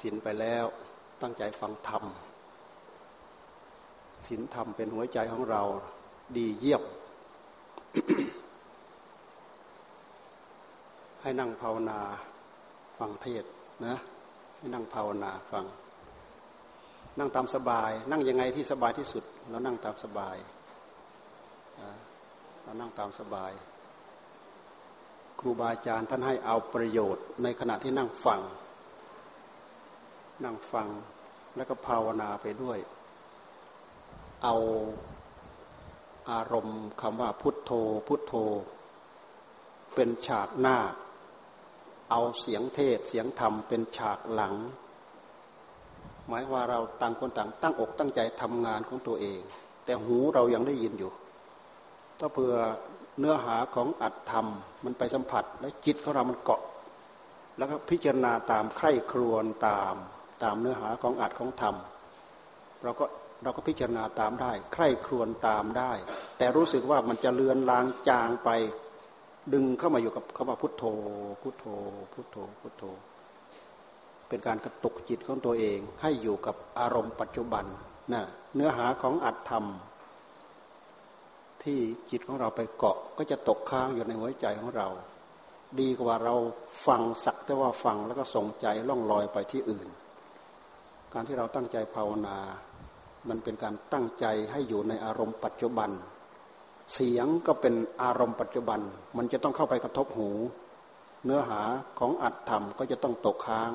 ศีลไปแล้วตั้งใจฟังธรรมศีลธรรมเป็นหัวใจของเราดีเยี่ยมให้นั่งภาวนาฟังเทศนะ ให้นั่งภาวนาฟัง นั่งตามสบาย นั่งยังไงที่สบายที่สุด เรานั่งตามสบายเรานั่งตามสบาย ครูบาอาจารย์ท่านให้เอาประโยชน์ในขณะที่นั่งฟัง นั่งฟังแล้วก็ภาวนาไปด้วย เอาอารมณ์คำว่าพุทโธ พุทโธ เป็นฉากหน้า เอาเสียงเทศเสียงธรรมเป็นฉากหลัง หมายว่าเราต่างคนต่างตั้งอกตั้งใจทำงานของตัวเอง แต่หูเรายังได้ยินอยู่ ถ้าเผื่อเนื้อหาของอัตธรรม มันไปสัมผัส แล้วจิตของเรามันเกาะ แล้วก็พิจารณาตามใคร่ครวญตาม ตามเนื้อหาของอัตของธรรมเราก็เราก็พิจารณาตามได้ ใคร่ครวญตามได้ แต่รู้สึกว่ามันจะเลือนลางจางไป ดึงเข้ามาอยู่กับคำว่าพุทโธ พุทโธ พุทโธ พุทโธ เป็นการกระตุกจิตของตัวเองให้อยู่กับอารมณ์ปัจจุบันนะเนื้อหาของอัตธรรม ที่จิตของเราไปเกาะก็จะตกค้างอยู่ในหัวใจของเรา ดีกว่าเราฟังสักแต่ว่าฟังแล้วก็ส่งใจล่องลอยไปที่อื่น การที่เราตั้งใจภาวนา มันเป็นการตั้งใจให้อยู่ในอารมณ์ปัจจุบัน เสียงก็เป็นอารมณ์ปัจจุบัน มันจะต้องเข้าไปกระทบหู เนื้อหาของอัตธรรมก็จะต้องตกค้าง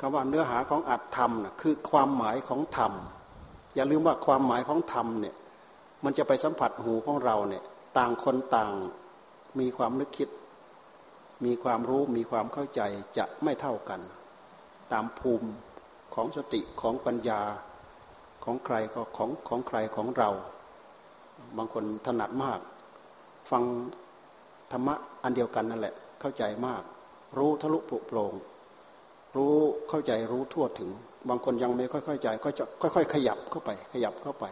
คำว่าเนื้อหาของอัตธรรมนะคือความหมายของธรรม อย่าลืมว่าความหมายของธรรมเนี่ยมันจะไปสัมผัสหูของเราเนี่ยต่างคนต่างมีความนึกคิด มีความรู้มีความเข้าใจจะไม่เท่ากัน ตามภูมิ ของสติของปัญญาของใครก็ของของใครของเรา บางคนถนัดมาก ฟังธรรมะอันเดียวกันนั่นแหละ เข้าใจมาก รู้ทะลุปลุกโปร่งรู้เข้าใจรู้ทั่วถึง บางคนยังไม่ค่อยเข้าใจ ก็จะค่อย ๆ ขยับเข้าไป ขยับเข้าไป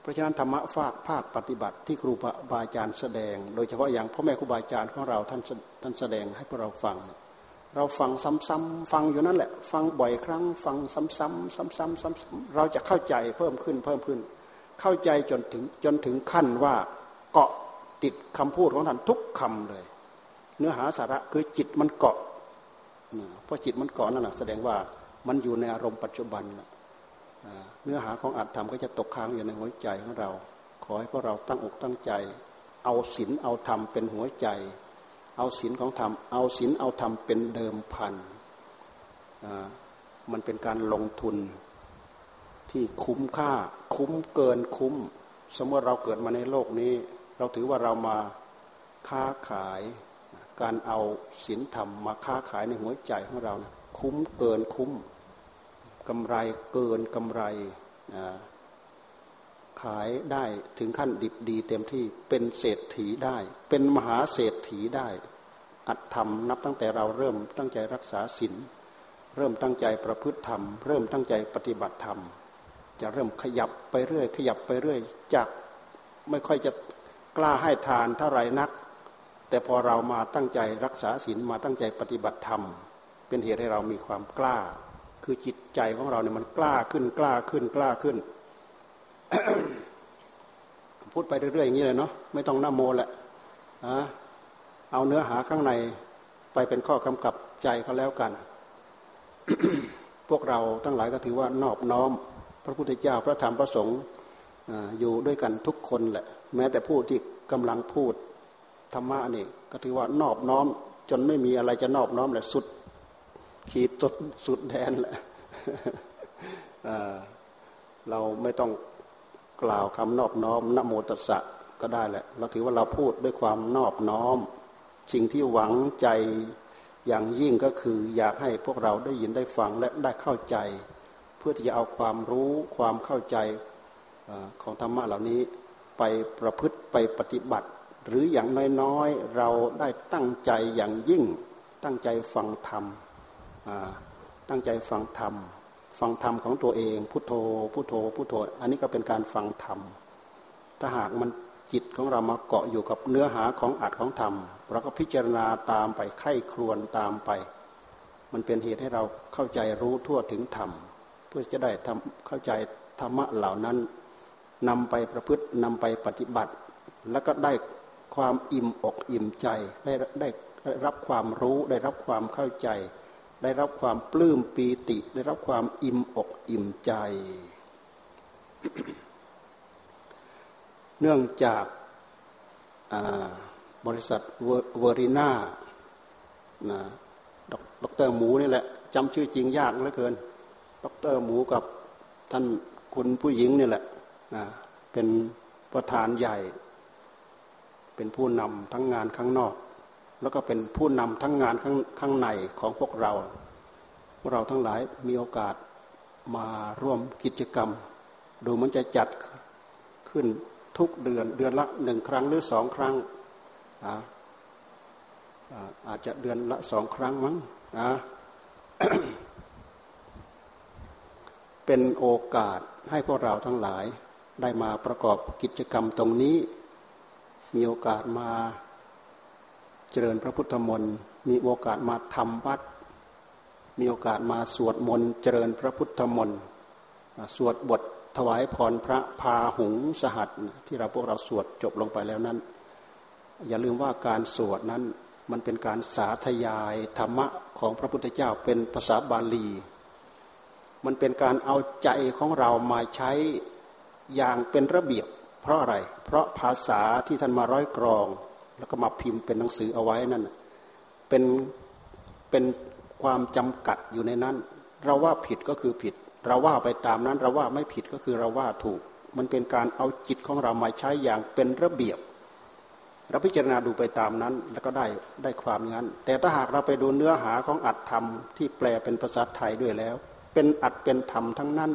เพราะฉะนั้นธรรมะภาคภาคปฏิบัติที่ครูบาอาจารย์แสดง โดยเฉพาะอย่างพ่อแม่ครูบาอาจารย์ของเราท่านท่านแสดงให้พวกเราฟังเเราฟังซ้ำๆฟังอยู่นั่นแหละ ฟังบ่อยครั้ง ฟังซ้ำๆซ้ำๆซ้ำๆ เราจะเข้าใจเพิ่มขึ้นเพิ่มขึ้น เข้าใจจนถึงจนถึงขั้นว่าเกาะติดคำพูดของท่านทุกคำเลย เนื้อหาสาระคือจิตมันเกาะเพราะจิตมันเกาะนั่นแหละแสดงว่ามันอยู่ในอารมณ์ปัจจุบันเนื้อหาของอัตธรรมก็จะตกค้างอยู่ในหัวใจของเรา ขอให้พวกเราตั้งอกตั้งใจ เอาศีลเอาธรรมเป็นหัวใจ เอาศีลของธรรม เอาศีลเอาธรรมเป็นเดิมพัน มันเป็นการลงทุนที่คุ้มค่า คุ้มเกินคุ้ม สมมติเราเกิดมาในโลกนี้ เราถือว่าเรามาค้าขาย การเอาศีลธรรมมาค้าขายในหัวใจของเรานะคุ้มเกินคุ้มกำไรเกินกำไร ขายได้ถึงขั้นดิบดีเต็มที่เป็นเศรษฐีได้ เป็นมหาเศรษฐีได้ อัตธรรมนับตั้งแต่เราเริ่มตั้งใจรักษาศีลเริ่มตั้งใจประพฤติธรรม เริ่มตั้งใจปฏิบัติธรรม จะเริ่มขยับไปเรื่อย ขยับไปเรื่อย จากไม่ค่อยจะกล้าให้ทานเท่าไรนัก แต่พอเรามาตั้งใจรักษาศีลมาตั้งใจปฏิบัติธรรม เป็นเหตุให้เรามีความกล้า คือจิตใจของเราเนี่ยมันกล้าขึ้นกล้าขึ้นกล้าขึ้น พูดไปเรื่อยๆอย่างนี้เลยเนาะไม่ต้องน้าโมแหละเอาเนื้อหาข้างในไปเป็นข้อกำกับใจก็แล้วกัน พวกเราทั้งหลายก็ถือว่านอบน้อม พระพุทธเจ้าพระธรรมพระสงฆ์อยู่ด้วยกันทุกคนแหละ แม้แต่ผู้ที่กำลังพูดธรรมะนี่ก็ถือว่านอบน้อม จนไม่มีอะไรจะนอบน้อมแหละสุด ขีดสุดสุดแดนแหละเราไม่ต้อง กล่าวคำนอบน้อมนโมตัสสะก็ได้แหละเราถือว่าเราพูดด้วยความนอบน้อม สิ่งที่หวังใจอย่างยิ่งก็คืออยากให้พวกเราได้ยินได้ฟังและได้เข้าใจ เพื่อที่จะเอาความรู้ความเข้าใจของธรรมะเหล่านี้ไปประพฤติไปปฏิบัติ หรืออย่างน้อยๆ เราได้ตั้งใจอย่างยิ่ง ตั้งใจฟังธรรมตั้งใจฟังธรรม ฟังธรรมของตัวเองพุโทโธพุโทโธพุโทโธ อันนี้ก็เป็นการฟังธรรมถ้าหากมันจิตของเรามาเกาะอยู่กับเนื้อหาของอัดของธรรมเราก็พิจารณาตามไปไข้ครวนตามไป มันเป็นเหตุให้เราเข้าใจรู้ทั่วถึงธรรมเพื่อจะได้ทำเข้าใจธรรมะเหล่านั้นนำไปประพฤตินำไปปฏิบัติ แล้วก็ได้ความอิ่มอกอิ่มใจได้ได้รับความรู้ได้รับความเข้าใจ ได้รับความปลื้มปีติ ได้รับความอิ่มอกอิ่มใจ เนื่องจากบริษัทเวอริน่านะดรหมูนี่แหละจำชื่อจริงยากเหลือเกิน ดรหมูกับท่านคุณผู้หญิงนี่แหละนะเป็นประธานใหญ่ เป็นผู้นำทั้งงานข้างนอก แล้วก็เป็นผู้นำทั้งงานข้างข้างในของพวกเรา เราทั้งหลายมีโอกาสมาร่วมกิจกรรม ดูมันจะจัดขึ้นทุกเดือนเดือนละหนึ่งครั้งหรือสองครั้งอาจจะเดือนละสองครั้งมั้งนะเป็นโอกาสให้พวกเราทั้งหลายได้มาประกอบกิจกรรมตรงนี้ มีโอกาสมา เจริญพระพุทธมนต์มีโอกาสมาทำวัด มีโอกาสมาสวดมนต์เจริญพระพุทธมนต์สวดบทถวายพรพระพาหุงสหัสที่เราพวกเราสวดจบลงไปแล้วนั้น อย่าลืมว่าการสวดนั้นมันเป็นการสาธยายธรรมะของพระพุทธเจ้าเป็นภาษาบาลี มันเป็นการเอาใจของเรามาใช้อย่างเป็นระเบียบ เพราะอะไร เพราะภาษาที่ท่านมาร้อยกรอง แล้วก็มาพิมพ์เป็นหนังสือเอาไว้นั่นเป็นเป็นความจำกัดอยู่ในนั้น เราว่าผิดก็คือผิด เราว่าไปตามนั้น เราว่าไม่ผิดก็คือเราว่าถูก มันเป็นการเอาจิตของเรามาใช้อย่างเป็นระเบียบเราพิจารณาดูไปตามนั้นแล้วก็ได้ได้ความงั้น แต่ถ้าหากเราไปดูเนื้อหาของอัตธรรมที่แปลเป็นภาษาไทยด้วยแล้ว เป็นอัตเป็นธรรมทั้งนั้น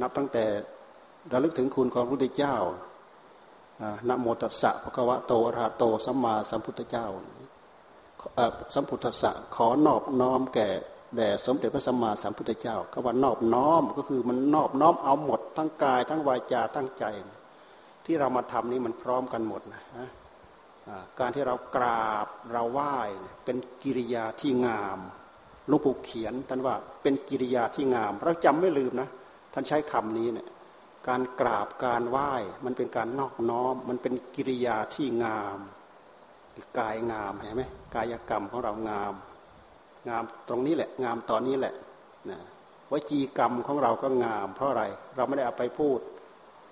นับตั้งแต่ระลึกถึงคุณของพระพุทธเจ้า นะโมตัสสะภะคะวะโตอะระหะโตสัมมาสัมพุทธเจ้าสัมพุทธะขอนอบน้อมแก่แด่สมเด็จพระสัมมาสัมพุทธเจ้าคำว่านอบน้อมก็คือมันนอบน้อมเอาหมดทั้งกาย ทั้งวาจาทั้งใจ ที่เรามาทำนี้มันพร้อมกันหมดนะการที่เรากราบเราไหว้เป็นกิริยาที่งามหลวงปู่เขียนท่านว่าเป็นกิริยาที่งาม เราจำไม่ลืมนะ ท่านใช้คำนี้เนี่ย การกราบการไหว้ มันเป็นการนอกน้อม มันเป็นกิริยาที่งามกายงามเห็นไหมกายกรรมของเรางาม งามตรงนี้แหละ งามตอนนี้แหละนะวจีกรรมของเราก็งาม เพราะอะไรเราไม่ได้เอาไปพูด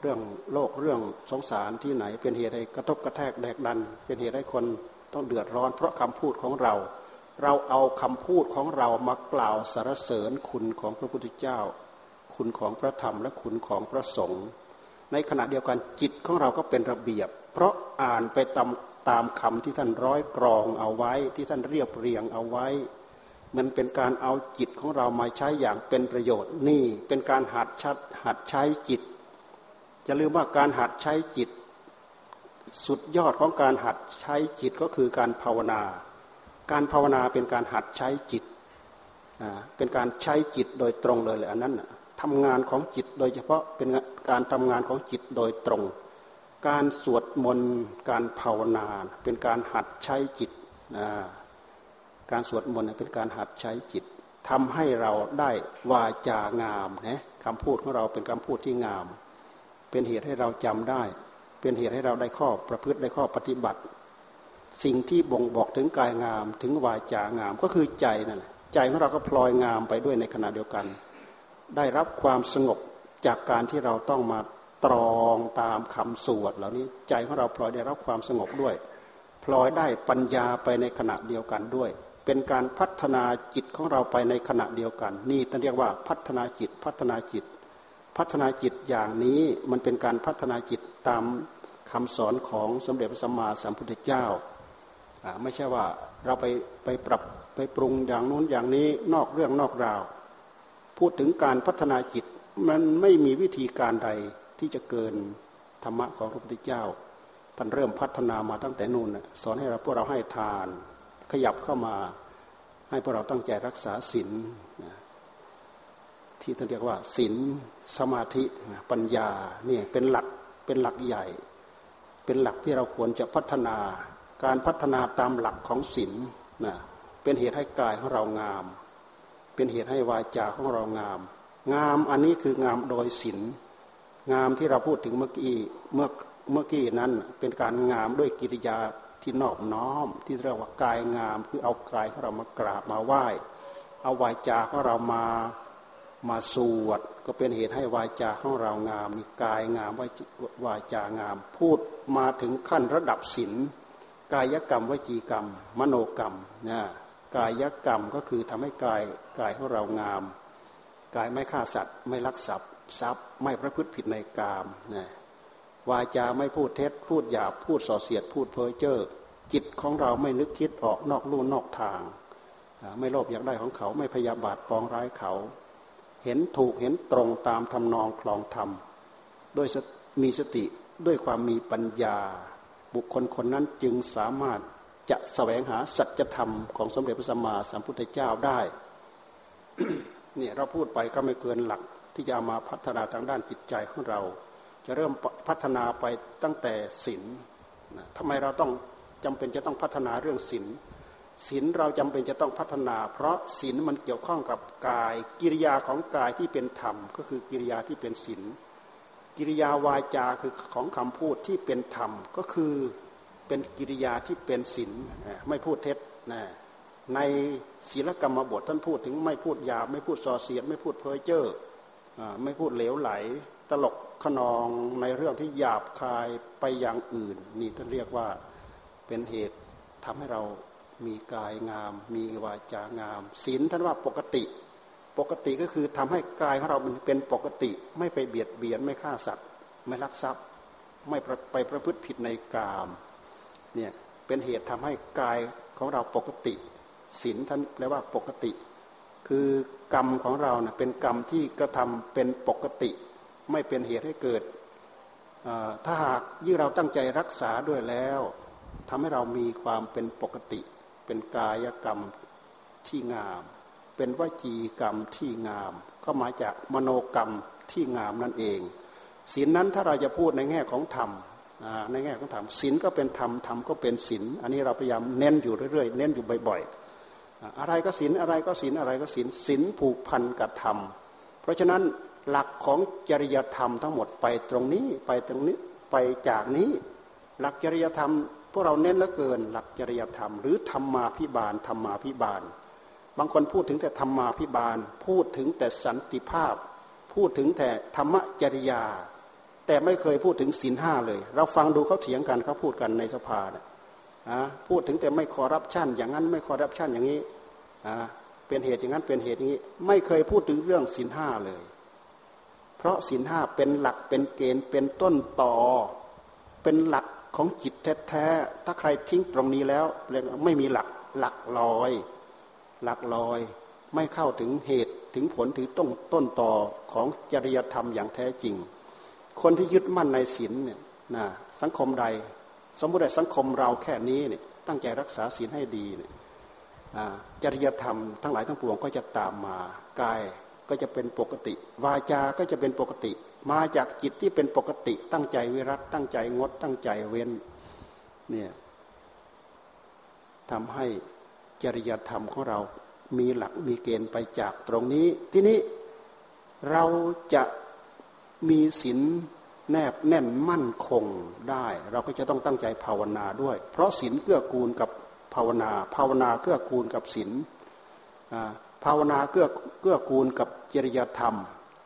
เรื่องโลกเรื่องสงสารที่ไหน เป็นเหตุให้กระทบกระแทกแดกดัน เป็นเหตุให้คนต้องเดือดร้อน เพราะคำพูดของเรา เราเอาคำพูดของเรามากล่าวสรรเสริญคุณของพระพุทธเจ้า คุณของพระธรรมและคุณของพระสงฆ์ในขณะเดียวกันจิตของเราก็เป็นระเบียบ เพราะอ่านไปตามตามคำที่ท่านร้อยกรองเอาไว้ที่ท่านเรียบเรียงเอาไว้ มันเป็นการเอาจิตของเรามาใช้อย่างเป็นประโยชน์นี่เป็นการหัดชัดหัดใช้จิตอย่าลืมว่าการหัดใช้จิต สุดยอดของการหัดใช้จิตก็คือการภาวนา การภาวนาเป็นการหัดใช้จิตเป็นการใช้จิตโดยตรงเลยแหละอันนั้น ทำงานของจิตโดยเฉพาะเป็นการทำงานของจิตโดยตรง การสวดมนต์การภาวนา เป็นการหัดใช้จิตการสวดมนต์เป็นการหัดใช้จิตทำให้เราได้วาจางามนะคำพูดของเราเป็นคำพูดที่งาม เป็นเหตุให้เราจำได้ เป็นเหตุให้เราได้ข้อประพฤติได้ข้อปฏิบัติ สิ่งที่บ่งบอกถึงกายงาม ถึงวาจางามก็คือใจนั่นแหละใจของเราก็พลอยงามไปด้วยในขณะเดียวกัน ได้รับความสงบจากการที่เราต้องมาตรองตามคำสวดเหล่านี้ใจของเราพลอยได้รับความสงบด้วย พลอยได้ปัญญาไปในขณะเดียวกันด้วย เป็นการพัฒนาจิตของเราไปในขณะเดียวกัน นี่ต้องเรียกว่าพัฒนาจิตพัฒนาจิต พัฒนาจิตอย่างนี้มันเป็นการพัฒนาจิตตามคำสอนของสมเด็จพระสัมมาสัมพุทธเจ้าไม่ใช่ว่าเราไปไปปรับไปปรุงอย่างนู้นอย่างนี้นอกเรื่องนอกราว พูดถึงการพัฒนาจิตมันไม่มีวิธีการใดที่จะเกินธรรมะของพระพุทธเจ้าท่านเริ่มพัฒนามาตั้งแต่นู่นสอนให้เราพวกเราให้ทาน ขยับเข้ามาให้พวกเราตั้งใจรักษาศีลที่ท่านเรียกว่าศีลสมาธิปัญญาเนี่ยเป็นหลักเป็นหลักใหญ่ เป็นหลักที่เราควรจะพัฒนา การพัฒนาตามหลักของศีลนะเป็นเหตุให้กายของเรางาม เป็นเหตุให้วาจาของเรางาม งามอันนี้คืองามโดยศีลงามที่เราพูดถึงเมื่อกี้เมื่อเมื่อกี้นั้นเป็นการงามด้วยกิริยาที่นอบน้อม ที่เรียกว่ากายงาม คือเอากายของเรามากราบมาไหว้ เอาวาจาของเรามามาสวด ก็เป็นเหตุให้วาจาของเรางาม มีกายงามวาจางาม พูดมาถึงขั้นระดับศีลกายกรรมวจีกรรม มโนกรรมนะ กายกรรมก็คือทำให้กายกายของเรางาม กายไม่ฆ่าสัตว์ ไม่ลักทรัพย์ทรัพย์ไม่ประพฤติผิดในกามนะวาจาไม่พูดเท็จ พูดหยาบพูดส่อเสียดพูดเพ้อเจ้อจิตของเราไม่นึกคิดออกนอกลู่นอกทาง ไม่โลภอยากได้ของเขาไม่พยาบาทปองร้ายเขา เห็นถูกเห็นตรงตามทำนองคลองธรรมโดยมีสติด้วยความมีปัญญา บุคคลคนนั้นจึงสามารถ จะแสวงหาสัจธรรมของสมเด็จพระสัมมาสัมพุทธเจ้าได้เนี่ยเราพูดไปก็ไม่เกินหลักที่จะมาพัฒนาทางด้านจิตใจของเรา จะเริ่มพัฒนาไปตั้งแต่ศีลทำไมเราต้องจำเป็นจะต้องพัฒนาเรื่องศีลศีลเราจำเป็นจะต้องพัฒนา เพราะศีลมันเกี่ยวข้องกับกาย กิริยาของกายที่เป็นธรรม ก็คือกิริยาที่เป็นศีลกิริยาวาจาคือของคำพูดที่เป็นธรรมก็คือ เป็นกิริยาที่เป็นศีลไม่พูดเท็จนะในศีลกรรมบทท่านพูดถึงไม่พูดหยาบไม่พูดส่อเสียด ไม่พูดเพ้อเจ้อไม่พูดเหลวไหล ตลกขนองในเรื่องที่หยาบคายไปอย่างอื่น นี่ท่านเรียกว่าเป็นเหตุทำให้เรามีกายงาม มีวาจางามศีลท่านว่าปกติ ปกติก็คือทำให้กายของเราเป็นปกติ ไม่ไปเบียดเบียนไม่ฆ่าสัตว์ ไม่ลักทรัพย์ ไม่ไปประพฤติผิดในกาม เนี่ยเป็นเหตุทำให้กายของเราปกติศีลท่านแปลว่าปกติ คือกรรมของเราเนะ่ยเป็นกรรมที่กระทำเป็นปกติ ไม่เป็นเหตุให้เกิด ถ้าหากยิ่งเราตั้งใจรักษาด้วยแล้วทำให้เรามีความเป็นปกติ เป็นกายกรรมที่งาม เป็นวจีกรรมที่งาม ก็มาจากมโนกรรมที่งามนั่นเองศีลนั้นถ้าเราจะพูดในแง่ของธรรม ในแง่ของธรรมศีลก็เป็นธรรมธรรมก็เป็นศีลอันนี้เราพยายามเน้นอยู่เรื่อยๆ เน้นอยู่บ่อยๆ อะไรก็ศีลอะไรก็ศีลอะไรก็ศีลศีลผูกพันกับธรรม เพราะฉะนั้นหลักของจริยธรรมทั้งหมดไปตรงนี้ไปตรงนี้ไปจากนี้ หลักจริยธรรมพวกเราเน้นเหลือเกิน หลักจริยธรรม หรือธรรมาพิบาลธรรมาพิบาล บางคนพูดถึงแต่ธรรมาพิบาล พูดถึงแต่สันติภาพ พูดถึงแต่ธรรมจริยา แต่ไม่เคยพูดถึงศีลห้าเลย เราฟังดูเขาเถียงกันเขาพูดกันในสภาเนี่ยพูดถึงแต่ไม่คอรับชันอย่างนั้นไม่คอรับชันอย่างนี้เป็นเหตุอย่างนั้นเป็นเหตุอย่างนี้ ไม่เคยพูดถึงเรื่องศีลห้าเลย เพราะศีลห้าเป็นหลักเป็นเกณฑ์เป็นต้นต่อ เป็นหลักของจิตแท้ๆถ้าใครทิ้งตรงนี้แล้วไม่มีหลักหลักลอย หลักลอย ไม่เข้าถึงเหตุถึงผลถึงต้นต้นต่อของจริยธรรมอย่างแท้จริง คนที่ยึดมั่นในศีลเนี่ยนะสังคมใด สมมติว่าสังคมเราแค่นี้เนี่ยตั้งใจรักษาศีลให้ดีเนี่ยจริยธรรมทั้งหลายทั้งปวงก็จะตามมากายก็จะเป็นปกติ วาจาก็จะเป็นปกติ มาจากจิตที่เป็นปกติ ตั้งใจวิรัตตั้งใจงด ตั้งใจเว้นเนี่ยทำให้จริยธรรมของเรามีหลักมีเกณฑ์ไปจากตรงนี้ ที่นี้เราจะ มีศีลแนบแน่นมั่นคงได้ เราก็จะต้องตั้งใจภาวนาด้วย เพราะศีลเกื้อกูลกับภาวนา ภาวนาเกื้อกูลกับศีลภาวนาเกื้อเกื้อกูลกับจริยธรรม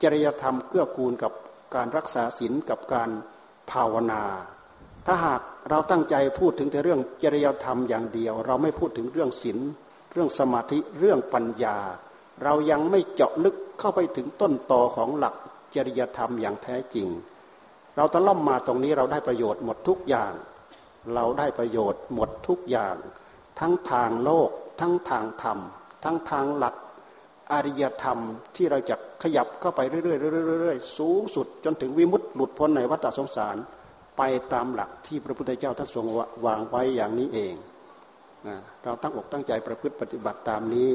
จริยธรรมเกื้อกูลกับการรักษาศีลกับการภาวนา ถ้าหากเราตั้งใจพูดถึงแต่เรื่องจริยธรรมอย่างเดียว เราไม่พูดถึงเรื่องศีลเรื่องสมาธิเรื่องปัญญา เรายังไม่เจาะลึกเข้าไปถึงต้นตอของหลัก จริยธรรมอย่างแท้จริง เราตะล่อมมาตรงนี้เราได้ประโยชน์หมดทุกอย่าง เราได้ประโยชน์หมดทุกอย่าง ทั้งทางโลก ทั้งทางธรรม ทั้งทางหลักอริยธรรมที่เราจะขยับเข้าไปเรื่อยๆเรื่อยๆสูงสุดจนถึงวิมุตติหลุดพ้นในวัฏสงสาร ไปตามหลักที่พระพุทธเจ้าท่านทรงวางไว้อย่างนี้เอง เราตั้งอกตั้งใจประพฤติปฏิบัติตามนี้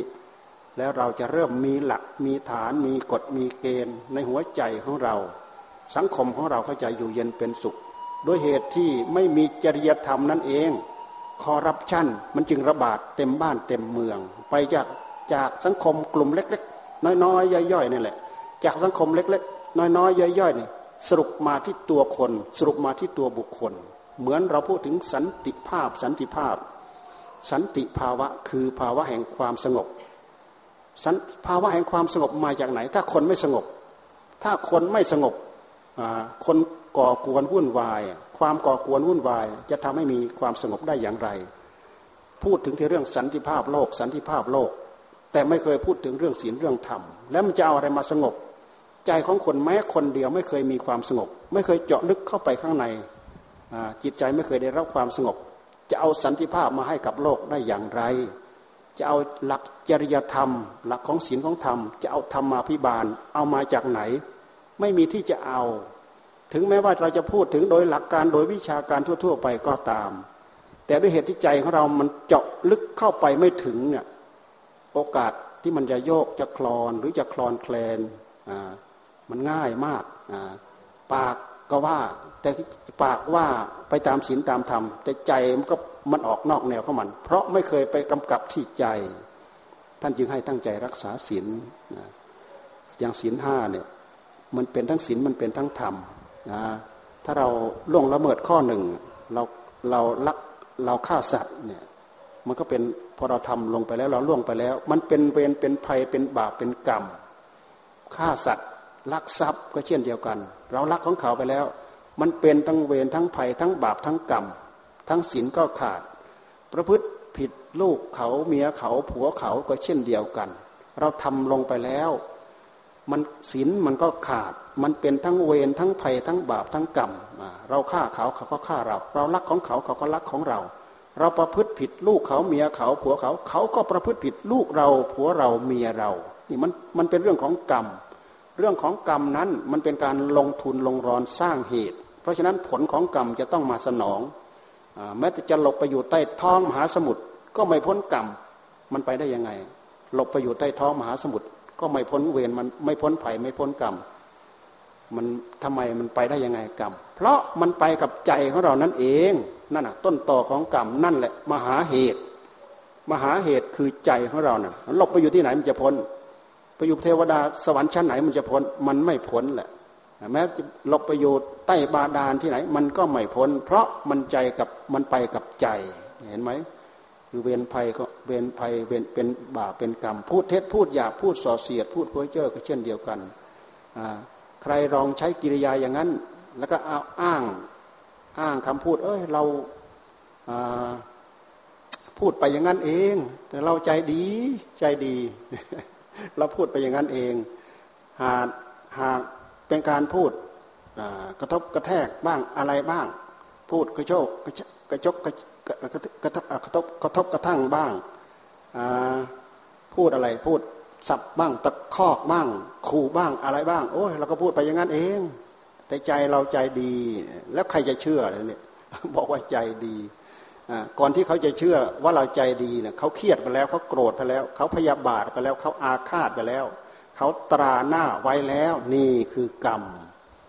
แล้วเราจะเริ่มมีหลักมีฐานมีกฎมีเกณฑ์ ในหัวใจของเรา สังคมของเราเข้าใจอยู่เย็นเป็นสุขด้วยเหตุที่ไม่มีจริยธรรมนั่นเอง คอรัปชันมันจึงระบาดเต็มบ้านเต็มเมือง ไปจากจากสังคมกลุ่มเล็ก ๆ น้อยๆย่อยๆนี่แหละ จากสังคมเล็กๆ น้อยๆย่อยๆนี่สรุปมาที่ตัวคน สรุปมาที่ตัวบุคคล เหมือนเราพูดถึงสันติภาพ สันติภาพ สันติภาวะคือภาวะแห่งความสงบ สันภาวะแห่งความสงบมาจากไหน ถ้าคนไม่สงบ ถ้าคนไม่สงบคนก่อกวนวุ่นวาย ความก่อกวนวุ่นวาย จะทำให้มีความสงบได้อย่างไร พูดถึงที่เรื่องสันติภาพโลก สันติภาพโลก แต่ไม่เคยพูดถึงเรื่องศีลเรื่องธรรม แล้วมันจะเอาอะไรมาสงบ ใจของคนแม้คนเดียวไม่เคยมีความสงบ ไม่เคยเจาะลึกเข้าไปข้างในจิตใจไม่เคยได้รับความสงบ จะเอาสันติภาพมาให้กับโลกได้อย่างไร จะเอาหลักจริยธรรม หลักของศีลของธรรม จะเอาธรรมาภิบาลเอามาจากไหน ไม่มีที่จะเอา ถึงแม้ว่าเราจะพูดถึงโดยหลักการโดยวิชาการทั่ว ๆ ไปก็ตาม แต่ด้วยเหตุที่ใจของเรามันเจาะลึกเข้าไปไม่ถึงเนี่ยโอกาสที่มันจะโยกจะคลอนหรือจะคลอนแคลนมันง่ายมากปากก็ว่าแต่ปากว่าไปตามศีลตามธรรมแต่ใจมันก็ มันออกนอกแนวของมัน เพราะไม่เคยไปกำกับที่ใจ ท่านจึงให้ตั้งใจรักษาศีลอย่างศีลห้าเนี่ยมันเป็นทั้งศีลมันเป็นทั้งธรรมนะถ้าเราล่วงละเมิดข้อหนึ่งเราเราลักเราฆ่าสัตว์เนี่ยมันก็เป็นพอเราทำลงไปแล้วเราล่วงไปแล้ว มันเป็นเวรเป็นภัยเป็นบาปเป็นกรรมฆ่าสัตว์ลักทรัพย์ก็เช่นเดียวกัน เราลักของเขาไปแล้ว มันเป็นทั้งเวรทั้งภัยทั้งบาปทั้งกรรม ทั้งศีลก็ขาด ประพฤติผิดลูกเขาเมียเขาผัวเขาก็เช่นเดียวกัน เราทำลงไปแล้ว มันศีลมันก็ขาด มันเป็นทั้งเวรทั้งภัยทั้งบาปทั้งกรรมเราฆ่าเขาเขาก็ฆ่าเรา เรารักของเขาเขาก็รักของเรา เราประพฤติผิดลูกเขาเมียเขาผัวเขา เขาก็ประพฤติผิดลูกเราผัวเราเมียเรา นี่มันมันเป็นเรื่องของกรรมเรื่องของกรรมนั้นมันเป็นการลงทุนลงรอนสร้างเหตุ เพราะฉะนั้นผลของกรรมจะต้องมาสนอง แม้แต่จะหลบไปอยู่ใต้ท้องมหาสมุทรก็ไม่พ้นกรรมมันไปได้ยังไง หลบไปอยู่ใต้ท้องมหาสมุทรก็ไม่พ้นเวรมันไม่พ้นภัยไม่พ้นกรรมมันทำไมมันไปได้ยังไงกรรม เพราะมันไปกับใจของเรานั่นเองนั่นน่ะต้นต่อของกรรมนั่นแหละมหาเหตุ มหาเหตุคือใจของเราน่ะหลบไปอยู่ที่ไหนมันจะพ้นไปอยู่เทวดาสวรรค์ชั้นไหนมันจะพ้นมันไม่พ้นแหละ แม้จะหลบไปอยู่ใต้บาดาลที่ไหน มันก็ไม่พ้น เพราะมันใจกับมันไปกับใจ เห็นไหมคือเวรภัยก็เวรภัยเวรเป็นบาปเป็นกรรม พูดเท็จพูดหยาพูดส่อเสียด พูดเพ้อเจ้อก็เช่นเดียวกัน ใครลองใช้กิริยาอย่างนั้น แล้วก็เอาอ้างอ้างคำพูด เอ้ยเราพูดไปอย่างนั้นเอง แต่เราใจดีใจดี เราพูดไปอย่างนั้นเอง หากหาก เป็นการพูดกระทบกระแทกบ้างอะไรบ้าง พูดกระโชกกระจกกระกระทบกระทบกระทบกระทั่งบ้างพูดอะไรพูดสับบ้างตะคอกบ้างขู่บ้างอะไรบ้าง โอ้ยเราก็พูดไปอย่างนั้นเอง แต่ใจเราใจดี แล้วใครจะเชื่อเนี่ยบอกว่าใจดีก่อนที่เขาจะเชื่อว่าเราใจดีเนี่ยเขาเครียดไปแล้วเขาโกรธไปแล้ว เขาพยาบาทไปแล้วเขาอาฆาตไปแล้ว เขาตราหน้าไว้แล้วนี่คือกรรม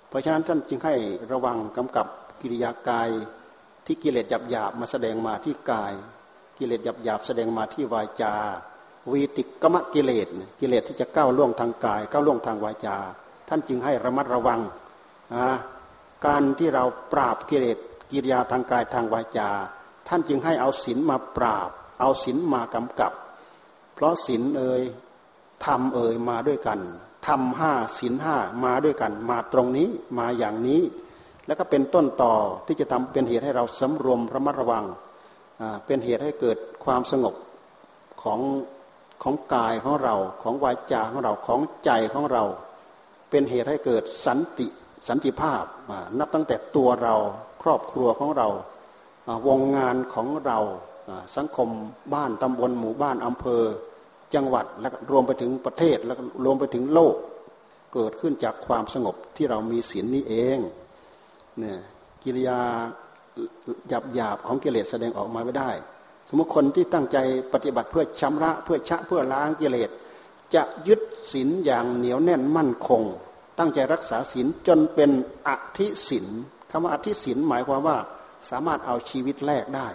เพราะฉะนั้นท่านจึงให้ระวังกำกับกิริยากายที่กิเลสหยาบหยาบมาแสดงมาที่กาย กิเลสหยาบหยาบแสดงมาที่วาจาวีติกมะกิเลสกิเลสที่จะก้าวล่วงทางกายก้าวล่วงทางวาจา ท่านจึงให้ระมัดระวังการที่เราปราบกิเลสกิริยาทางกายทางวาจา ท่านจึงให้เอาศีลมาปราบ เอาศีลมากำกับ เพราะศีลเอ่ย ทำเอ่ยมาด้วยกันทำห้าศีลห้ามาด้วยกัน มาตรงนี้มาอย่างนี้ แล้วก็เป็นต้นต่อที่จะทำเป็นเหตุให้เราสำรวมระมัดระวังเป็นเหตุให้เกิดความสงบของของกายของเราของวาจาของเราของใจของเรา เป็นเหตุให้เกิดสันติสันติภาพนับตั้งแต่ตัวเราครอบครัวของเราวงงานของเราสังคมบ้านตำบลหมู่บ้านอำเภอ จังหวัดและรวมไปถึงประเทศและรวมไปถึงโลก เกิดขึ้นจากความสงบที่เรามีศีลนี้เองเนี่ยกิริยาหยาบหยาบของกิเลสแสดงออกมาไม่ได้ สมมติคนที่ตั้งใจปฏิบัติเพื่อชำระเพื่อชะเพื่อล้างกิเลสจะยึดศีลอย่างเหนียวแน่นมั่นคง ตั้งใจรักษาศีลจนเป็นอธิศีลคำว่าอธิศีลหมายความว่าสามารถเอาชีวิตแลกได้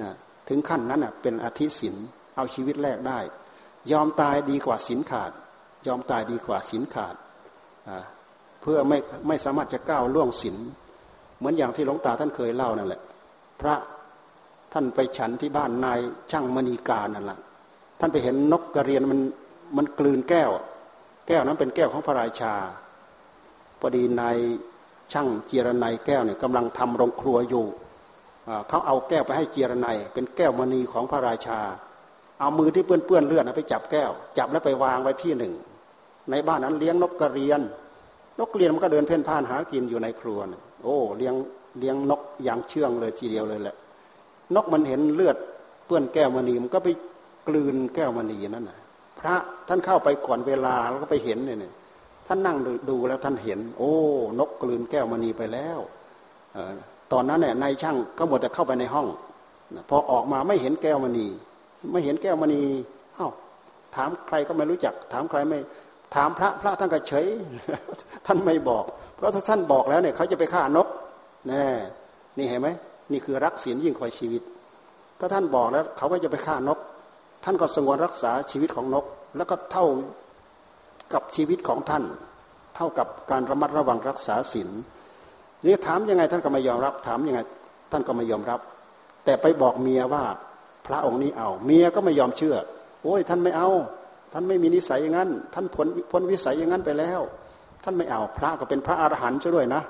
นะถึงขั้นนั้นเป็นอธิศินเอาชีวิตแรกได้ ยอมตายดีกว่าสินขาด ยอมตายดีกว่าสินขาด เพื่อไม่ไม่สามารถจะก้าวล่วงสินเหมือนอย่างที่หลวงตาท่านเคยเล่านั่นแหละ พระท่านไปฉันที่บ้านนายช่างมณีการนั่นแหละท่านไปเห็นนกกระเรียนมันมันกลืนแก้ว แก้วนั้นเป็นแก้วของพระราชาพอดีนายช่างเจรนายแก้วเนี่ยกำลังทำโรงครัวอยู่เขาเอาแก้วไปให้เจรนายเป็นแก้วมณีของพระราชา เอามือที่เปื้อนเปื้อนเลือดไปจับแก้ว จับแล้วไปวางไว้ที่หนึ่ง ในบ้านนั้นเลี้ยงนกกระเรียน นกกระเรียนมันก็เดินเพ่นพ่านหากินอยู่ในครัวโอ้เลี้ยงเลี้ยงนกอย่างเชื่องเลยทีเดียวเลยแหละ นกมันเห็นเลือดเปื้อนแก้วมณีมันก็ไปกลืนแก้วมณีนั่นนะพระท่านเข้าไปก่อนเวลาแล้วก็ไปเห็นเนี่ยท่านนั่งดูแล้วท่านเห็น โอ้ นกกลืนแก้วมณีไปแล้วตอนนั้นเนี่ยนายช่างก็หมดแต่เข้าไปในห้องพอออกมาไม่เห็นแก้วมณี ไม่เห็นแก้วมณีอ้าวถามใครก็ไม่รู้จัก ถามใครไม่ ถามพระพระท่านก็เฉย ท่านไม่บอก เพราะถ้าท่านบอกแล้วเนี่ยเขาจะไปฆ่านกแน่นี่เห็นไหมนี่คือรักศีลยิ่งกว่าชีวิต ถ้าท่านบอกแล้วเขาก็จะไปฆ่านก ท่านก็สงวนรักษาชีวิตของนก แล้วก็เท่ากับชีวิตของท่าน เท่ากับการระมัดระวังรักษาศีลนี่ถามยังไงท่านก็ไม่ยอมรับ ถามยังไง ท่านก็ไม่ยอมรับ แต่ไปบอกเมียว่า พระองค์นี้เอา เมียก็ไม่ยอมเชื่อ โอ้ยท่านไม่เอา ท่านไม่มีนิสัยอย่างนั้น ท่านพ้นพ้นวิสัยอย่างนั้นไปแล้ว ท่านไม่เอา พระก็เป็นพระอรหันต์ช่วยด้วยนะ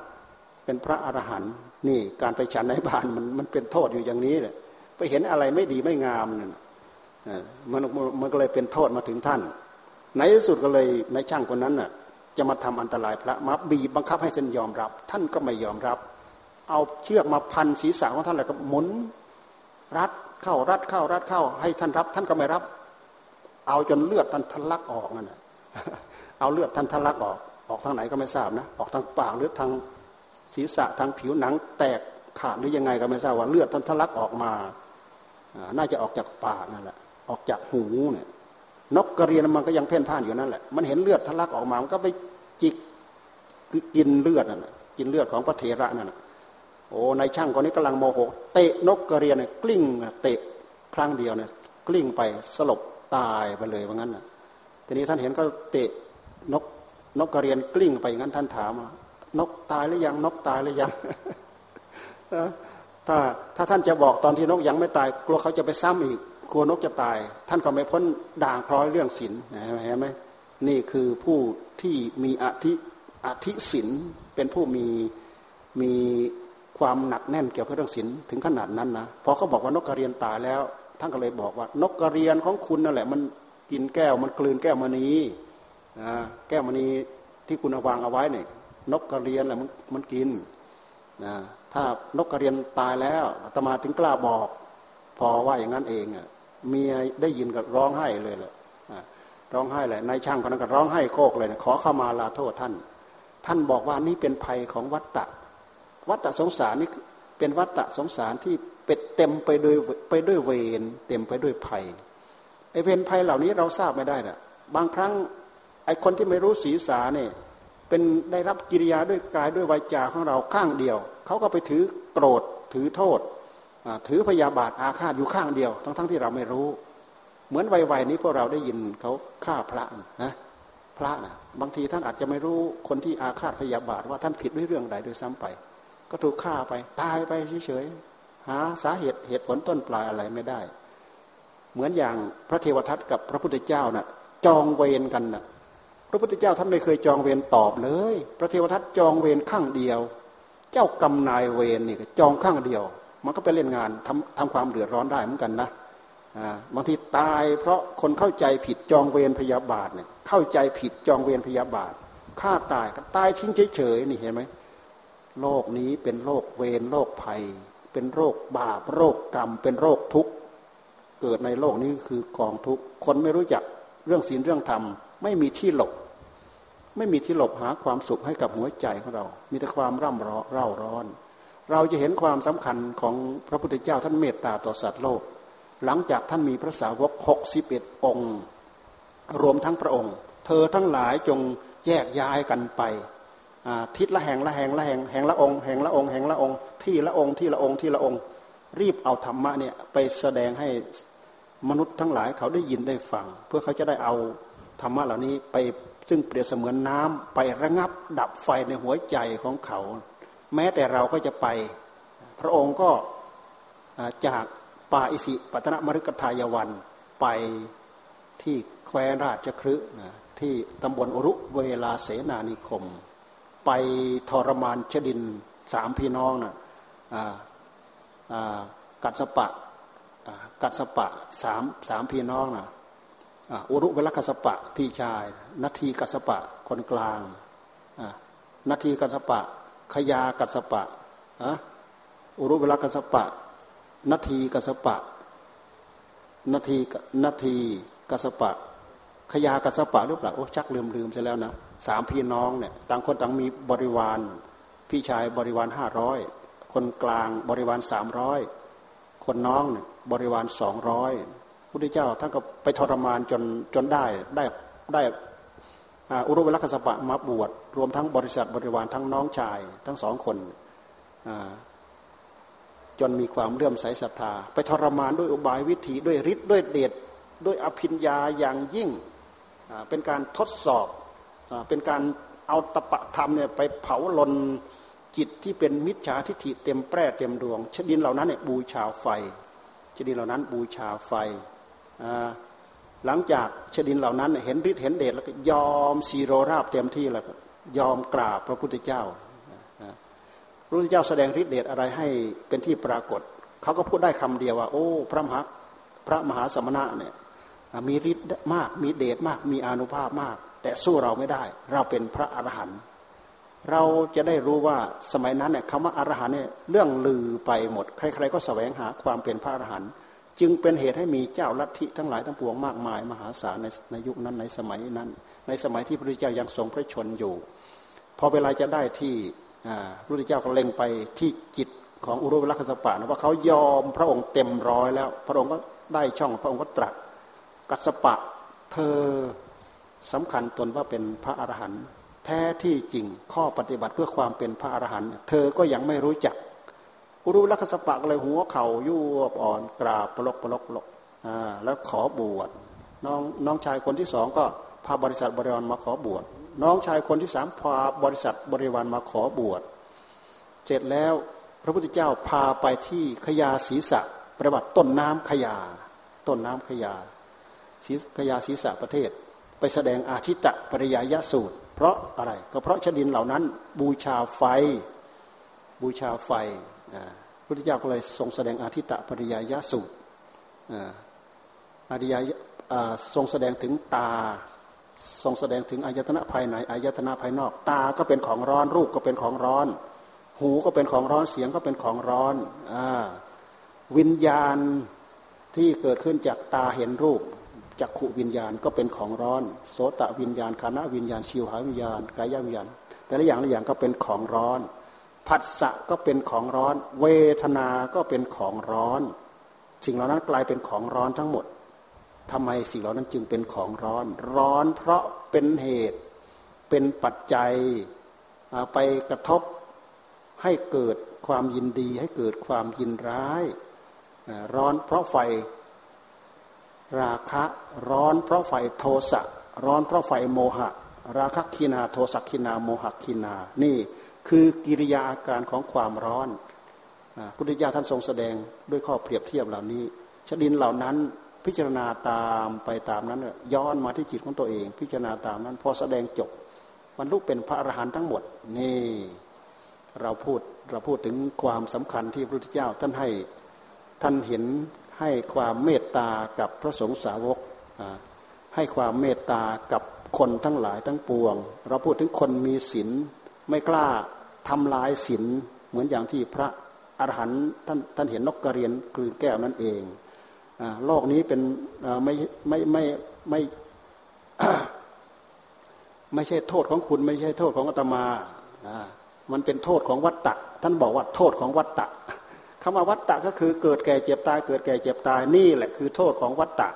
เป็นพระอรหันต์นี่การไปฉันในบ้านมันมันเป็นโทษอยู่อย่างนี้เลยไปเห็นอะไรไม่ดีไม่งามเนี่ยมันมันก็เลยเป็นโทษมาถึงท่าน ในที่สุดก็เลยในช่างคนนั้นน่ะจะมาทำอันตรายพระมาบีบบังคับให้ท่านยอมรับ ท่านก็ไม่ยอมรับ เอาเชือกมาพันศีรษะของท่านแล้วก็หมุนรัด เข้ารัดเข้ารัดเข้า ให้ท่านรับ ท่านก็ไม่รับ เอาจนเลือดท่านทะลักออกนั่นแหละเอาเลือดท่านทะลักออก ออกทางไหนก็ไม่ทราบนะออกทางปากหรือทางศีรษะทางผิวหนัง แตกขาดหรือยังไงก็ไม่ทราบว่าเลือดท่านทะลักออกมา น่าจะออกจากปากนั่นแหละ ออกจากหูเนี่ยนกกระเรียนมันก็ยังเพ่นพ่านอยู่นั่นแหละ มันเห็นเลือดทะลักออกมา มันก็ไปจิกกินเลือดนั่นกินเลือดของพระเถระนั่น โอ้นายช่างคนนี้กำลังโมโหเตะนกกระเรียนเนี่ยกลิ้งเตะครั้งเดียวเนี่ยกลิ้งไปสลบตายไปเลยว่างั้นน่ะทีนี้ท่านเห็นก็เตะนกนกกระเรียนกลิ้งไปอย่างนั้นท่านถามนกตายหรือยังนกตายหรือยังถ้าถ้าท่านจะบอกตอนที่นกยังไม่ตาย กลัวเขาจะไปซ้ำอีกกลัวนกจะตาย ท่านก็ไม่พ้นด่างพร้อยเรื่องศีลเห็นไหมนี่คือผู้ที่มีอธิอธิศีลเป็นผู้มีมี ความหนักแน่นเกี่ยวกับเรื่องศีลถึงขนาดนั้นนะพอเขาบอกว่านกกระเรียนตายแล้วท่านก็เลยบอกว่านกกระเรียนของคุณนั่นแหละ มันกินแก้วมันกลืนแก้วมณีนะแก้วมณีที่คุณวางเอาไว้เนี่ยนกกระเรียนแหละมันมันกินนะถ้านกกระเรียนตายแล้วอาตมาถึงกล้าบอก พอว่าอย่างนั้นเองอะเมียได้ยินก็ร้องไห้เลยแหละร้องไห้เลยนายช่างคนนั้นก็ร้องไห้โคกเลยขอเข้ามาลาโทษท่าน ท่านบอกว่านี่เป็นภัยของวัตตะ วัตตะสงสารนี่เป็นวัตตะสงสารที่เป็ดเต็มไปด้วยไปด้วยเวรเต็มไปด้วยภัยไอเวรภัยเหล่านี้เราทราบไม่ได้นะบางครั้งไอคนที่ไม่รู้ศีรษาเนี่ยเป็นได้รับกิริยาด้วยกายด้วยวาจาของเราข้างเดียวเขาก็ไปถือโกรธถือโทษ ถือพยาบาทอาฆาตอยู่ข้างเดียว ทั้งๆทที่เราไม่รู้ เหมือนวัยๆนี้พวกเราได้ยินเขาฆ่าพระนะพระนะบางทีท่านอาจจะไม่รู้คนที่อาฆาตพยาบาทว่าท่านผิดด้วยเรื่องใดโดยซ้ำไป ก็ถูกฆ่าไป ตายไปเฉยๆหาสาเหตุเหตุผลต้นปลายอะไรไม่ได้ เหมือนอย่างพระเทวทัตกับพระพุทธเจ้านะ่ะ จองเวรกันนะ่ะ พระพุทธเจ้าท่านไม่เคยจองเวรตอบเลย พระเทวทัตจองเวรข้างเดียว เจ้ากรรมนายเวรนี่ก็จองข้างเดียว มันก็ไปเล่นงานทำทำความเดือดร้อนได้เหมือนกันนะบางทีตายเพราะคนเข้าใจผิดจองเวรพยาบาทเนี่ยเข้าใจผิดจองเวรพยาบาทฆ่าตายก็ตายทิ้งเฉยๆนี่เห็นไหม โลกนี้เป็นโรคเวรโรคภัย เป็นโรคบาปโรคกรรม เป็นโรคทุกข์เกิดในโลกนี้คือกองทุกข์คนไม่รู้จักเรื่องศีลเรื่องธรรม ไม่มีที่หลบ ไม่มีที่หลบหาความสุขให้กับหัวใจของเรา มีแต่ความร่ำร้อนเร่าร้อน เราจะเห็นความสำคัญของพระพุทธเจ้าท่านเมตตาต่อสัตว์โลก หลังจากท่านมีพระสาวกหกสิบเอ็ดองค์ รวมทั้งพระองค์ เธอทั้งหลายจงแยกย้ายกันไป ทิศละแห่งละแห่งละแห่งแห่งละองค์แห่งละองค์แห่งละองค์ที่ละองค์ที่ละองค์ที่ละองค์ รีบเอาธรรมะเนี่ยไปแสดงให้มนุษย์ทั้งหลายเขาได้ยินได้ฟัง เพื่อเขาจะได้เอาธรรมะเหล่านี้ไปซึ่งเปรียบเสมือนน้ำไประงับดับไฟในหัวใจของเขา แม้แต่เราก็จะไป พระองค์ก็จากป่าอิสิปัตนมฤกทายวันไปที่แคว้นราชคฤห์ที่ตำบลอรุเวลาเสนานิคม ไปทรมานชดินสามพี่น้องนะกัดสปะกัดสปะสามสามพี่น้องนะอุรุเวลกัสปะพี่ชาย นาทีกัสปะคนกลางนาทีกัสปะ ขยากัสปะอุรุเวลกัสปะ นาทีกัสปะ นาทีนาทีกัสปะ ขยากัสปะหรือเปล่าโอ้ชักลืมลืมใช่แล้วนะ สามพี่น้องเนี่ยต่างคนต่างมีบริวาร พี่ชายบริวารห้าร้อยคนกลางบริวารสามร้อยคนน้องเนี่ยบริวารสองร้อยพุทธเจ้าท่านก็ไปทรมานจนจนได้ได้ได้อุรุเวลกัสปะมาบวชรวมทั้งบริษัทบริวารทั้งน้องชายทั้งสองคนจนมีความเลื่อมใสศรัทธา ไปทรมานด้วยอุบายวิธีด้วยฤทธิ์ด้วยเดชด้วยอภิญญาอย่างยิ่งเป็นการทดสอบ เป็นการเอาตปะธรรมเนี่ยไปเผาลนจิตที่เป็นมิจฉาทิฏฐิเต็มแปร่เต็มดวงชดินเหล่านั้นเนี่ยบูชาไฟชดินเหล่านั้นบูชาไฟหลังจากชดินเหล่านั้นเห็นฤทธิ์เห็นเดชแล้วก็ยอมสีโรราบเต็มที่แล้วยอมกราบพระพุทธเจ้าพระพุทธเจ้าแสดงฤทธิ์เดชอะไรให้เป็นที่ปรากฏ เขาก็พูดได้คำเดียวว่า โอ้ พระมหาพระมหาสมณะเนี่ยมีฤทธิ์มากมีเดชมากมีอนุภาพมาก แต่สู้เราไม่ได้ เราเป็นพระอรหันต์เราจะได้รู้ว่าสมัยนั้นเนี่ยคำว่าอรหันต์เนี่ยเรื่องลือไปหมด ใคร ๆ ก็แสวงหาความเป็นพระอรหันต์จึงเป็นเหตุให้มีเจ้าลัทธิทั้งหลายทั้งปวงมากมาย มหาศาลในในยุคนั้นในสมัยนั้น ในสมัยที่พระพุทธเจ้ายังทรงพระชนอยู่ พอเวลาจะได้ที่พระพุทธเจ้าก็เล็งไปที่จิตของอุรุเวลคสปะนะว่าเขายอมพระองค์เต็มร้อยแล้ว พระองค์ก็ได้ช่องพระองค์ก็ตรัสกัสปะ เธอ สำคัญตนว่าเป็นพระอรหันต์แท้ที่จริงข้อปฏิบัติเพื่อความเป็นพระอรหันต์เธอก็ยังไม่รู้จักอุรุลักษปะเลยหัวเข่ายุบอ่อนกราบปลกปลกปลกแล้วขอบวชน้องน้องชายคนที่สองก็พาบริษัทบริวารมาขอบวชน้องชายคนที่สามพาบริษัทบริวารมาขอบวชเสร็จแล้วพระพุทธเจ้าพาไปที่ขยาศีสะประวัติต้นน้ำขยา ต้นน้ำขยาขยาศีสะประเทศ ไปแสดงอาชิตะปริยายสูตร เพราะอะไรก็เพราะชดินเหล่านั้นบูชาไฟ บูชาไฟพระพุทธเจ้าก็เลยทรงแสดงอาทิตะปริยายสูตรอาริยทรงแสดงถึงตา ทรงแสดงถึงอายตนะภายในอายตนะภายนอก ตาก็เป็นของร้อนรูปก็เป็นของร้อน หูก็เป็นของร้อนเสียงก็เป็นของร้อนอวิญญาณที่เกิดขึ้นจากตาเห็นรูป จักขุวิญญาณก็เป็นของร้อน โสตวิญญาณคณะวิญญาณ ชิวหาวิญญาณ กายวิญญาณ แต่ละอย่างละอย่างก็เป็นของร้อน ผัสสะก็เป็นของร้อน เวทนา ก็เป็นของร้อน สิ่งเหล่านั้นกลายเป็นของร้อนทั้งหมดทำไมสิ่งเหล่านั้นจึงเป็นของร้อน ร้อนเพราะเป็นเหตุ เป็นปัจจัยไปกระทบให้เกิดความยินดีให้เกิดความยินร้าย ร้อนเพราะไฟ ราคะร้อนเพราะไฟโทสะร้อนเพราะไฟโมหะ ราคะคินาโทสักคินาโมหะคินา นี่คือกิริยาอาการของความร้อนพุทธิยาท่านทรงแสดงด้วยข้อเปรียบเทียบเหล่านี้ชดินเหล่านั้นพิจารณาตามไปตามนั้นย้อนมาที่จิตของตัวเอง พิจารณาตามนั้น พอแสดงจบบรรลุเป็นพระอรหันต์ทั้งหมดนี่เราพูดเราพูดถึงความสำคัญที่พระพุทธเจ้าท่านให้ท่านเห็น ให้ความเมตตากับพระสงฆ์สาวก ให้ความเมตตากับคนทั้งหลายทั้งปวง เราพูดถึงคนมีศีลไม่กล้าทำลายศีลเหมือนอย่างที่พระอรหันต์ท่านท่านเห็นนกกระเรียนกลืนแก้วนั่นเองโลกนี้เป็นไม่ไม่ไม่ไม่ไม่ใช่โทษของคุณ ไม่ใช่โทษของอาตมา มันเป็นโทษของวัตตะ ท่านบอกว่าโทษของวัตตะ คำว่าวัตตะก็คือเกิดแก่เจ็บตาย เกิดแก่เจ็บตายนี่แหละคือโทษของวัตตะ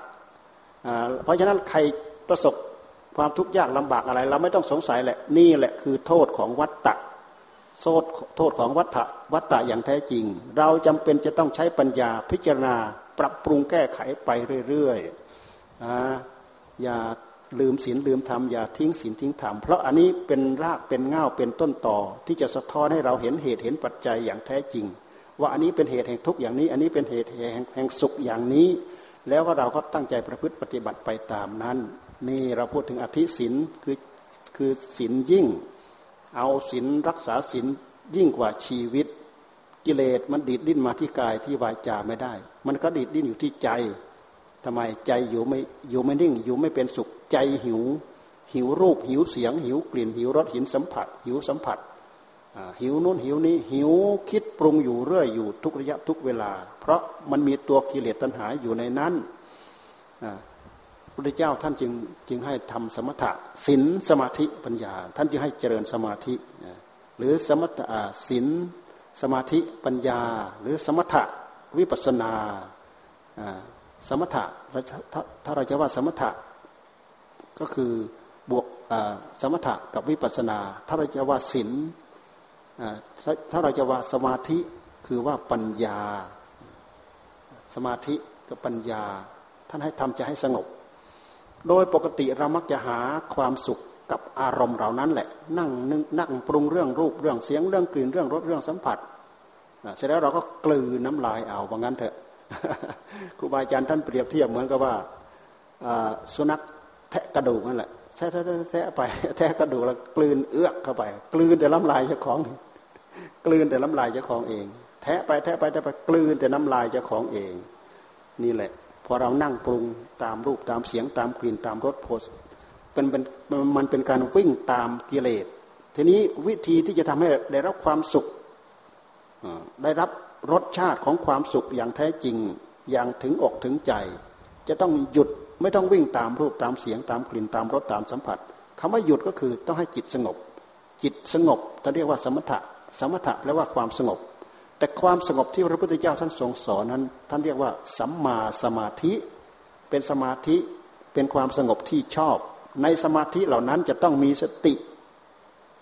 เพราะฉะนั้นใครประสบความทุกข์ยากลำบากอะไร เราไม่ต้องสงสัยแหละนี่แหละคือโทษของวัตตะโทษโทษของวัฏฏะวัฏฏะอย่างแท้จริง เราจำเป็นจะต้องใช้ปัญญาพิจารณาปรับปรุงแก้ไขไปเรื่อยๆอย่าลืมศีลลืมธรรมอย่าทิ้งศีลทิ้งธรรมเพราะอันนี้เป็นรากเป็นเง่าเป็นต้นต่อที่จะสะท้อนให้เราเห็นเหตุเห็นปัจจัยอย่างแท้จริง ว่าอันนี้เป็นเหตุแห่งทุกข์อย่างนี้ อันนี้เป็นเหตุแห่งสุขอย่างนี้ แล้วก็เราก็ตั้งใจประพฤติปฏิบัติไปตามนั้น นี่เราพูดถึงอธิศีลคือคือศีลยิ่ง เอาศีลรักษาศีลยิ่งกว่าชีวิต กิเลสมันดีดดิ้นมาที่กายที่วาจาไม่ได้ มันก็ดีดดิ้นอยู่ที่ใจทำไมใจอยู่ไม่อยู่ไม่นิ่งอยู่ไม่เป็นสุขใจหิว หิวรูปหิวเสียง หิวกลิ่น หิวรสหินสัมผัส หิวสัมผัส หิวนู้นหิวนี้หิวคิดปรุงอยู่เรื่อยอยู่ทุกระยะทุกเวลา เพราะมันมีตัวกิเลสตัณหาอยู่ในนั้นพระเจ้าท่านจึงจึงให้ทำสมถะศีลสมาธิปัญญา ท่านจึงให้เจริญสมาธิ หรือสมถะศีลสมาธิปัญญา หรือสมถะวิปัสนาสมถะถ้าเราจะว่าสมถะก็คือบวกสมถะกับวิปัสนา ถ้าเราจะว่าศีล ถ้าเราจะว่าสมาธิคือว่าปัญญา สมาธิกับปัญญา ท่านให้ทำจะให้สงบ โดยปกติเรามักจะหาความสุขกับอารมณ์เหล่านั้นแหละ นั่งนึงนั่งปรุงเรื่องรูปเรื่องเสียงเรื่องกลิ่นเรื่องรสเรื่องสัมผัสเสร็จแล้วเราก็กลืนน้ำลายเอาว่างั้นเถอะครูบาอาจารย์ท่านเปรียบเทียบเหมือนกับว่าสุนัขแทะกระดูกนั่นแหละแทะแทะแทะไปแทะกระดูกแล้วกลืนเอื้อกเข้าไป กลืนแต่น้ำลายเจ้าของ กลืนแต่น้ำลายเจ้าของเอง แทะไปแทะไปแทะไปกลืนแต่น้ำลายเจ้าของเอง นี่แหละพอเรานั่งปรุงตามรูปตามเสียงตามกลิ่นตามรสโพสเป็นเป็นมันเป็นการวิ่งตามกิเลสทีนี้วิธีที่จะทำให้ได้รับความสุขได้รับรสชาติของความสุขอย่างแท้จริงอย่างถึงอกถึงใจ จะต้องหยุดไม่ต้องวิ่งตามรูปตามเสียงตามกลิ่นตามรสตามสัมผัสคำว่าหยุดก็คือต้องให้จิตสงบ จิตสงบเราเรียกว่าสมถะ สมถะแปลว่าความสงบ แต่ความสงบที่พระพุทธเจ้าท่านทรงสอนนั้น ท่านเรียกว่า สัมมาสมาธิ เป็นสมาธิเป็นความสงบที่ชอบ ในสมาธิเหล่านั้นจะต้องมีสติ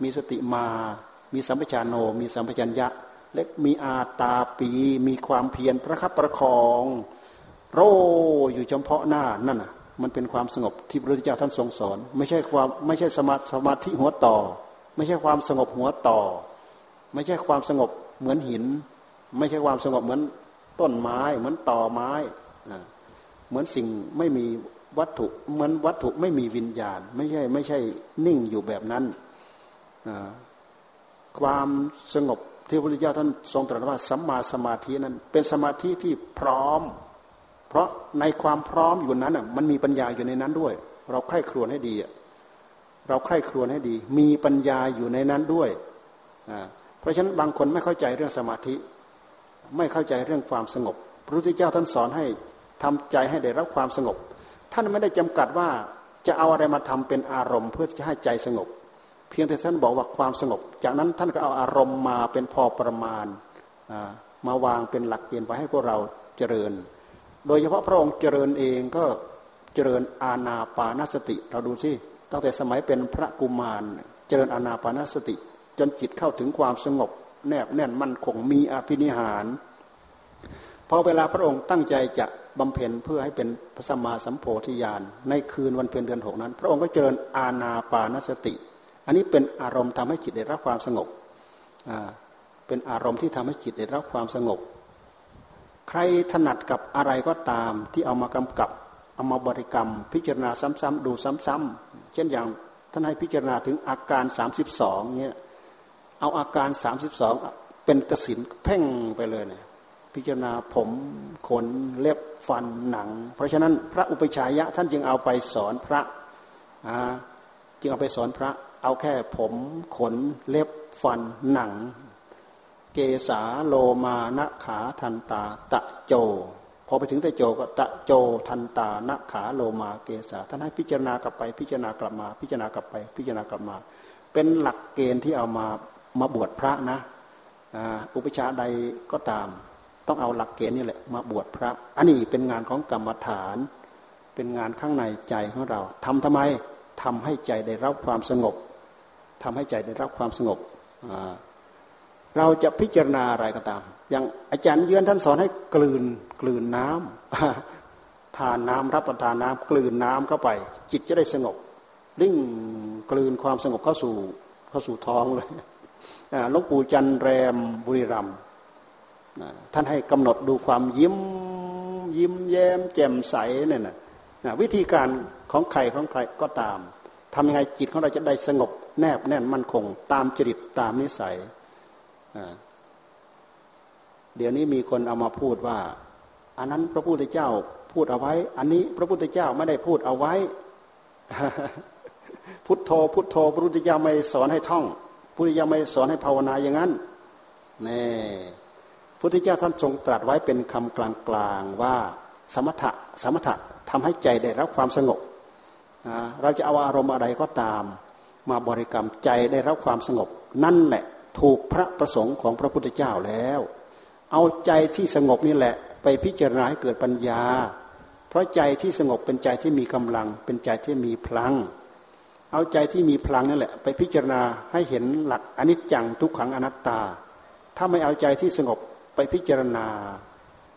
มีสติมา มีสัมปชานโน มีสัมปชัญญะและมีอาตาปี มีความเพียรประคับประคอง โรอยู่เฉพาะหน้านั่นน่ะมันเป็นความสงบที่พระพุทธเจ้าท่านทรงสอน ไม่ใช่ความไม่ใช่สมาสมาธิหัวต่อ ไม่ใช่ความสงบหัวต่อ ไม่ใช่ความสงบเหมือนหิน ไม่ใช่ความสงบเหมือนต้นไม้ เหมือนต่อไม้เหมือนสิ่งไม่มีวัตถุเหมือนวัตถุไม่มีวิญญาณ ไม่ใช่ไม่ใช่นิ่งอยู่แบบนั้นความสงบที่พระพุทธเจ้าท่านทรงตรัสว่าสัมมาสมาธินั้น เป็นสมาธิที่พร้อม เพราะในความพร้อมอยู่นั้นมันมีปัญญาอยู่ในนั้นด้วย เราใคร่ครวญให้ดีเราใคร่ครวญให้ดี มีปัญญาอยู่ในนั้นด้วย เพราะฉะนั้นบางคนไม่เข้าใจเรื่องสมาธิ ไม่เข้าใจเรื่องความสงบ พระพุทธเจ้าท่านสอนให้ทำใจให้ได้รับความสงบ ท่านไม่ได้จำกัดว่าจะเอาอะไรมาทำเป็นอารมณ์ เพื่อจะให้ใจสงบ เพียงแต่ท่านบอกว่าความสงบ จากนั้นท่านก็เอาอารมณ์มาเป็นพอประมาณมาวางเป็นหลักเกณฑ์ไปให้พวกเราเจริญ โดยเฉพาะพระองค์เจริญเองก็เจริญอาณาปานสติ เราดูสิตั้งแต่สมัยเป็นพระกุมารเจริญอาณาปานสติ จนจิตเข้าถึงความสงบ แนบแน่นมั่นคงมีอภินิหารพอเวลาพระองค์ตั้งใจจะบำเพ็ญเพื่อให้เป็นพระสัมมาสัมโพธิญาณในคืนวันเพ็ญเดือนหกนั้น พระองค์ก็เจริญอาณาปานสติ อันนี้เป็นอารมณ์ทำให้จิตได้รับความสงบเป็นอารมณ์ที่ทำให้จิตได้รับความสงบ ใครถนัดกับอะไรก็ตามที่เอามากำกับเอามาบริกรรม พิจารณาซ้ำๆดูซ้ำๆเช่นอย่างท่านให้พิจารณาถึงอาการ 32เนี่ย เอาอาการ 32 เป็นกสินเพ่งไปเลยเนี่ยพิจารณาผมขนเล็บฟันหนัง เพราะฉะนั้นพระอุปชัยยะท่านจึงเอาไปสอนพระจึงเอาไปสอนพระ เอาแค่ผมขนเล็บฟันหนัง เกษาโลมานะขาทันตาตะโจ พอไปถึงตะโจก็ตะโจทันตานะขาโลมาเกษาท่านให้พิจารณากลับไปพิจารณากลับมา พิจารณากลับไปพิจารณากลับมา เป็นหลักเกณฑ์ที่เอามา มาบวชพระนะอุปชาใดก็ตาม ต้องเอาหลักเกณฑ์นี่แหละมาบวชพระ อันนี้เป็นงานของกรรมฐาน เป็นงานข้างในใจของเราทำทำไมทำให้ใจได้รับความสงบทำให้ใจได้รับความสงบเราจะพิจารณาอะไรก็ตาม อย่างอาจารย์เยือนท่านสอนให้กลืนกลืนน้ำทานน้ำรับประทานน้ำกลืนน้ำเข้าไป จิตจะได้สงบลิ่งกลืนความสงบเข้าสู่เข้าสู่ท้องเลย หลวงปู่จันแรมบุรีรัมท่านให้กำหนดดูความยิ้มยิ้มแย้ม แจ่มใสเนี่ยนะวิธีการของใครของใครก็ตามทำยังไงจิตของเราจะได้สงบแนบแน่นมั่นคง ตามจริตตามนิสัยเดี๋ยวนี้มีคนเอามาพูดว่า อันนั้นพระพุทธเจ้าพูดเอาไว้ อันนี้พระพุทธเจ้าไม่ได้พูดเอาไว้ พุทโธพุทโธพระพุทธเจ้าไม่สอนให้ท่อง พุทธเจ้าไม่สอนให้ภาวนาอย่างนั้นแน่พุทธเจ้าท่านทรงตรัสไว้เป็นคำกลางๆว่าสมถะสมถะทำให้ใจได้รับความสงบเราจะเอาอารมณ์อะไรก็ตาม มาบริกรรมใจได้รับความสงบ นั่นแหละถูกพระประสงค์ของพระพุทธเจ้าแล้ว เอาใจที่สงบนี่แหละไปพิจารณาให้เกิดปัญญา เพราะใจที่สงบเป็นใจที่มีกำลัง เป็นใจที่มีพลัง เอาใจที่มีพลังนั่นแหละ ไปพิจารณาให้เห็นหลักอนิจจังทุกขังอนัตตา ถ้าไม่เอาใจที่สงบไปพิจารณา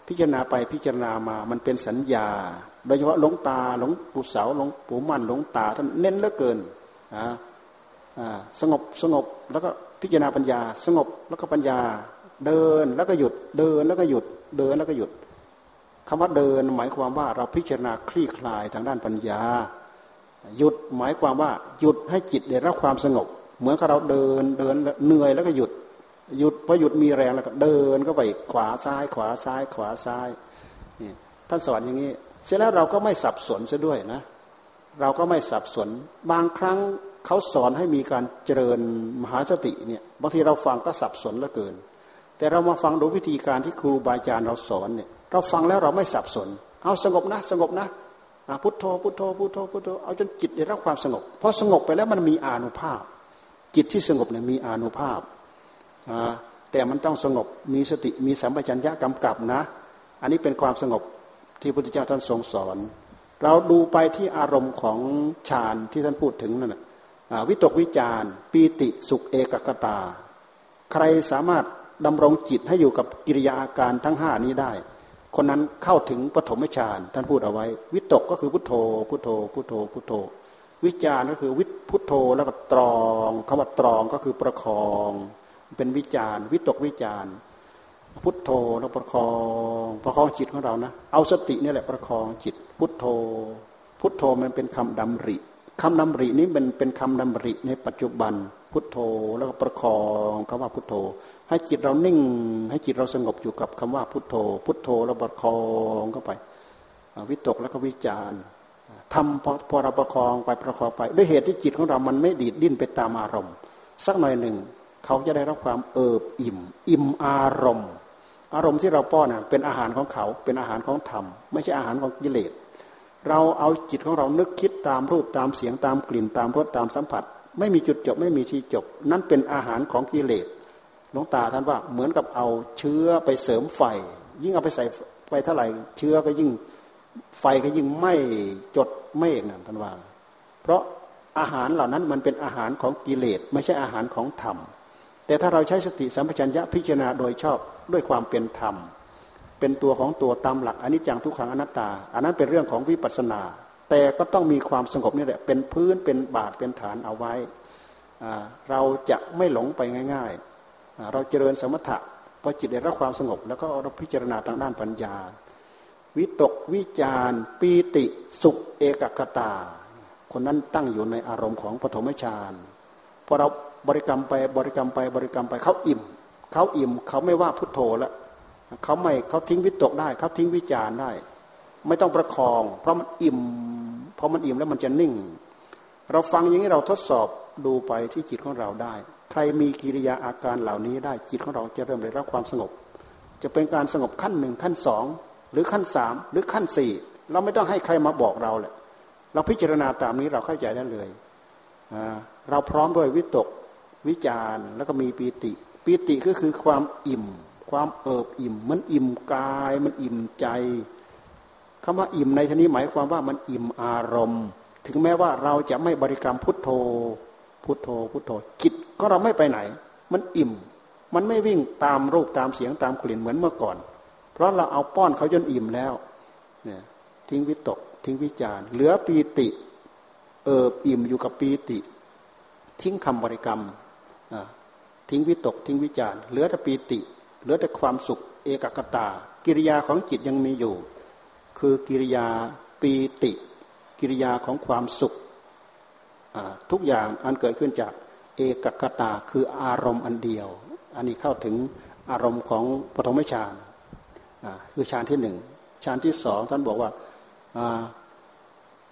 พิจารณาไปพิจารณามา มันเป็นสัญญา โดยเฉพาะหลงตาหลงปู่เสาหลงปู่มันหลงตาท่านเน้นเหลือเกินสงบสงบแล้วก็พิจารณาปัญญา สงบแล้วก็ปัญญา เดินแล้วก็หยุดเดินแล้วก็หยุดเดินแล้วก็หยุดคำว่าเดินหมายความว่าเราพิจารณาคลี่คลายทางด้านปัญญา หยุดหมายความว่าหยุดให้จิตได้รับความสงบ เหมือนกับเราเดินเดินเหนื่อยแล้วก็หยุดหยุดพอหยุดมีแรงแล้วก็เดินก็ไปขวาซ้าย ขวาซ้าย ขวาซ้ายนี่ท่านสอนอย่างนี้ เสร็จแล้วเราก็ไม่สับสนซะด้วยนะ เราก็ไม่สับสน บางครั้งเขาสอนให้มีการเจริญมหาสติเนี่ยบางทีเราฟังก็สับสนเหลือเกิน แต่เรามาฟังดูวิธีการที่ครูบาอาจารย์เราสอนเนี่ยเราฟังแล้วเราไม่สับสน เอาสงบนะ สงบนะ พุทโธพุทโธพุทโธพุทโธเอาจนจิตได้รับความสงบพอสงบไปแล้วมันมีอานุภาพ จิตที่สงบเนี่ยมีอานุภาพแต่มันต้องสงบมีสติมีสัมปชัญญะกำกับนะ อันนี้เป็นความสงบที่พระพุทธเจ้าท่านทรงสอน เราดูไปที่อารมณ์ของฌานที่ท่านพูดถึงนั่นแหะวิตกวิจารปีติสุขเอกกตา ใครสามารถดำรงจิตให้อยู่กับกิริยาอาการทั้งห้านี้ได้ คนนั้นเข้าถึงปฐมฌานท่านพูดเอาไว้ วิตกก็คือพุทโธ พุทโธ พุทโธ พุทโธ วิจารก็คือวิพุทโธแล้วก็ตรองคำว่าตรองก็คือประคอง เป็นวิจารวิตกวิจารพุทโธแล้วประคองประคองจิตของเรานะ เอาสตินี่แหละประคองจิต พุทโธ พุทโธมันเป็นคำดำริคำดำรินี้เป็นเป็นคำดำริในปัจจุบัน พุทโธแล้วก็ประคองคำว่าพุทโธ ให้จิตเรานิ่ง ให้จิตเราสงบอยู่กับคำว่าพุทโธ พุทโธแล้วประคองเข้าไป วิตกแล้วก็วิจารทำพอพอเราประคองไปประคองไป ด้วยเหตุที่จิตของเรามันไม่ดีดดิ้นไปตามอารมณ์ สักหน่อยหนึ่ง เขาจะได้รับความเอิบอิ่ม อิ่มอารมณ์ อารมณ์ที่เราป้อนเป็นอาหารของเขาเป็นอาหารของธรรม ไม่ใช่อาหารของกิเลสเราเอาจิตของเรานึกคิดตามรูปตามเสียงตามกลิ่นตามรสตามสัมผัส ไม่มีจุดจบไม่มีที่จบ นั่นเป็นอาหารของกิเลส หลวงตาท่านว่าเหมือนกับเอาเชื้อไปเสริมไฟ ยิ่งเอาไปใส่ไปเท่าไหร่ เชื้อก็ยิ่งไฟก็ยิ่งไหม้จดเมฆนั่นท่านว่า เพราะอาหารเหล่านั้นมันเป็นอาหารของกิเลสไม่ใช่อาหารของธรรม แต่ถ้าเราใช้สติสัมปชัญญะพิจารณาโดยชอบด้วยความเป็นธรรม เป็นตัวของตัวตามหลักอนิจจังทุกขังอนัตตา อันนั้นเป็นเรื่องของวิปัสสนา แต่ก็ต้องมีความสงบนี่แหละเป็นพื้นเป็นบาทเป็นฐานเอาไว้ เราจะไม่หลงไปง่าย ๆ เราเจริญสมถะพอจิตได้รับความสงบ แล้วก็เราพิจารณาทางด้านปัญญา วิตกวิจารปีติสุขเอกคตา คนนั้นตั้งอยู่ในอารมณ์ของปฐมฌานพอเราบริกรรมไปบริกรรมไปบริกรรมไปเขาอิ่มเขาอิ่มเขาไม่ว่าพุทโธแล้วเขาไม่เขาทิ้งวิตกได้เขาทิ้งวิจารได้ ไม่ต้องประคอง เพราะมันอิ่มพอมันอิ่มแล้วมันจะนิ่ง เราฟังอย่างนี้เราทดสอบดูไปที่จิตของเราได้ ใครมีกิริยาอาการเหล่านี้ได้จิตของเราจะเริ่มได้รับความสงบ จะเป็นการสงบขั้นหนึ่งขั้นสองหรือขั้นสามหรือขั้นสี่เราไม่ต้องให้ใครมาบอกเราแหละเราพิจารณาตามนี้เราเข้าใจได้เลยเราพร้อมด้วยวิตกวิจารแล้วก็มีปีติ ปีติก็คือความอิ่ม ความเอิบอิ่ม มันอิ่มกายมันอิ่มใจคำว่าอิ่มในที่นี้หมายความว่ามันอิ่มอารมณ์ ถึงแม้ว่าเราจะไม่บริกรรมพุทโธ พุทโธพุทโธจิต ก็เราไม่ไปไหน มันอิ่ม มันไม่วิ่งตามรูปตามเสียงตามกลิ่นเหมือนเมื่อก่อน เพราะเราเอาป้อนเขาจนอิ่มแล้วเนี่ยทิ้งวิตก ทิ้งวิจารเหลือปีติเอิบอิ่มอยู่กับปีติ ทิ้งคำบริกรรมทิ้งวิตก ทิ้งวิจารเหลือแต่ปีติ เหลือแต่ความสุข เอกกตา กิริยาของจิตยังมีอยู่ คือกิริยาปีติ กิริยาของความสุขทุกอย่างอันเกิดขึ้นจาก เอกกตาคืออารมณ์อันเดียว อันนี้เข้าถึงอารมณ์ของปฐมฌานคือฌานที่หนึ่งฌานที่สองท่านบอกว่า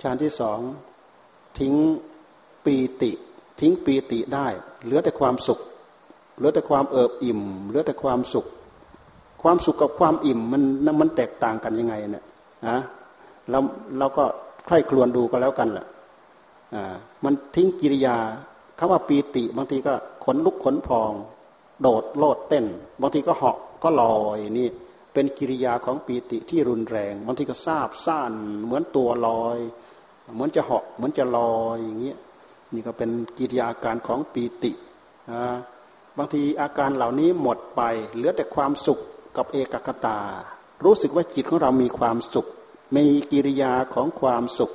ฌานที่สองทิ้งปีติ ทิ้งปีติได้ เหลือแต่ความสุข เหลือแต่ความเอิบอิ่ม เหลือแต่ความสุข ความสุขกับความอิ่มมันมันแตกต่างกันยังไงเนี่ยนะเราเราก็ใคร่ครวญดูก็แล้วกันแหละมันทิ้งกิริยา คำว่าปีติ บางทีก็ขนลุกขนพอง โดดโลดเต้น บางทีก็เหาะก็ลอยนี่ เป็นกิริยาของปีติที่รุนแรง บางทีก็ซาบซ่านเหมือนตัวลอย เหมือนจะเหาะเหมือนจะลอยอย่างเงี้ยนี่ก็เป็นกิริยาการของปีติบางทีอาการเหล่านี้หมดไป เหลือแต่ความสุขกับเอกคตา รู้สึกว่าจิตของเรามีความสุข มีกิริยาของความสุข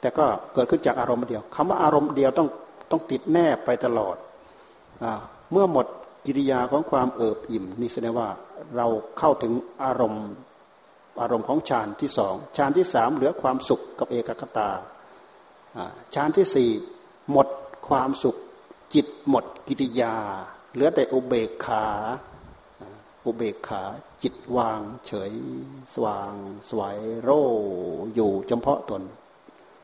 แต่ก็เกิดขึ้นจากอารมณ์เดียวคำว่าอารมณ์เดียวต้อง ต้องติดแนบไปตลอดอเมื่อหมดกิริยาของความเอิบอิ่มนี่แสดงว่าเราเข้าถึงอารมณ์อารมณ์ของฌานที่สองฌานที่สามเหลือความสุขกับเอกคตาฌานที่สี่หมดความสุขจิตหมดกิริยา เหลือแต่อุเบกขาอุเบกขาจิตวางเฉย สว่าง สวยโรอยู่จำเพาะตน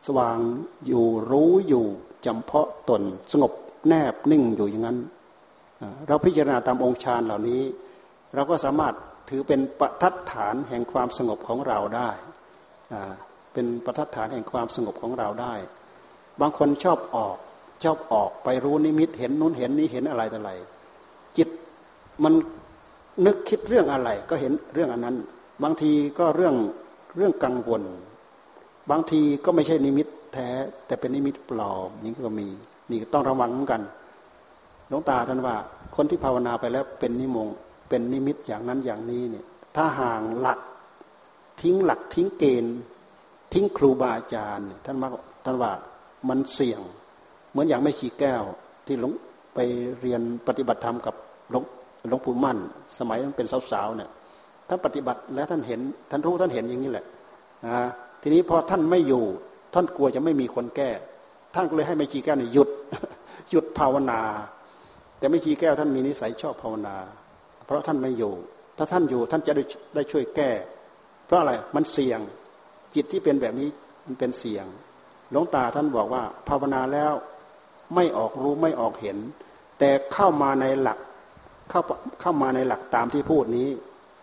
สว่างอยู่รู้อยู่ จำเพาะตนสงบแนบนิ่งอยู่อย่างนั้น เราพิจารณาตามองค์ฌานเหล่านี้ เราก็สามารถถือเป็นประทัดฐานแห่งความสงบของเราได้ เป็นประทัดฐานแห่งความสงบของเราได้ บางคนชอบออกชอบออกไปรู้นิมิตเห็นนู้นเห็นนี้เห็นอะไรต่ออะไร จิตมันนึกคิดเรื่องอะไรก็เห็นเรื่องอันนั้น บางทีก็เรื่องเรื่องกังวล บางทีก็ไม่ใช่นิมิตแท้ แต่เป็นนิมิตปลอมนี่ก็มี นี่ต้องระวังเหมือนกันหลวงตาท่านว่า คนที่ภาวนาไปแล้วเป็นนิมงเป็นนิมิตอย่างนั้นอย่างนี้เนี่ย ถ้าห่างหลักทิ้งหลักทิ้งเกณฑ์ ทิ้งครูบาอาจารย์ท่านว่าท่านว่ามันเสี่ยง เหมือนอย่างไม่ชีแก้วที่หลวงไปเรียนปฏิบัติธรรมกับหลวงหลวงปู่มั่น สมัยนั้นเป็นสาวๆเนี่ยท่านปฏิบัติแล้วท่านเห็น ท่านรู้ท่านเห็นอย่างนี้แหละนะทีนี้พอท่านไม่อยู่ ท่านกลัวจะไม่มีคนแก้ ท่านก็เลยให้ไม่ชีแก้วนี่หยุดหยุดภาวนา แต่ไม่ชีแก้วท่านมีนิสัยชอบภาวนา เพราะท่านไม่อยู่ ถ้าท่านอยู่ท่านจะได้ได้ช่วยแก้ เพราะอะไรมันเสี่ยงจิตที่เป็นแบบนี้มันเป็นเสี่ยงหลวงตาท่านบอกว่า ภาวนาแล้วไม่ออกรู้ไม่ออกเห็น แต่เข้ามาในหลักเข้าเข้ามาในหลักตามที่พูดนี้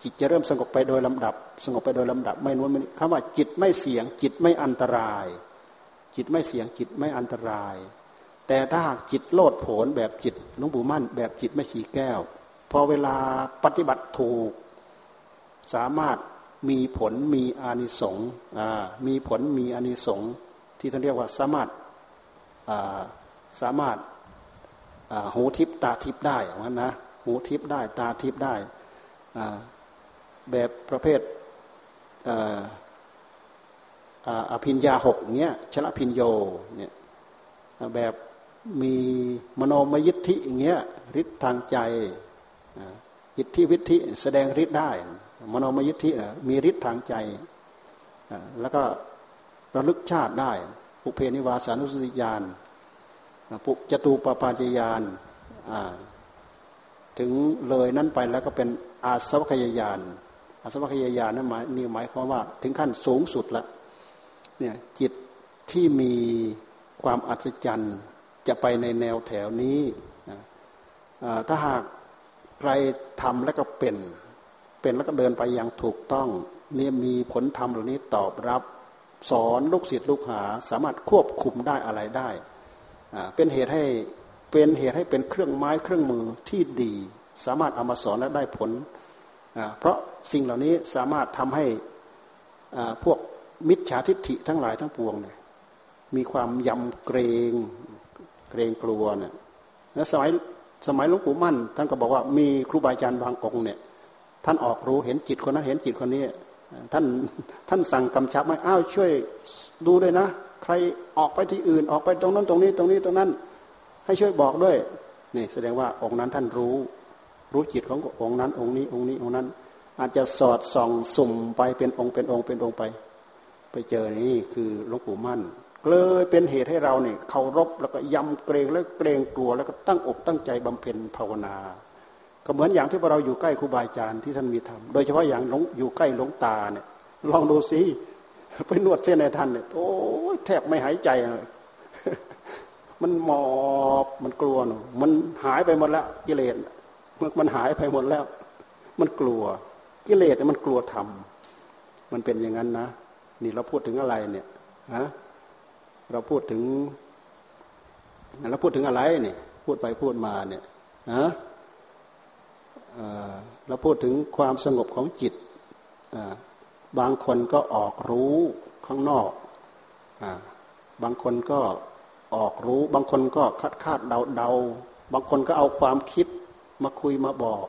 จิตจะเริ่มสงบไปโดยลำดับ สงบไปโดยลำดับ ไม่นู้นไม่คำว่าจิตไม่เสียง จิตไม่อันตราย จิตไม่เสียงจิตไม่อันตราย แต่ถ้าหากจิตโลดโผนแบบจิตหลวงปู่มั่น แบบจิตไม่ฉีแก้ว พอเวลาปฏิบัติถูก สามารถมีผลมีอานิสงส์มีผลมีอานิสงส์ที่ท่านเรียกว่าสามารถสามารถหูทิพตาทิพได้ว่านะหูทิพได้ตาทิพได้แบบประเภท อภิญญาหกเงี้ยชละพิญโยเนี่ยแบบมีมโนมยิทธิอย่างเงี้ยฤทธิ์ทางใจยิทธิวิธิแสดงฤทธิ์ได้ มโนมยิทธิมีฤทธิ์ทางใจ แล้วก็ระลึกชาติได้ปุเพนิวาสานุสติญาณปุจตูปปาจยานถึงเลยนั้นไปแล้วก็เป็นอาสวัคยายานอาสวัคยายานนั่นหมายนี่หมายความว่า ถึงขั้นสูงสุดละ เนี่ยจิตที่มีความอัศจรรย์จะไปในแนวแถวนี้ถ้าหากใครทำแล้วก็เป็น เป็นแล้วก็เดินไปอย่างถูกต้องนี่มีผลธรรมเหล่านี้ตอบรับ สอนลูกศิษย์ลูกหา สามารถควบคุมได้อะไรได้ เป็นเหตุให้เป็นเหตุให้เป็นเครื่องไม้เครื่องมือที่ดี สามารถเอามาสอนและได้ผล เพราะสิ่งเหล่านี้สามารถทำให้พวก มิจฉาทิฏฐิทั้งหลายทั้งปวงเนี่ยมีความยำเกรงเกรงกลัวเนี่ยแล้วสมัยสมัยหลวงปู่มั่น ท่านก็บอกว่ามีครูบาอาจารย์บางองค์เนี่ย ท่านออกรู้เห็นจิตคนนั้นเห็นจิตคนนี้ ท่านท่านสั่งกำชับมาอ้าวช่วยดูด้วยนะ ใครออกไปที่อื่นออกไปตรงนั้นตรงนี้ตรงนี้ตรงนั้น ให้ช่วยบอกด้วยนี่แสดงว่าองค์นั้นท่านรู้ รู้จิตขององค์นั้น องค์นี้องค์นี้องค์นั้น อาจจะสอดส่องสุ่มไปเป็นองค์เป็นองค์เป็นองค์ไป ไปเจอนี่คือหลวงปู่มั่นเลยเป็นเหตุให้เราเนี่ยเคารพแล้วก็ยำเกรงแล้วเกรงกลัวแล้วก็ตั้งอกตั้งใจบำเพ็ญภาวนา ก็เหมือนอย่างที่เราอยู่ใกล้ครูบาอาจารย์ที่ท่านมีธรรมโดยเฉพาะอย่างอยู่ใกล้หลวงตาเนี่ยลองดูสิไปนวดเส้นในท่านเนี่ยโอ้แทบไม่หายใจเลยมันหมอบมันกลัวหนูมันหายไปหมดแล้วกิเลสมันหายไปหมดแล้ว มันกลัวกิเลสมันกลัวธรรมมันเป็นอย่างนั้นนะ นี่เราพูดถึงอะไรเนี่ยฮะเราพูดถึงเราพูดถึงอะไรเนี่ยพูดไปพูดมาเนี่ยฮะเราพูดถึงความสงบของจิตบางคนก็ออกรู้ข้างนอกบางคนก็ออกรู้ บางคนก็คาดคาดเดาเดาบางคนก็เอาความคิดมาคุยมาบอก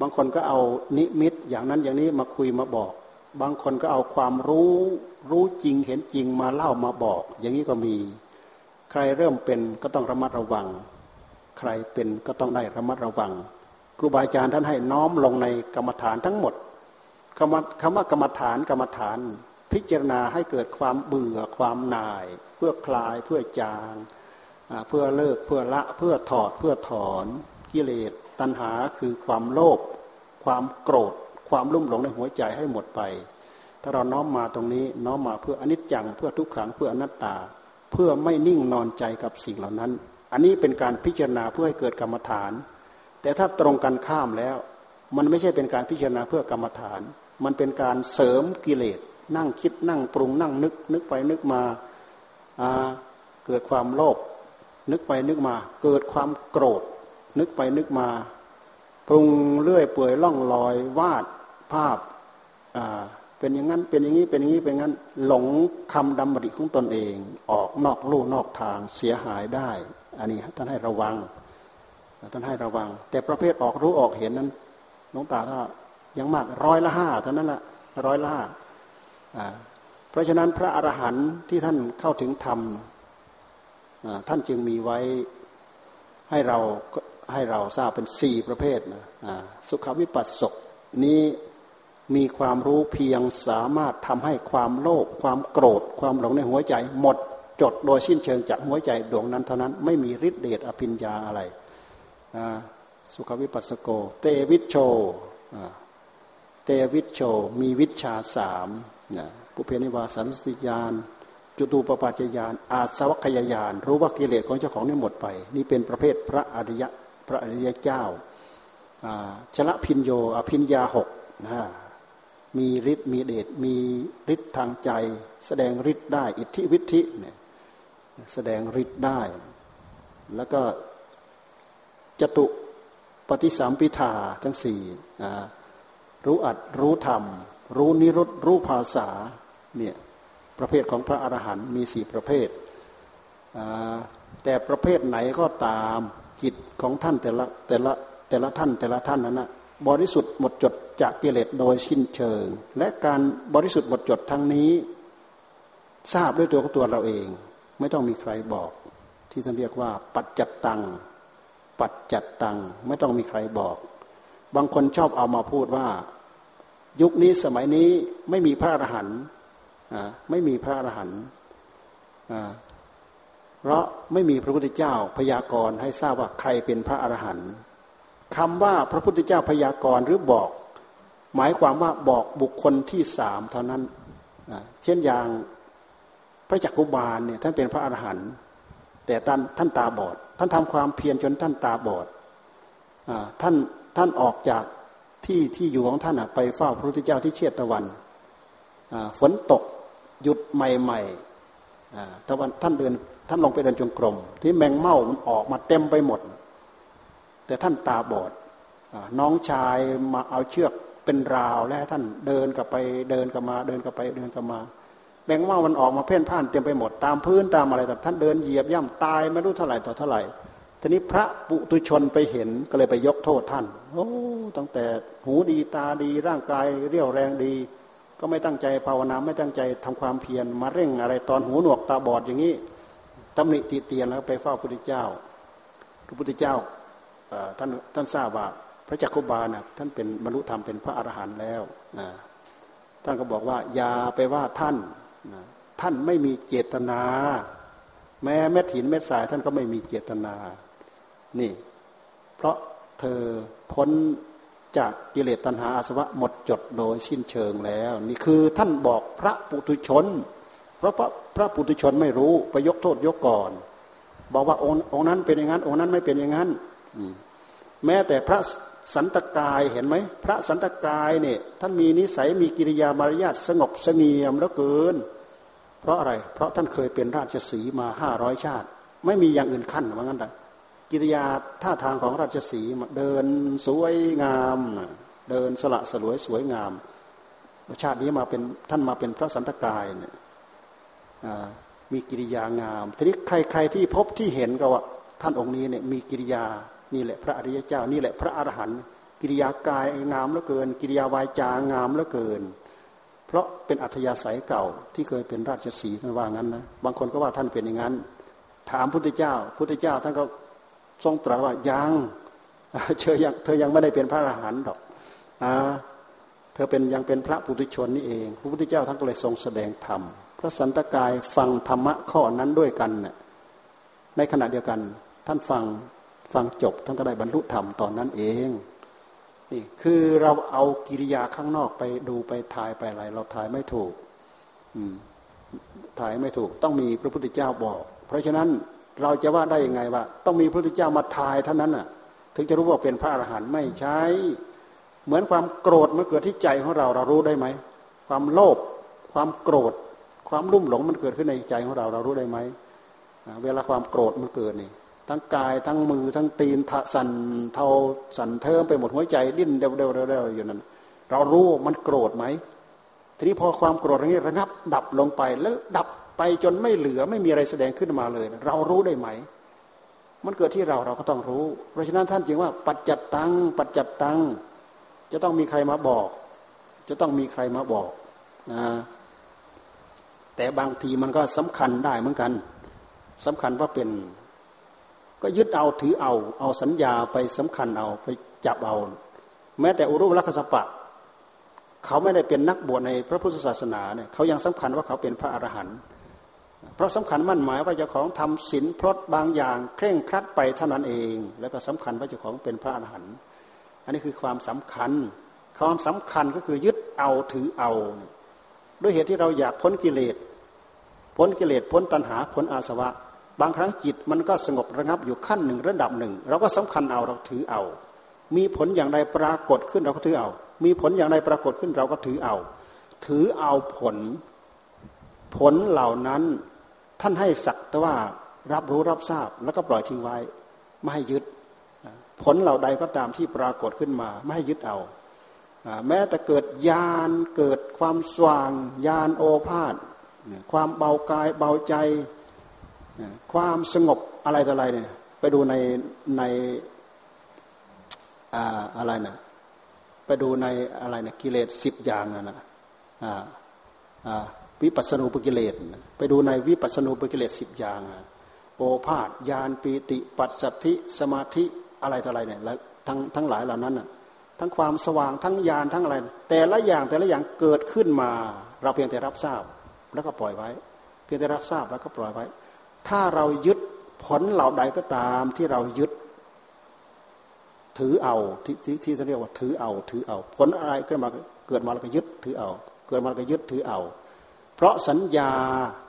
บางคนก็เอานิมิตอย่างนั้นอย่างนี้มาคุยมาบอก บางคนก็เอาความรู้รู้จริงเห็นจริงมาเล่ามาบอก อย่างนี้ก็มี ใครเริ่มเป็นก็ต้องระมัดระวัง ใครเป็นก็ต้องได้ระมัดระวัง ครูบาอาจารย์ท่านให้น้อมลงในกรรมฐานทั้งหมดคำว่าคำว่ากรรมฐานกรรมฐาน พิจารณาให้เกิดความเบื่อความหน่าย เพื่อคลายเพื่อจางเพื่อเลิกเพื่อละเพื่อถอดเพื่อถอนกิเลสตัณหาคือความโลภความโกรธ ความลุ่มหลงในหัวใจให้หมดไป ถ้าเราน้อมมาตรงนี้น้อมมาเพื่ออนิจจังเพื่อทุกขังเพื่ออนัตตา เพื่อไม่นิ่งนอนใจกับสิ่งเหล่านั้น อันนี้เป็นการพิจารณาเพื่อให้เกิดกรรมฐาน แต่ถ้าตรงกันข้ามแล้ว มันไม่ใช่เป็นการพิจารณาเพื่อกรรมฐาน มันเป็นการเสริมกิเลสนั่งคิดนั่งปรุงนั่งนึกนึกไปนึกมาเกิดความโลภนึกไปนึกมา เกิดความโกรธ นึกไปนึกมา ปรุงเลื่อยเปื่อยล่องลอยวาด ภาพเป็นอย่างนั้นเป็นอย่างนี้เป็นอย่างนี้เป็นงั้น หลงคำดำริของตนเอง ออกนอกลู่นอกทางเสียหายได้ อันนี้ท่านให้ระวังท่านให้ระวัง แต่ประเภทออกรู้ออกเห็นนั้นน้องตาถ้ายังมากร้อยละห้าเท่านั้นแหละร้อยละห้าเพราะฉะนั้นพระอรหันต์ที่ท่านเข้าถึงธรรมท่านจึงมีไว้ให้เราให้เราทราบเป็นสี่ประเภทนะสุขวิปัสสกนี้ มีความรู้เพียงสามารถทำให้ความโลภความโกรธ ความหลงในหัวใจ หมดจดโดยสิ้นเชิงจากหัวใจดวงนั้นเท่านั้นไม่มีฤทธิเดชอภิญญาอะไร สุขวิปัสสโก เตวิชโชเตวิชโชมีวิชาสามผู้เพนิวาสันสิยานจุตูปปัจยานอาสวัคยายาน รู้ว่ากิเลสของเจ้าของนี่หมดไป นี่เป็นประเภทพระอริยะพระอริยเจ้าชละพินโยอภินยาหกนะ มีฤทธิ์มีเดชมีฤทธิ์ทางใจ แสดงฤทธิ์ได้ อิทธิวิธิเนี่ยแสดงฤทธิ์ได้ แล้วก็จตุปฏิสามพิธาทั้งสี่รู้อัดรู้ธรรม รู้นิรุตรู้ภาษาเนี่ยประเภทของพระอรหันต์มีสี่ประเภท แต่ประเภทไหนก็ตามจิตของท่านแต่ละแต่ละแต่ละท่านแต่ละท่านนั้นนะ บริสุทธิ์หมดจดจากกิเลสโดยสิ้นเชิง และการบริสุทธิ์หมดจดทั้งนี้ ทราบด้วยตัวของตัวเราเอง ไม่ต้องมีใครบอก ที่ท่านเรียกว่า ปัจจัตตัง ปัจจัตตัง ไม่ต้องมีใครบอก บางคนชอบเอามาพูดว่า ยุคนี้สมัยนี้ไม่มีพระอรหันต์ไม่มีพระอรหันต์เพราะไม่มีพระพุทธเจ้าพยากรณ์ให้ทราบว่าใครเป็นพระอรหันต์ คำว่าพระพุทธเจ้าพยากรณ์หรือบอก หมายความว่าบอกบุคคลที่สามเท่านั้นเช่นอย่างพระจักกุบาลเนี่ยท่านเป็นพระอรหันต์แต่ท่านท่านตาบอด ท่านทำความเพียรจนท่านตาบอดท่านท่านออกจากที่ที่อยู่ของท่านไปเฝ้าพระพุทธเจ้าที่เชียตะวันฝนตกหยุดใหม่ๆตะวันท่านเดินท่านลงไปเดินจงกรมที่แมงเม่ามันออกมาเต็มไปหมด แต่ท่านตาบอดน้องชายมาเอาเชือกเป็นราวแล้วท่านเดินกลับไปเดินกลับมาเดินกลับไปเดินกลับมาแมงเม่ามันออกมาเพ่นพ่านเต็มไปหมดตามพื้นตามอะไรแต่ท่านเดินเหยียบย่ำตายไม่รู้เท่าไหร่ต่อเท่าไหร่ทีนี้พระปุตุชนไปเห็นก็เลยไปยกโทษท่านโอ้ตั้งแต่หูดีตาดีร่างกายเรี่ยวแรงดี ก็ไม่ตั้งใจภาวนาไม่ตั้งใจทำความเพียรมาเร่งอะไรตอนหูหนวกตาบอดอย่างนี้ตำหนิติเตียนแล้วไปเฝ้าพระพุทธเจ้าพระพุทธเจ้า ท่านท่านทราบว่าพระจักคุบาลนะท่านเป็นบรรลุธรรมเป็นพระอรหันต์แล้วท่านก็บอกว่าอย่าไปว่าท่านท่านไม่มีเจตนา แม้เม็ดหินเม็ดทรายท่านก็ไม่มีเจตนานี่ เพราะเธอพ้นจากกิเลสตัณหาอาสวะหมดจดโดยสิ้นเชิงแล้ว นี่คือท่านบอกพระปุถุชน เพราะพระพระปุถุชนไม่รู้ไปยกโทษยกก่อน บอกว่าองค์องค์นั้นเป็นอย่างนั้น องค์นั้นไม่เป็นอย่างนั้น แม้แต่พระสันตกายเห็นไหมพระสันตกายเนี่ยท่านมีนิสัยมีกิริยามารยาทสงบเสงเงียมแล้วเกิน เพราะอะไร เพราะท่านเคยเป็นราชสีมาห้าร้อยชาติ ไม่มีอย่างอื่นขั้นว่างั้นแต่กิริยาท่าทางของราชสีเดินสวยงาม เดินสละสลวยสวยงาม ชาตินี้มาเป็นท่านมาเป็นพระสันตกายเนี่ยมีกิริยางามทีนี้ใคร ๆที่พบที่เห็นก็ว่าท่านองค์นี้เนี่ยมีกิริยา นี่แหละพระอริยเจ้า นี่แหละพระอรหันต์กิริยากายงามเหลือเกิน กิริยาวายจางามเหลือเกิน เพราะเป็นอัธยาศัยเก่าที่เคยเป็นราชสีท่านว่างั้นนะบางคนก็ว่าท่านเป็นอย่างนั้น ถามพุทธเจ้า พุทธเจ้าท่านก็ทรงตรัสว่ายังเธอยังเธอยังไม่ได้เป็นพระอรหันต์หรอกอ่าเธอเป็นยังเป็นพระปุถุชนนี่เอง พระพุทธเจ้าท่านก็เลยทรงแสดงธรรมพระสันตกายฟังธรรมะข้อนั้นด้วยกันเน่ยในขณะเดียวกัน ท่านฟัง ฟังจบท่านก็ได้บรรลุธรรมตอนนั้นเองนี่คือเราเอากิริยาข้างนอกไปดูไปถ่ายไปอะไรเราถ่ายไม่ถูกอืมถ่ายไม่ถูก ต้องมีพระพุทธเจ้าบอก เพราะฉะนั้นเราจะว่าได้ยังไงว่า ต้องมีพระพุทธเจ้ามาถ่ายเท่านั้นน่ะ ถึงจะรู้ว่าเป็นพระอรหันต์ไม่ใช่เหมือนความโกรธมันเกิดที่ใจของเราเรารู้ได้ไหมความโลภความโกรธ ความรุ่มหลงมันเกิดขึ้นในใจของเราเรารู้ได้ไหมเวลาความโกรธมันเกิดนี่ ทั้งกายทั้งมือทั้งตีนทะสันเทาสันเทิมไปหมดหัวใจดิ้นเดวเดวเดวอยู่นั้น เรารู้มันโกรธไหมทีนี้พอความโกรธอย่างนี้ระงับ ดับลงไปแล้วดับไปจนไม่เหลือไม่มีอะไรแสดงขึ้นมาเลย เรารู้ได้ไหม มันเกิดที่เราเราก็ต้องรู้ เพราะฉะนั้นท่านจึงว่า ปัจจัตตังปัจจัตตังจะต้องมีใครมาบอก จะต้องมีใครมาบอกนะแต่บางทีมันก็สำคัญได้เหมือนกันสำคัญว่าเป็น ก็ยึดเอาถือเอา เอาสัญญาไปสำคัญเอาไปจับเอา แม้แต่อุรุลักษปะ เขาไม่ได้เป็นนักบวชในพระพุทธศาสนาเนี่ยเขายังสำคัญว่าเขาเป็นพระอรหันต์เพราะสำคัญมั่นหมายว่าเจ้าของทำศีลพรตบางอย่าง เคร่งครัดไปเท่านั้นเอง แล้วก็สำคัญว่าเจ้าของเป็นพระอรหันต์อันนี้คือความสำคัญ ความสำคัญก็คือยึดเอาถือเอา ด้วยเหตุที่เราอยากพ้นกิเลสพ้นกิเลสพ้นตัณหาพ้นอาสวะ บางครั้งจิตมันก็สงบระงับอยู่ขั้นหนึ่งระดับหนึ่ง เราก็สำคัญเอาเราถือเอา มีผลอย่างใดปรากฏขึ้นเราก็ถือเอา มีผลอย่างใดปรากฏขึ้นเราก็ถือเอา ถือเอาผล ผลเหล่านั้นท่านให้สักแต่ว่ารับรู้รับทราบแล้วก็ปล่อยทิ้งไว้ ไม่ให้ยึด ผลเหล่าใดก็ตามที่ปรากฏขึ้นมา ไม่ให้ยึดเอา แม้แต่เกิดญาณเกิดความสว่างญาณโอภาษความเบากายเบาใจ ความสงบอะไรต่ออะไรเนี่ยไปดูในในอะไรนะไปดูในอะไรนะกิเลสสิบอย่างนะนะวิปัสสนูปกิเลสไปดูในวิปัสสนูปกิเลสสิบอย่างโอภาษยานปีติปัสสัทธิสมาธิอะไรต่ออะไรเนี่ยทั้งทั้งหลายเหล่านั้นน่ะทั้งความสว่างทั้งยานทั้งอะไร แต่ละอย่างแต่ละอย่างเกิดขึ้นมา เราเพียงแต่รับทราบแล้วก็ปล่อยไว้ เพียงแต่รับทราบแล้วก็ปล่อยไว้ ถ้าเรายึดผลเหล่าใดก็ตามที่เรายึด ถือเอาที่ที่ที่เรียกว่าถือเอา ถือเอา ผลอะไรขึ้นมาเกิดมาแล้วก็ยึดถือเอา เกิดมาแล้วก็ยึดถือเอา เพราะสัญญา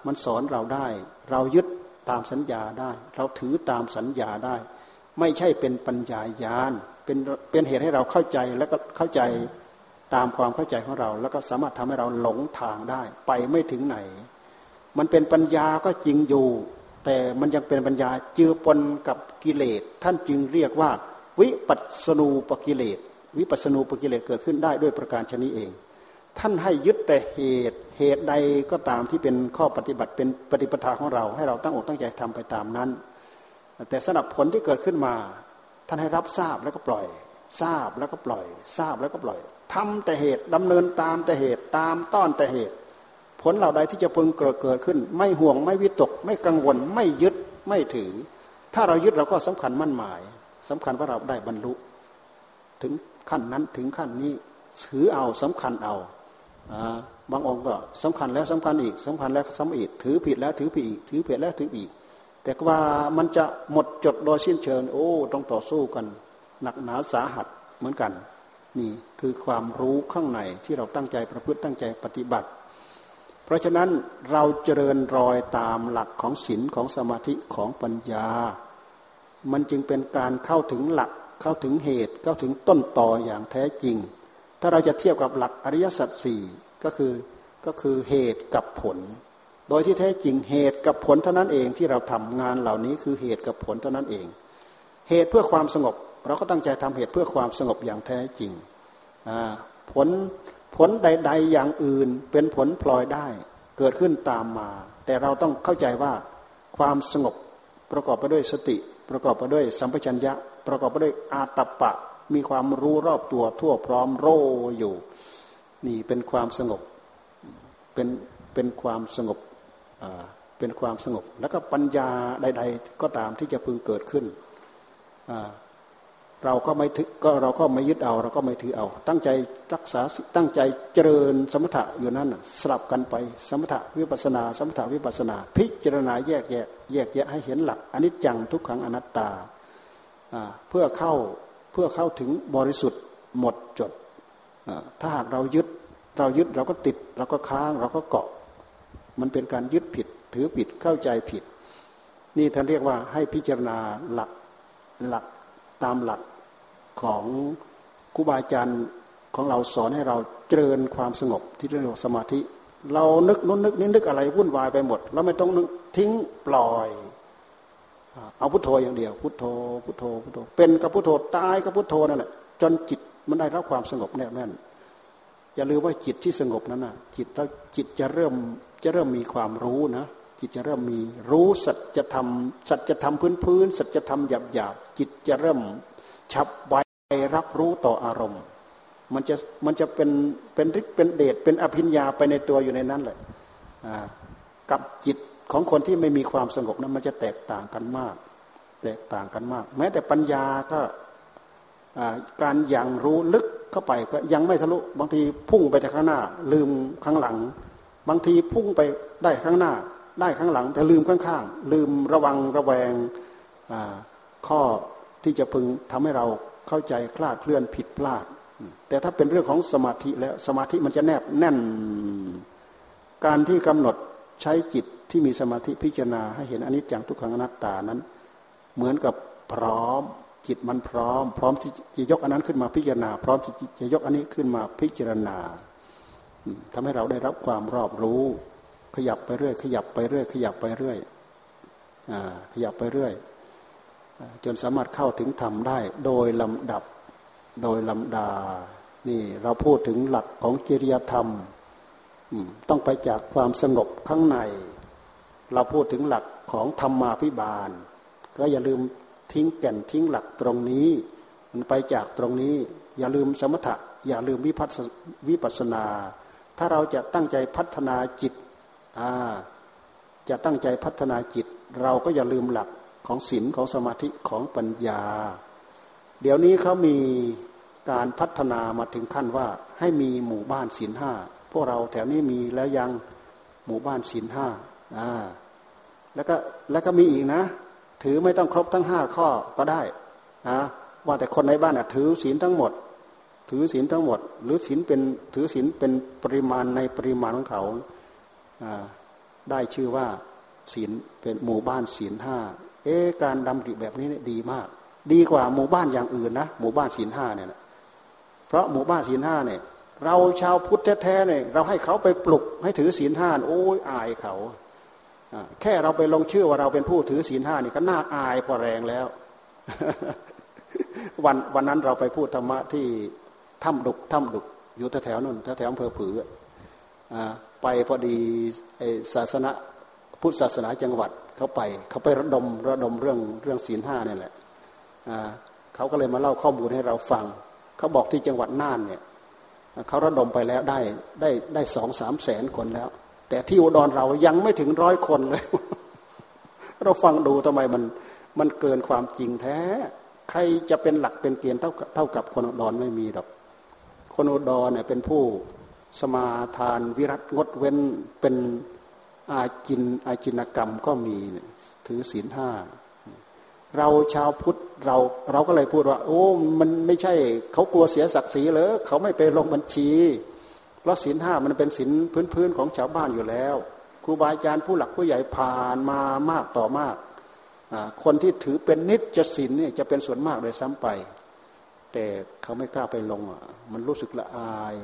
มันสอนเราได้ เรายึดตามสัญญาได้ เราถือตามสัญญาได้ ไม่ใช่เป็นปัญญายานเป็นเป็นเหตุให้เราเข้าใจแล้วก็เข้าใจตามความเข้าใจของเรา แล้วก็สามารถทำให้เราหลงทางได้ ไปไม่ถึงไหน มันเป็นปัญญาก็จริงอยู่ แต่มันยังเป็นปัญญาเจือปนกับกิเลสท่านจึงเรียกว่า วิปัสนูปกิเลสวิปัสนูปกิเลสเกิดขึ้นได้ด้วยประการชนิดเอง ท่านให้ยึดแต่เหตุเหตุใดก็ตามที่เป็นข้อปฏิบัติเป็นปฏิปทาของเรา ให้เราตั้งอกตั้งใจทำไปตามนั้น แต่สำหรับผลที่เกิดขึ้นมา ท่านให้รับทราบแล้วก็ปล่อย ทราบแล้วก็ปล่อย ทราบแล้วก็ปล่อยทำแต่เหตุดำเนินตามแต่เหตุตามต้อนแต่เหตุ ผลเหล่าใดที่จะพึงเกิดเกิดขึ้น ไม่ห่วงไม่วิตก ไม่กังวล ไม่ยึดไม่ถือ ถ้าเรายึดเราก็สำคัญมั่นหมายสำคัญว่าเราได้บรรลุ ถึงขั้นนั้นถึงขั้นนี้ถือเอาสำคัญเอาบางองค์ก็สำคัญแล้วสำคัญอีกสำคัญแล้วซ้ำอีกถือผิดแล้วถือผิดอีกถือผิดแล้วถืออีก แต่ว่ามันจะหมดจดโดยสิ้นเชิงโอ้ต้องต่อสู้กัน หนักหนาสาหัสเหมือนกัน นี่คือความรู้ข้างในที่เราตั้งใจประพฤติตั้งใจปฏิบัติ เพราะฉะนั้นเราเจริญรอยตามหลักของศีลของสมาธิของปัญญา มันจึงเป็นการเข้าถึงหลักเข้าถึงเหตุเข้าถึงต้นต่ออย่างแท้จริง ถ้าเราจะเทียบกับหลักอริยสัจสี่ก็คือก็คือเหตุกับผล โดยที่แท้จริงเหตุกับผลเท่านั้นเองที่เราทำงานเหล่านี้คือเหตุกับผลเท่านั้นเอง เหตุเพื่อความสงบ เราก็ตั้งใจทำเหตุเพื่อความสงบอย่างแท้จริงผล ผลใด ๆ อย่างอื่นเป็นผลพลอยได้ เกิดขึ้นตามมา แต่เราต้องเข้าใจว่าความสงบประกอบไปด้วยสติ ประกอบไปด้วยสัมปชัญญะ ประกอบไปด้วยอาตปะ มีความรู้รอบตัวทั่วพร้อมโรอยู่ นี่เป็นความสงบเป็นเป็นความสงบเป็นความสงบ แล้วก็ปัญญาใด ๆ ก็ตามที่จะพึงเกิดขึ้น เราก็ไม่ถือก็เราก็ไม่ยึดเอา เราก็ไม่ถือเอา ตั้งใจรักษาตั้งใจเจริญสมถะอยู่นั้นสลับกันไปสมถะวิปัสนา สมถะวิปัสนา พิจารณาแยกแยะแยกแยะให้เห็นหลักอนิจจังทุกขังอนัตตาเพื่อเข้าเพื่อเข้าถึงบริสุทธิ์หมดจด ถ้าหากเรายึดเรายึดเราก็ติดเราก็ค้างเราก็เกาะ มันเป็นการยึดผิดถือผิดเข้าใจผิด นี่ท่านเรียกว่าให้พิจารณาหลักหลักตามหลัก ของครูบาอาจารย์ของเราสอนให้เราเจริญความสงบที่เรียกว่าสมาธิ เรานึกนู้นนึกนี้นึกอะไรวุ่นวายไปหมด เราไม่ต้องนึกทิ้งปล่อยเอาพุทโธอย่างเดียว พุทโธพุทโธพุทโธเป็นกับพุทโธตายกับพุทโธนั่นแหละจนจิตมันได้รับความสงบแน่แน่นอย่าลืมว่าจิตที่สงบนั้นนะจิตแล้วจิตจะเริ่มจะเริ่มมีความรู้นะจิตจะเริ่มมีรู้สัจธรรมสัจธรรมพื้นพื้นสัจธรรมหยาบหยาบจิตจะเริ่ม ฉับไวรับรู้ต่ออารมณ์ มันจะมันจะเป็นเป็นฤทธิ์เป็นเดชเป็นอภิญญาไปในตัวอยู่ในนั้นเลยกับจิตของคนที่ไม่มีความสงบนั้นมันจะแตกต่างกันมาก แตกต่างกันมาก แม้แต่ปัญญาก็การอย่างรู้ลึกเข้าไปก็ยังไม่ทะลุบางทีพุ่งไปจากข้างหน้า ลืมข้างหลัง บางทีพุ่งไปได้ข้างหน้า ได้ข้างหลัง แต่ลืมข้างๆลืมระวังระแวงข้อ ที่จะพึงทำให้เราเข้าใจคลาดเคลื่อนผิดพลาด แต่ถ้าเป็นเรื่องของสมาธิแล้วสมาธิมันจะแนบแน่น การที่กำหนดใช้จิตที่มีสมาธิพิจารณาให้เห็นอนิจจังทุกขังอนัตตานั้น เหมือนกับพร้อม จิตมันพร้อม พร้อมที่จะยกอันนั้นขึ้นมาพิจารณา พร้อมที่จะยกอันนี้ขึ้นมาพิจารณาทำให้เราได้รับความรอบรู้ ขยับไปเรื่อย ขยับไปเรื่อย ขยับไปเรื่อยขยับไปเรื่อย จนสามารถเข้าถึงธรรมได้ โดยลำดับโดยลำดา นี่เราพูดถึงหลักของจริยธรรม ต้องไปจากความสงบข้างใน เราพูดถึงหลักของธรรมาภิบาล ก็อย่าลืมทิ้งแก่นทิ้งหลักตรงนี้ มันไปจากตรงนี้ อย่าลืมสมถะ อย่าลืมวิพัสวิปัสนา ถ้าเราจะตั้งใจพัฒนาจิตจะตั้งใจพัฒนาจิต เราก็อย่าลืมหลัก ของศีลของสมาธิของปัญญา เดี๋ยวนี้เขามีการพัฒนามาถึงขั้นว่าให้มีหมู่บ้านศีลห้าพวกเราแถวนี้มีแล้วยังหมู่บ้านศีลห้าอ่าแล้วก็แล้วก็มีอีกนะ ถือไม่ต้องครบทั้งห้าข้อก็ได้นะว่าแต่คนในบ้านถือศีลทั้งหมด ถือศีลทั้งหมด หรือศีลเป็นถือศีลเป็นปริมาณในปริมาณของเขาได้ชื่อว่าศีลเป็นหมู่บ้านศีลห้า เอ๊การดำริแบบนี้เนี่ยดีมาก ดีกว่าหมู่บ้านอย่างอื่นนะหมู่บ้านศีลห้าเนี่ยเพราะหมู่บ้านศีลห้าเนี่ยเราชาวพุทธแท้ๆเนี่ยเราให้เขาไปปลุกให้ถือศีลห้าโอ้ยอายเขาแค่เราไปลงชื่อว่าเราเป็นผู้ถือศีลห้านี่ก็น่าอายพอแรงแล้ว วันวันนั้นเราไปพูดธรรมะที่ถ้ำดุกถ้ำดุกอยู่แถวๆนั่นแถวๆอำเภอผือไปพอดีศาสนาพุทธศาสนาจังหวัด เขาไป เขาไประดมระดมเรื่องเรื่องศีลห้านี่แหละเขาก็เลยมาเล่าข้อมูลให้เราฟัง เขาบอกที่จังหวัดน่านเนี่ยเขาระดมไปแล้วได้ได้ได้สองสามแสนคนแล้ว แต่ที่อุดรเรายังไม่ถึงร้อยคนเลย เราฟังดูทำไมมันมันเกินความจริงแท้ ใครจะเป็นหลักเป็นเกณฑ์เท่าเท่ากับคนอุดรไม่มีหรอก คนอุดรเนี่ยเป็นผู้สมาทานวิรัตงดเว้นเป็น อาจินอาจินกรรมก็มีถือศีลห้าเราชาวพุทธเราเราก็เลยพูดว่า โอ้มันไม่ใช่เขากลัวเสียศักดิ์ศรีเหรอเขาไม่ไปลงบัญชี เพราะศีลห้ามันเป็นศีลพื้นๆของชาวบ้านอยู่แล้วครูบาอาจารย์ผู้หลักผู้ใหญ่ผ่านมามากต่อมาก คนที่ถือเป็นนิจศีลเนี่ยจะเป็นส่วนมากโดยซ้ำไป แต่เขาไม่กล้าไปลงมันรู้สึกละอาย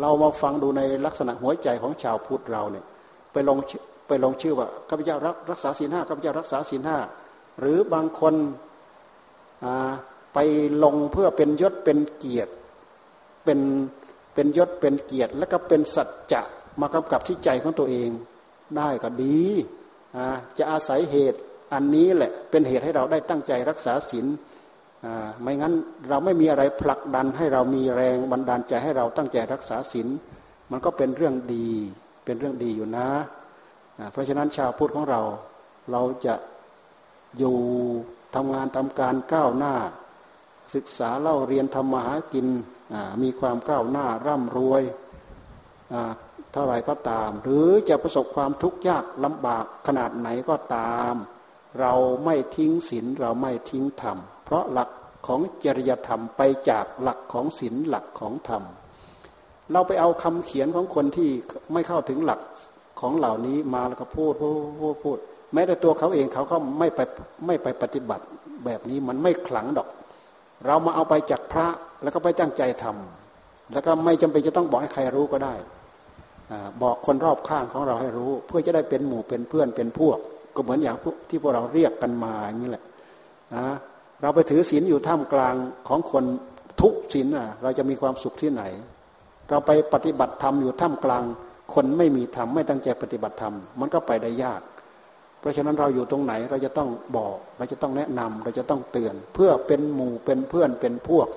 เรามาฟังดูในลักษณะหัวใจของชาวพุทธเราเนี่ย ไปลงไปลงชื่อว่าข้าพเจ้ารักษาศีลห้าข้าพเจ้ารักษาศีลห้าหรือบางคนไปลงเพื่อเป็นยศเป็นเกียรติเป็นเป็นยศเป็นเกียรติ แล้วก็เป็นสัจจะมากำกับที่ใจของตัวเองได้ก็ดีจะอาศัยเหตุอันนี้แหละเป็นเหตุให้เราได้ตั้งใจรักษาศีลไม่งั้นเราไม่มีอะไรผลักดันให้เรามีแรงบันดาลใจให้เราตั้งใจรักษาศีลมันก็เป็นเรื่องดี เป็นเรื่องดีอยู่นะ เพราะฉะนั้นชาวพุทธของเราเราจะอยู่ทำงานทำการก้าวหน้า ศึกษาเล่าเรียนทำมาหากินมีความก้าวหน้าร่ำรวยเท่าไรก็ตาม หรือจะประสบความทุกข์ยากลำบากขนาดไหนก็ตาม เราไม่ทิ้งศีลเราไม่ทิ้งธรรม เพราะหลักของจริยธรรมไปจากหลักของศีลหลักของธรรม เราไปเอาคำเขียนของคนที่ไม่เข้าถึงหลักของเหล่านี้มาแล้วก็พูดพูดพูดพดแม้แต่ตัวเขาเองเขาก็ไม่ไปไม่ไปปฏิบัติแบบนี้มันไม่ขลังดอก เรามาเอาไปจากพระแล้วก็ไปตั้งใจทำแล้วก็ไม่จำเป็นจะต้องบอกให้ใครรู้ก็ได้บอกคนรอบข้างของเราให้รู้ เพื่อจะได้เป็นหมู่เป็นเพื่อนเป็นพวก ก็เหมือนอย่างที่พวกเราเรียกกันมาอย่างนี้แหละนะเราไปถือศีลอยู่ท่ามกลางของคนทุกศีลเราจะมีความสุขที่ไหน เราไปปฏิบัติธรรมอยู่ท่ามกลาง คนไม่มีธรรมไม่ตั้งใจปฏิบัติธรรมมันก็ไปได้ยาก เพราะฉะนั้นเราอยู่ตรงไหนเราจะต้องบอก เราจะต้องแนะนำเราจะต้องเตือน เพื่อเป็นหมู่เป็นเพื่อนเป็นพวก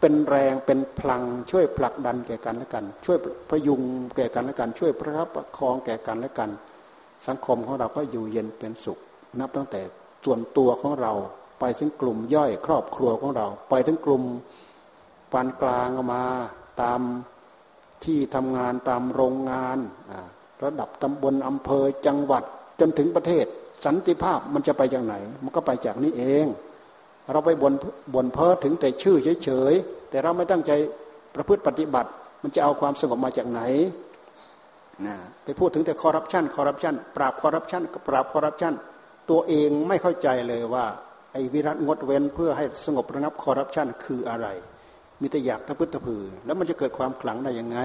เป็นแรงเป็นพลังช่วยผลักดันแก่กันและกัน ช่วยพยุงแก่กันและกัน ช่วยประคับประคองแก่กันและกัน สังคมของเราก็อยู่เย็นเป็นสุข นับตั้งแต่ส่วนตัวของเราไปถึงกลุ่มย่อยครอบครัวของเรา ไปถึงกลุ่มปานกลางมาตาม ที่ทำงานตามโรงงาน ระดับตำบลอำเภอจังหวัดจนถึงประเทศ สันติภาพมันจะไปจากไหน มันก็ไปจากนี้เอง เราไปบนบนเพ้อถึงแต่ชื่อเฉยๆแต่เราไม่ตั้งใจประพฤติปฏิบัติ มันจะเอาความสงบมาจากไหนนะไปพูดถึงแต่คอร์รัปชันคอร์รัปชันปราบคอร์รัปชันก็ปราบคอร์รัปชันตัวเองไม่เข้าใจเลยว่าไอ้วิรัติงดเว้นเพื่อให้สงบระงับคอร์รัปชันคืออะไร มีแต่อยากทะพึดทะพือ แล้วมันจะเกิดความขลังได้ยังไง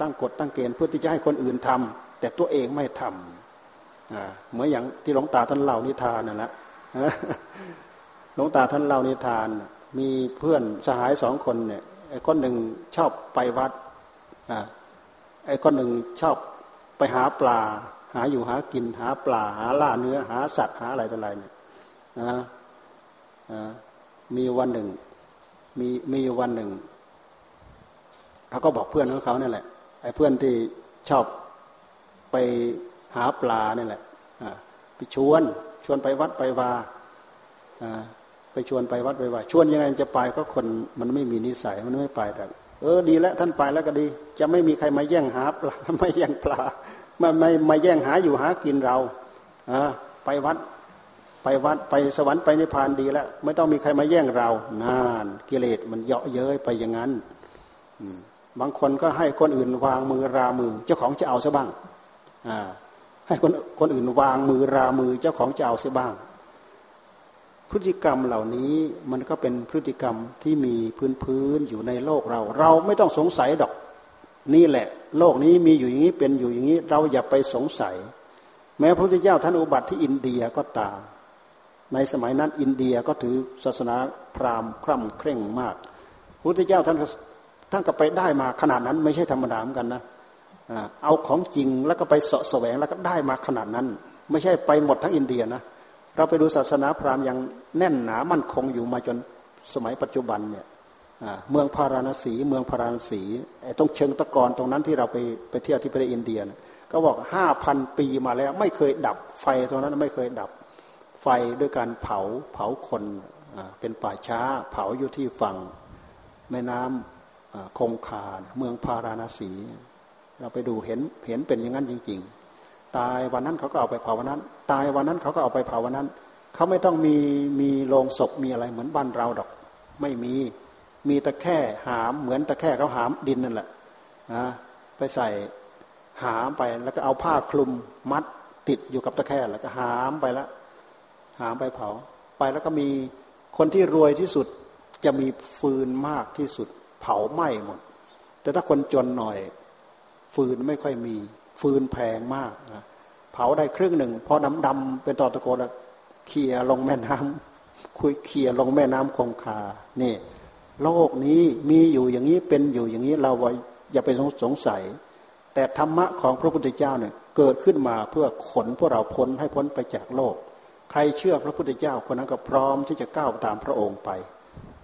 ตั้งกฎตั้งเกณฑ์เพื่อที่จะให้คนอื่นทำแต่ตัวเองไม่ทำเหมือนอย่างที่หลวงตาท่านเล่านิทานนั่นแหละหลวงตาท่านเล่านิทาน มีเพื่อนสหายสองคนเนี่ยไอ้คนหนึ่งชอบไปวัดไอ้คนหนึ่งชอบไปหาปลา หาอยู่หากินหาปลา หาล่าเนื้อ หาสัตว์หาอะไรต่ออะไรเนี่ยนะมีวันหนึ่ง มีมีวันหนึ่งเขาก็บอกเพื่อนของเขาเนี่ยแหละไอ้เพื่อนที่ชอบไปหาปลาเนี่ยแหละไปชวน ชวนไปวัดไปวาไปชวนไปวัดไปว่าชวนยังไงจะไปก็คนมันไม่มีนิสัยมันไม่ไปแต่เออดีแล้วท่านไปแล้วก็ดี จะไม่มีใครมาแย่งหาปลาไม่แย่งปลาไม่ไม่มาแย่งหาอยู่หากินเราไปวัด ไปวัดไปสวรรค์ไปนิพพานดีแล้วไม่ต้องมีใครมาแย่งเรานานกิเลสมันเยาะเย้ยไปอย่างนั้นบางคนก็ให้คนอื่นวางมือรามือ เจ้าของจะเอาซะบ้างให้คนคนอื่นวางมือรามือ เจ้าของจะเอาเสียบ้าง พฤติกรรมเหล่านี้มันก็เป็นพฤติกรรมที่มีพื้นพื้นอยู่ในโลกเรา เราไม่ต้องสงสัยดอก นี่แหละ โลกนี้มีอยู่อย่างนี้เป็นอยู่อย่างนี้ เราอย่าไปสงสัย แม้พระพุทธเจ้าท่านอุบัติที่อินเดียก็ตาม ในสมัยนั้นอินเดียก็ถือศาสนาพราหมณ์คร่ำเคร่งมากพระพุทธเจ้าท่านท่านก็ไปได้มาขนาดนั้นไม่ใช่ธรรมดาเหมือนกันนะเอาของจริงแล้วก็ไปสาะแสวงแล้วก็ได้มาขนาดนั้น ไม่ใช่ไปหมดทั้งอินเดียนะเราไปดูศาสนาพราหมณ์ยังแน่นหนามั่นคงอยู่มาจนสมัยปัจจุบันเนี่ยเมืองพาราณสีเมืองพาราณสีตรงเชิงตะกอนตรงนั้นที่เราไปไปเที่ยวที่ประเทศอินเดียนะก็บอกห้าพันปีมาแล้วไม่เคยดับไฟตรงนั้นไม่เคยดับ ไฟด้วยการเผาเผาคนเป็นป่าช้าเผาอยู่ที่ฝั่งแม่น้ำคงคาเมืองพาราณสี เราไปดูเห็นเห็นเป็นอย่างนั้นจริง ๆ ตายวันนั้นเขาก็เอาไปเผาวันนั้น ตายวันนั้นเขาก็เอาไปเผาวันนั้น เขาไม่ต้องมีมีโรงศพมีอะไรเหมือนบ้านเราดอก ไม่มีมีตะแค่หามเหมือนตะแค่เขาหามดินนั่นแหละนะไปใส่หามไปแล้วก็เอาผ้าคลุมมัดติดอยู่กับตะแค่แล้วก็หามไปแล้ว หามไปเผา ไปแล้วก็มีคนที่รวยที่สุดจะมีฟืนมากที่สุด เผาไหม้หมด แต่ถ้าคนจนหน่อย ฟืนไม่ค่อยมี ฟืนแพงมากนะเผาได้ครึ่งหนึ่งพอดำดำเป็นตอตะโกนเขี่ยลงแม่น้ำคุยเขี่ยลงแม่น้ำคงคานี่โลกนี้มีอยู่อย่างนี้เป็นอยู่อย่างนี้เราอย่าไปสงสัย แต่ธรรมะของพระพุทธเจ้าเนี่ยเกิดขึ้นมาเพื่อขนพวกเราพ้นให้พ้นไปจากโลก ใครเชื่อพระพุทธเจ้าคนนั้นก็พร้อมที่จะก้าวตามพระองค์ไป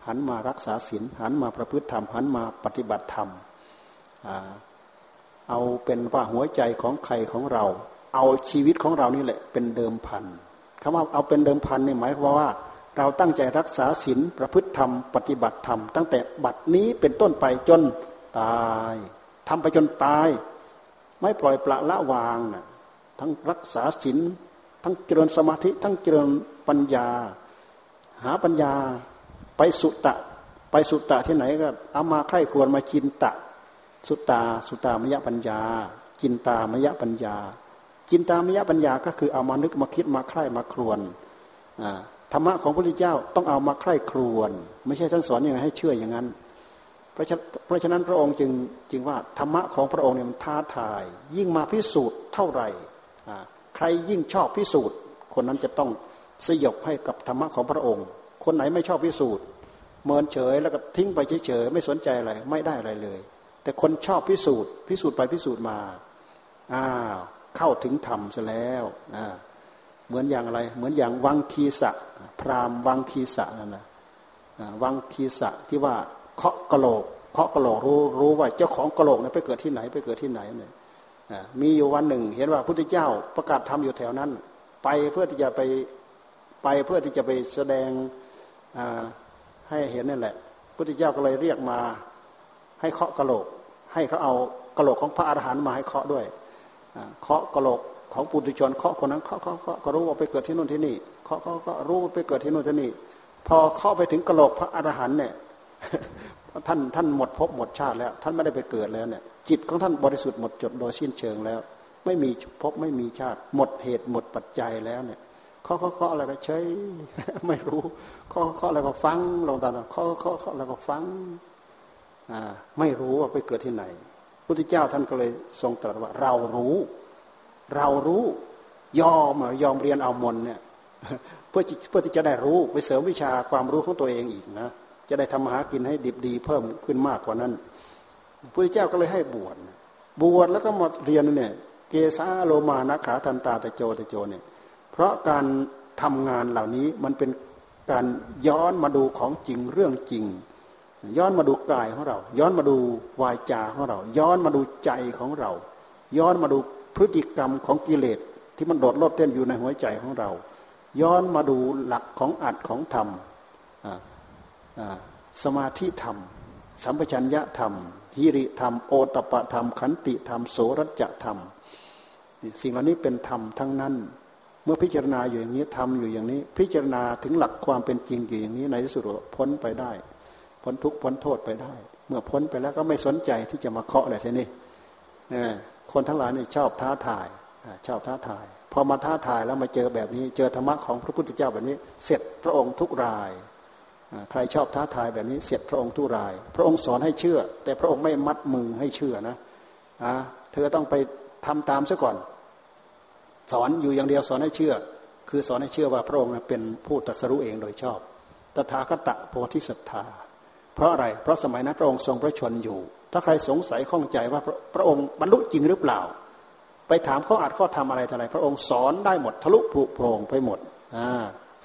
หันมารักษาศีลหันมาประพฤติธรรมหันมาปฏิบัติธรรมเอาเป็นว่าหัวใจของใครของเรา เอาชีวิตของเรานี่แหละเป็นเดิมพันคำว่าเอาเป็นเดิมพันนี่หมายความว่า เราตั้งใจรักษาศีลประพฤติธรรม ปฏิบัติธรรม ตั้งแต่บัดนี้เป็นต้นไปจนตายทำไปจนตาย ไม่ปล่อยปละละวางนะทั้งรักษาศีล ทั้งเจริญสมาธิ ทั้งเจริญปัญญา หาปัญญาไปสุตตะ ไปสุตตะที่ไหนก็เอามาใคร่ควรมาจินตะ สุตตาสุตตามยปัญญา จินตามยปัญญา จินตามยปัญญาก็คือเอามานึกมาคิดมาใคร่มาครวนธรรมะของพระพุทธเจ้าต้องเอามาใคร่ครวน ไม่ใช่ท่านสอนอยังไงให้เชื่ออย่างนั้นเพราะเพราะฉะนั้นพระองค์จึงจึงว่าธรรมะของพระองค์เนี่ยมันท้าทาย ยิ่งมาพิสูจน์เท่าไหร่ ใครยิ่งชอบพิสูจน์ คนนั้นจะต้องสยบให้กับธรรมะของพระองค์ คนไหนไม่ชอบพิสูจน์เมินเฉยแล้วก็ทิ้งไปเฉยๆไม่สนใจอะไรไม่ได้อะไรเลย แต่คนชอบพิสูจน์ พิสูจน์ไปพิสูจน์มาอ้าวเข้าถึงธรรมซะแล้วอ่าเหมือนอย่างอะไร เหมือนอย่างวังคีสะ พราหมวังคีสะนั่นนะวังคีสะที่ว่าเคาะกะโหลกเคาะกะโหลกรู้รู้ว่าเจ้าของกะโหลกเนี่ยไปเกิดที่ไหนไปเกิดที่ไหนเนี่ย มีอยู่วันหนึ่ง เห็นว่าพุทธเจ้าประกาศธรรมอยู่แถวนั้น ไปเพื่อที่จะไปไปเพื่อที่จะไปแสดงให้เห็นนั่นแหละ พุทธเจ้าก็เลยเรียกมาให้เคาะกะโหลก ให้เขาเอากะโหลกของพระอรหันต์มาให้เคาะด้วยเคาะกะโหลกของปุถุชนเคาะคนนั้นเคาะเคาะเคาะก็รู้ว่าไปเกิดที่นู่นที่นี่เคาะเคาะก็รู้ว่าไปเกิดที่นู่นที่นี่ พอเคาะไปถึงกระโหลกพระอรหันต์เนี่ยท่านท่านหมดภพหมดชาติแล้ว ท่านไม่ได้ไปเกิดแล้วเนี่ย จิตของท่านบริสุทธิ์หมดจดโดยสิ้นเชิงแล้ว ไม่มีภพไม่มีชาติ หมดเหตุหมดปัจจัยแล้วเนี่ยเคาะเคาอะไรก็เฉยไม่รู้เคาะเคาอะไรก็ฟังลงตาเคาะเคาะเคาอะไรก็ฟังอ่าไม่รู้ว่าไปเกิดที่ไหนพุทธเจ้าท่านก็เลยทรงตรัสว่า เรารู้ เรารู้ยอมยอมเรียนเอามนเนี่ยเพื่อเพื่อที่จะได้รู้ไปเสริมวิชาความรู้ของตัวเองอีกนะจะได้ทำมาหากินให้ดิบดีเพิ่มขึ้นมากกว่านั้น พระเจ้าก็เลยให้บวชบวชแล้วก็มาเรียนเนี่ยเกสาโลมานะขาทันตาตะโจตะโจเนี่ยเพราะการทำงานเหล่านี้มันเป็นการย้อนมาดูของจริงเรื่องจริง ย้อนมาดูกายของเรา ย้อนมาดูวายจาของเรา ย้อนมาดูใจของเรา ย้อนมาดูพฤติกรรมของกิเลสที่มันโดดโลดเต้นอยู่ในหัวใจของเรา ย้อนมาดูหลักของอัดของธรรมสมาธิธรรม สัมปชัญญะธรรม ฮิริธรรม โอตปะธรรม ขันติธรรม โสรัจธรรม สิ่งเหล่านี้เป็นธรรมทั้งนั้น เมื่อพิจารณาอยู่อย่างนี้ทำอยู่อย่างนี้ พิจารณาถึงหลักความเป็นจริงอยู่อย่างนี้ในที่สุดพ้นไปได้ พ้นทุกพ้นโทษไปได้ เมื่อพ้นไปแล้วก็ไม่สนใจที่จะมาเคาะอะไรเสียนี่คนทั้งหลายนี่ชอบท้าทายชอบท้าทาย พอมาท้าทายแล้วมาเจอแบบนี้ เจอธรรมะของพระพุทธเจ้าแบบนี้ เสร็จพระองค์ทุกราย ใครชอบท้าทายแบบนี้เสร็จพระองค์ทุราย พระองค์สอนให้เชื่อ แต่พระองค์ไม่มัดมือให้เชื่อนะเธอต้องไปทำตามซะก่อน สอนอยู่อย่างเดียวสอนให้เชื่อ คือสอนให้เชื่อว่าพระองค์เป็นผู้ตรัสรู้เองโดยชอบ ตถาคตโพธิสัตธาเพราะอะไร เพราะสมัยนั้นพระองค์ทรงพระชนอยู่ ถ้าใครสงสัยข้องใจว่าพระพระองค์บรรลุจริงหรือเปล่า ไปถามข้ออัดข้อทำอะไรอะไร พระองค์สอนได้หมดทะลุปลุโปร่งไปหมดอ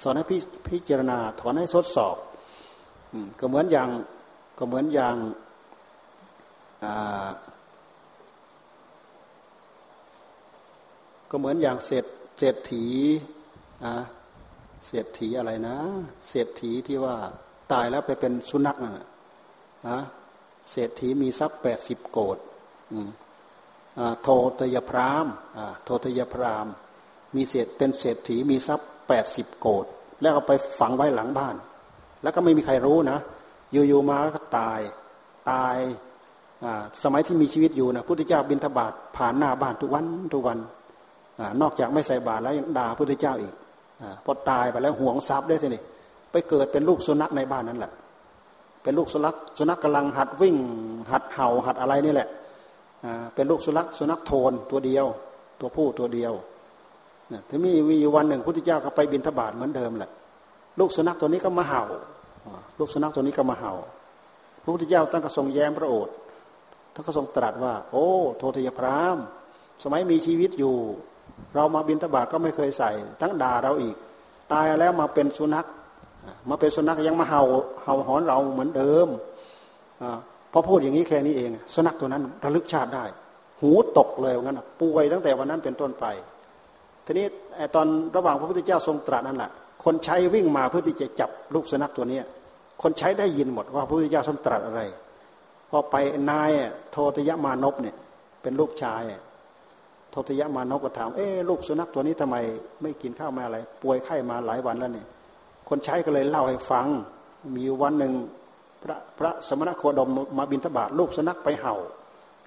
สอนให้พิพจารณาถอนให้ทดสอบ ก็เหมือนอย่างก็เหมือนอย่างก็เหมือนอย่างเศรษเศรษฐีเศรษฐีอะไรนะ เศรษฐีที่ว่าตายแล้วไปเป็นสุนัขน่ะเศรษฐีมีทรัพย์แปดสิบโกดโทตยพรามโทตยพราม มีเศษเป็นเศรษฐีมีทรัพย์แปดสิบโกดแล้วเอาไปฝังไว้หลังบ้าน แล้วก็ไม่มีใครรู้นะอยู่ๆมาแล้วก็ตายตายสมัยที่มีชีวิตอยู่นะพุทธเจ้าบินทบาทผ่านหน้าบ้านทุกวันทุกวันอนอกจากไม่ใส่บาตรแล้วยังด่าพุทธเจ้าอีกอพอตายไปแล้วห่วงทรัพย์ได้สินี่ไปเกิดเป็นลูกสุนัขในบ้านนั่นแหละ เป็นลูกสุนัขสุนัขกำลังหัดวิ่ง หัดเห่าหัดอะไรนี่แหละเป็นลูกสุนัขสุนัขโทนตัวเดียว ตัวผู้ตัวเดียวถ้ามีวีวันหนึ่งพุทธเจ้าก็ไปบินทบาทเหมือนเดิมแหละ ลูกสุนัขตัวนี้ก็มาเห่า ลูกสุนัขตัวนี้ก็มาเห่า พระพุทธเจ้าตั้งกระทรงแย้มพระโอษฐ์ท่านก็ทรงตรัสว่า โอ้ โททยพรามสมัยมีชีวิตอยู่ เรามาบินทบาทก็ไม่เคยใส่ ทั้งด่าเราอีก ตายแล้วมาเป็นสุนัข มาเป็นสุนัขยังมาเห่าเห่าหอนเราเหมือนเดิมพอพูดอย่างนี้แค่นี้เอง สุนัขตัวนั้นระลึกชาติได้ หูตกเลยงั้นป่วยตั้งแต่วันนั้นเป็นต้นไป ทีนี้ตอนระหว่างพระพุทธเจ้าทรงตรัสนั่นแหละ คนใช้วิ่งมาเพื่อที่จะจับลูกสุนัขตัวนี้คนใช้ได้ยินหมดว่าพระพุทธเจ้าทรงตรัสอะไร พอไปนายโทตยมานพเนี่ยเป็นลูกชายโทตยมานพก็ถามเอ๊ลูกสุนัขตัวนี้ทำไมไม่กินข้าวมาอะไร ป่วยไข้มาหลายวันแล้วเนี่ยคนใช้ก็เลยเล่าให้ฟัง มีวันหนึ่งพระพระสมณโคดมมาบินทบาทลูกสุนัขไปเห่า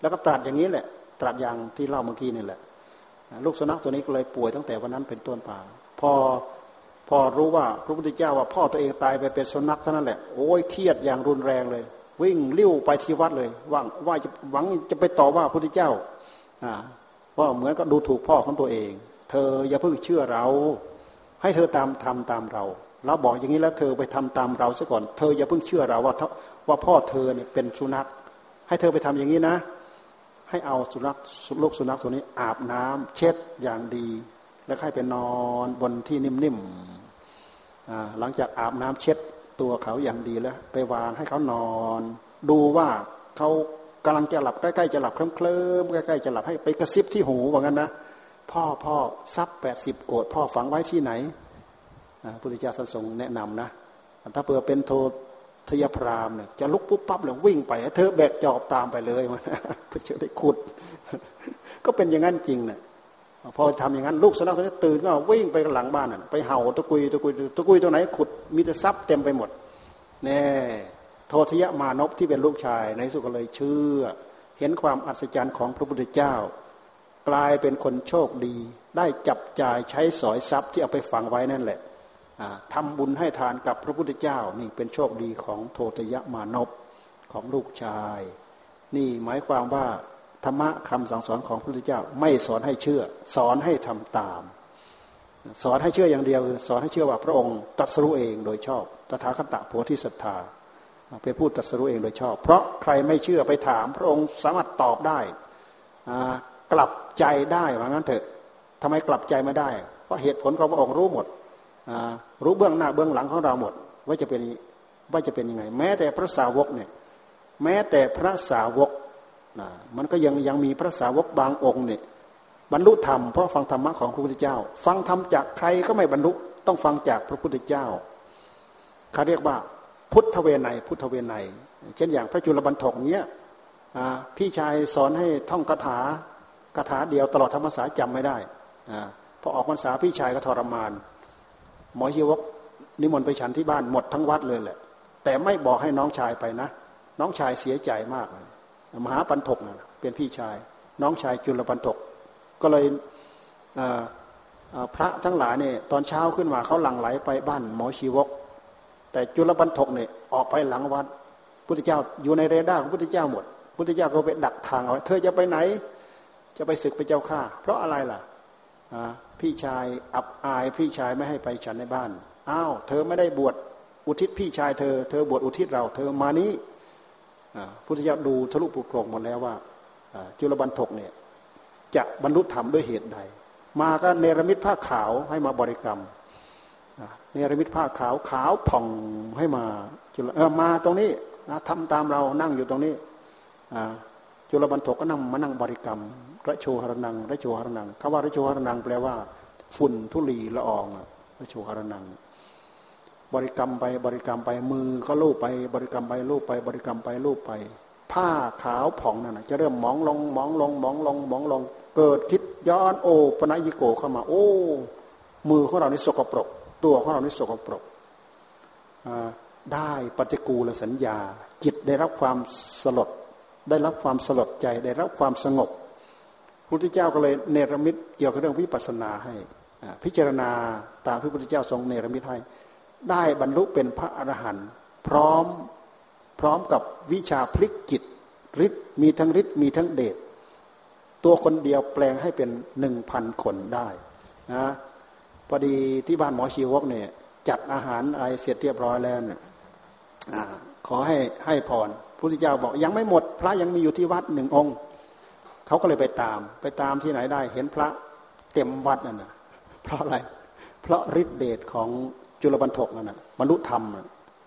แล้วก็ตรัสอย่างนี้แหละ ตรัสอย่างที่เล่าเมื่อกี้นี่แหละ ลูกสุนัขตัวนี้ก็เลยป่วยตั้งแต่วันนั้นเป็นต้นไปพอ พอรู้ว่าพระพุทธเจ้าว่าพ่อตัวเองตายไปเป็นสุนัขเท่านั้นแหละโอ้ยเครียดอย่างรุนแรงเลย วิ่งเลี้ยวไปที่วัดเลยว่างว่าจะหวังจะไปต่อว่าพระพุทธเจ้าอ่าว่าเหมือนก็ดูถูกพ่อของตัวเอง เธออย่าเพิ่งเชื่อเรา ให้เธอตามทำตามเราเราบอกอย่างนี้แล้วเธอไปทำตามเราซะก่อน เธออย่าเพิ่งเชื่อเราว่าว่าพ่อเธอเนี่ยเป็นสุนัข ให้เธอไปทำอย่างนี้นะ ให้เอาสุนัขลูกสุนัขตัวนี้อาบน้ำเช็ดอย่างดี แล้วให้ไปนอนบนที่นิ่มๆ หลังจากอาบน้ำเช็ดตัวเขาอย่างดีแล้ว ไปวางให้เขานอน ดูว่าเขากำลังจะหลับใกล้ๆจะหลับเคลิ้มๆใกล้ๆจะหลับให้ไปกระซิบที่หูว่างั้นนะพ่อพ่อซับแปดสิบโกดพ่อฝังไว้ที่ไหนพุทธเจ้าทรงแนะนำนะ ถ้าเผื่อเป็นโททยพรามเนี่ยจะลุกปุ๊บปั๊บเลยวิ่งไป เธอแบกจอบตามไปเลยมันเพื่อจะได้ขุด ก็เป็นอย่างนั้นจริงเนะ พอทำอย่างนั้นลูกสุนัขตัวนี้ตื่นก็วิ่งไปหลังบ้านน่ะไปเห่าตะกุยตะกุยตะกุยตัวไหนขุดมีแต่ทรัพย์เต็มไปหมดแน่โททยมานพที่เป็นลูกชายในสุก็เลยเชื่อ เห็นความอัศจรรย์ของพระพุทธเจ้า กลายเป็นคนโชคดี ได้จับจ่ายใช้สอยทรัพย์ที่เอาไปฝังไว้นั่นแหละทำบุญให้ทานกับพระพุทธเจ้านี่เป็นโชคดีของโทตยมานพของลูกชาย นี่หมายความว่า ธรรมะคำสั่งสอนของพระพุทธเจ้า ไม่สอนให้เชื่อ สอนให้ทำตาม สอนให้เชื่ออย่างเดียวคือสอนให้เชื่อว่าพระองค์ตรัสรู้เองโดยชอบตถาคตโพธิศรัทธาเป็นผู้ตรัสรู้เองโดยชอบ เพราะใครไม่เชื่อไปถาม พระองค์สามารถตอบได้กลับใจได้ว่างั้นเถอะทำไมกลับใจไม่ได้ เพราะเหตุผลของพระองค์รู้หมดรู้เบื้องหน้าเบื้องหลังของเราหมด ว่าจะเป็นว่าจะเป็นยังไง แม้แต่พระสาวกเนี่ยแม้แต่พระสาวก นะมันก็ยังยังมีพระสาวกบางองค์เนี่ยบรรลุธรรมเพราะฟังธรรมะของพระพุทธเจ้า ฟังธรรมจากใครก็ไม่บรรลุต้องฟังจากพระพุทธเจ้าเขาเรียกว่าพุทธเวไนพุทธเวไนเช่นอย่างพระจุลบรรทกเนี้ยพี่ชายสอนให้ท่องคาถาคาถาเดียวตลอดธรรมสาจำไม่ได้พอออกพรรษาพี่ชายก็ทรมาน หมอชีวกนิมนต์ไปฉันที่บ้านหมดทั้งวัดเลยแหละ แต่ไม่บอกให้น้องชายไปนะ น้องชายเสียใจมาก มหาปันถกเป็นพี่ชาย น้องชายจุลปันถก ก็เลยพระทั้งหลายเนี่ยตอนเช้าขึ้นมาเขาหลั่งไหลไปบ้านหมอชีวก แต่จุลปันถกเนี่ยออกไปหลังวัดพุทธเจ้าอยู่ในเรดาร์ของพุทธเจ้าหมดพุทธเจ้าก็ไปดักทางเอาไว้เธอจะไปไหน จะไปศึกไปเจ้าข้าเพราะอะไรล่ะพี่ชายอับอายพี่ชายไม่ให้ไปฉันในบ้านอ้าวเธอไม่ได้บวชอุทิศพี่ชายเธอ เธอบวชอุทิศเรา เธอมานี้ พุทธเจ้าดูทะลุปุโปรงหมดแล้วว่าจุลบันทกเนี่ยจะบรรลุธรรมด้วยเหตุใด มาก็เนรมิตผ้าขาวให้มาบริกรรมเนรมิตผ้าขาวขาวผ่องให้มาจุลเออมาตรงนี้นะทำตามเรานั่งอยู่ตรงนี้จุลบรรทกก็นั่งมานั่งบริกรรมระโชหรนังระโชหรนังคำว่าระโชหรนังแปลว่า ฝุ่นทุลีละอองระโชหรนัง บริกรรมไปบริกรรมไปมือก็ลูบไป บริกรรมไปลูบไป บริกรรมไปลูบไป ผ้าขาวผ่องนั่นจะเริ่มมองลงมองลงมองลงมองลง เกิดคิดย้อนโอปนัยิโกเข้ามา โอ้ มือของเรานี่สกปรก ตัวของเรานี่สกปรกได้ปฏิกูลสัญญา จิตได้รับความสลด ได้รับความสลดใจได้รับความสงบพุทธเจ้าก็เลยเนรมิตเกี่ยวกับเรื่องวิปัสสนาให้พิจารณาตามที่พระพุทธเจ้าทรงเนรมิตให้ ได้บรรลุเป็นพระอรหันต์พร้อมพร้อมกับวิชาพลิกจิตฤทธิ์มีทั้งฤทธิ์มีทั้งเดชตัวคนเดียวแปลงให้เป็นหนึ่งพันคนได้นะพอดีที่บ้านหมอชีวกเนี่ยจัดอาหารอะไรเสร็จเรียบร้อยแล้วเนี่ยขอให้ให้พรพุทธเจ้าบอกยังไม่หมด พระยังมีอยู่ที่วัดหนึ่งองค์เขาก็เลยไปตาม ไปตามที่ไหนได้ เห็นพระเต็มวัดนั่นนะเพราะอะไร เพราะฤทธิเดชของ จุลบรรทกนั่นนะบรรลุธรรม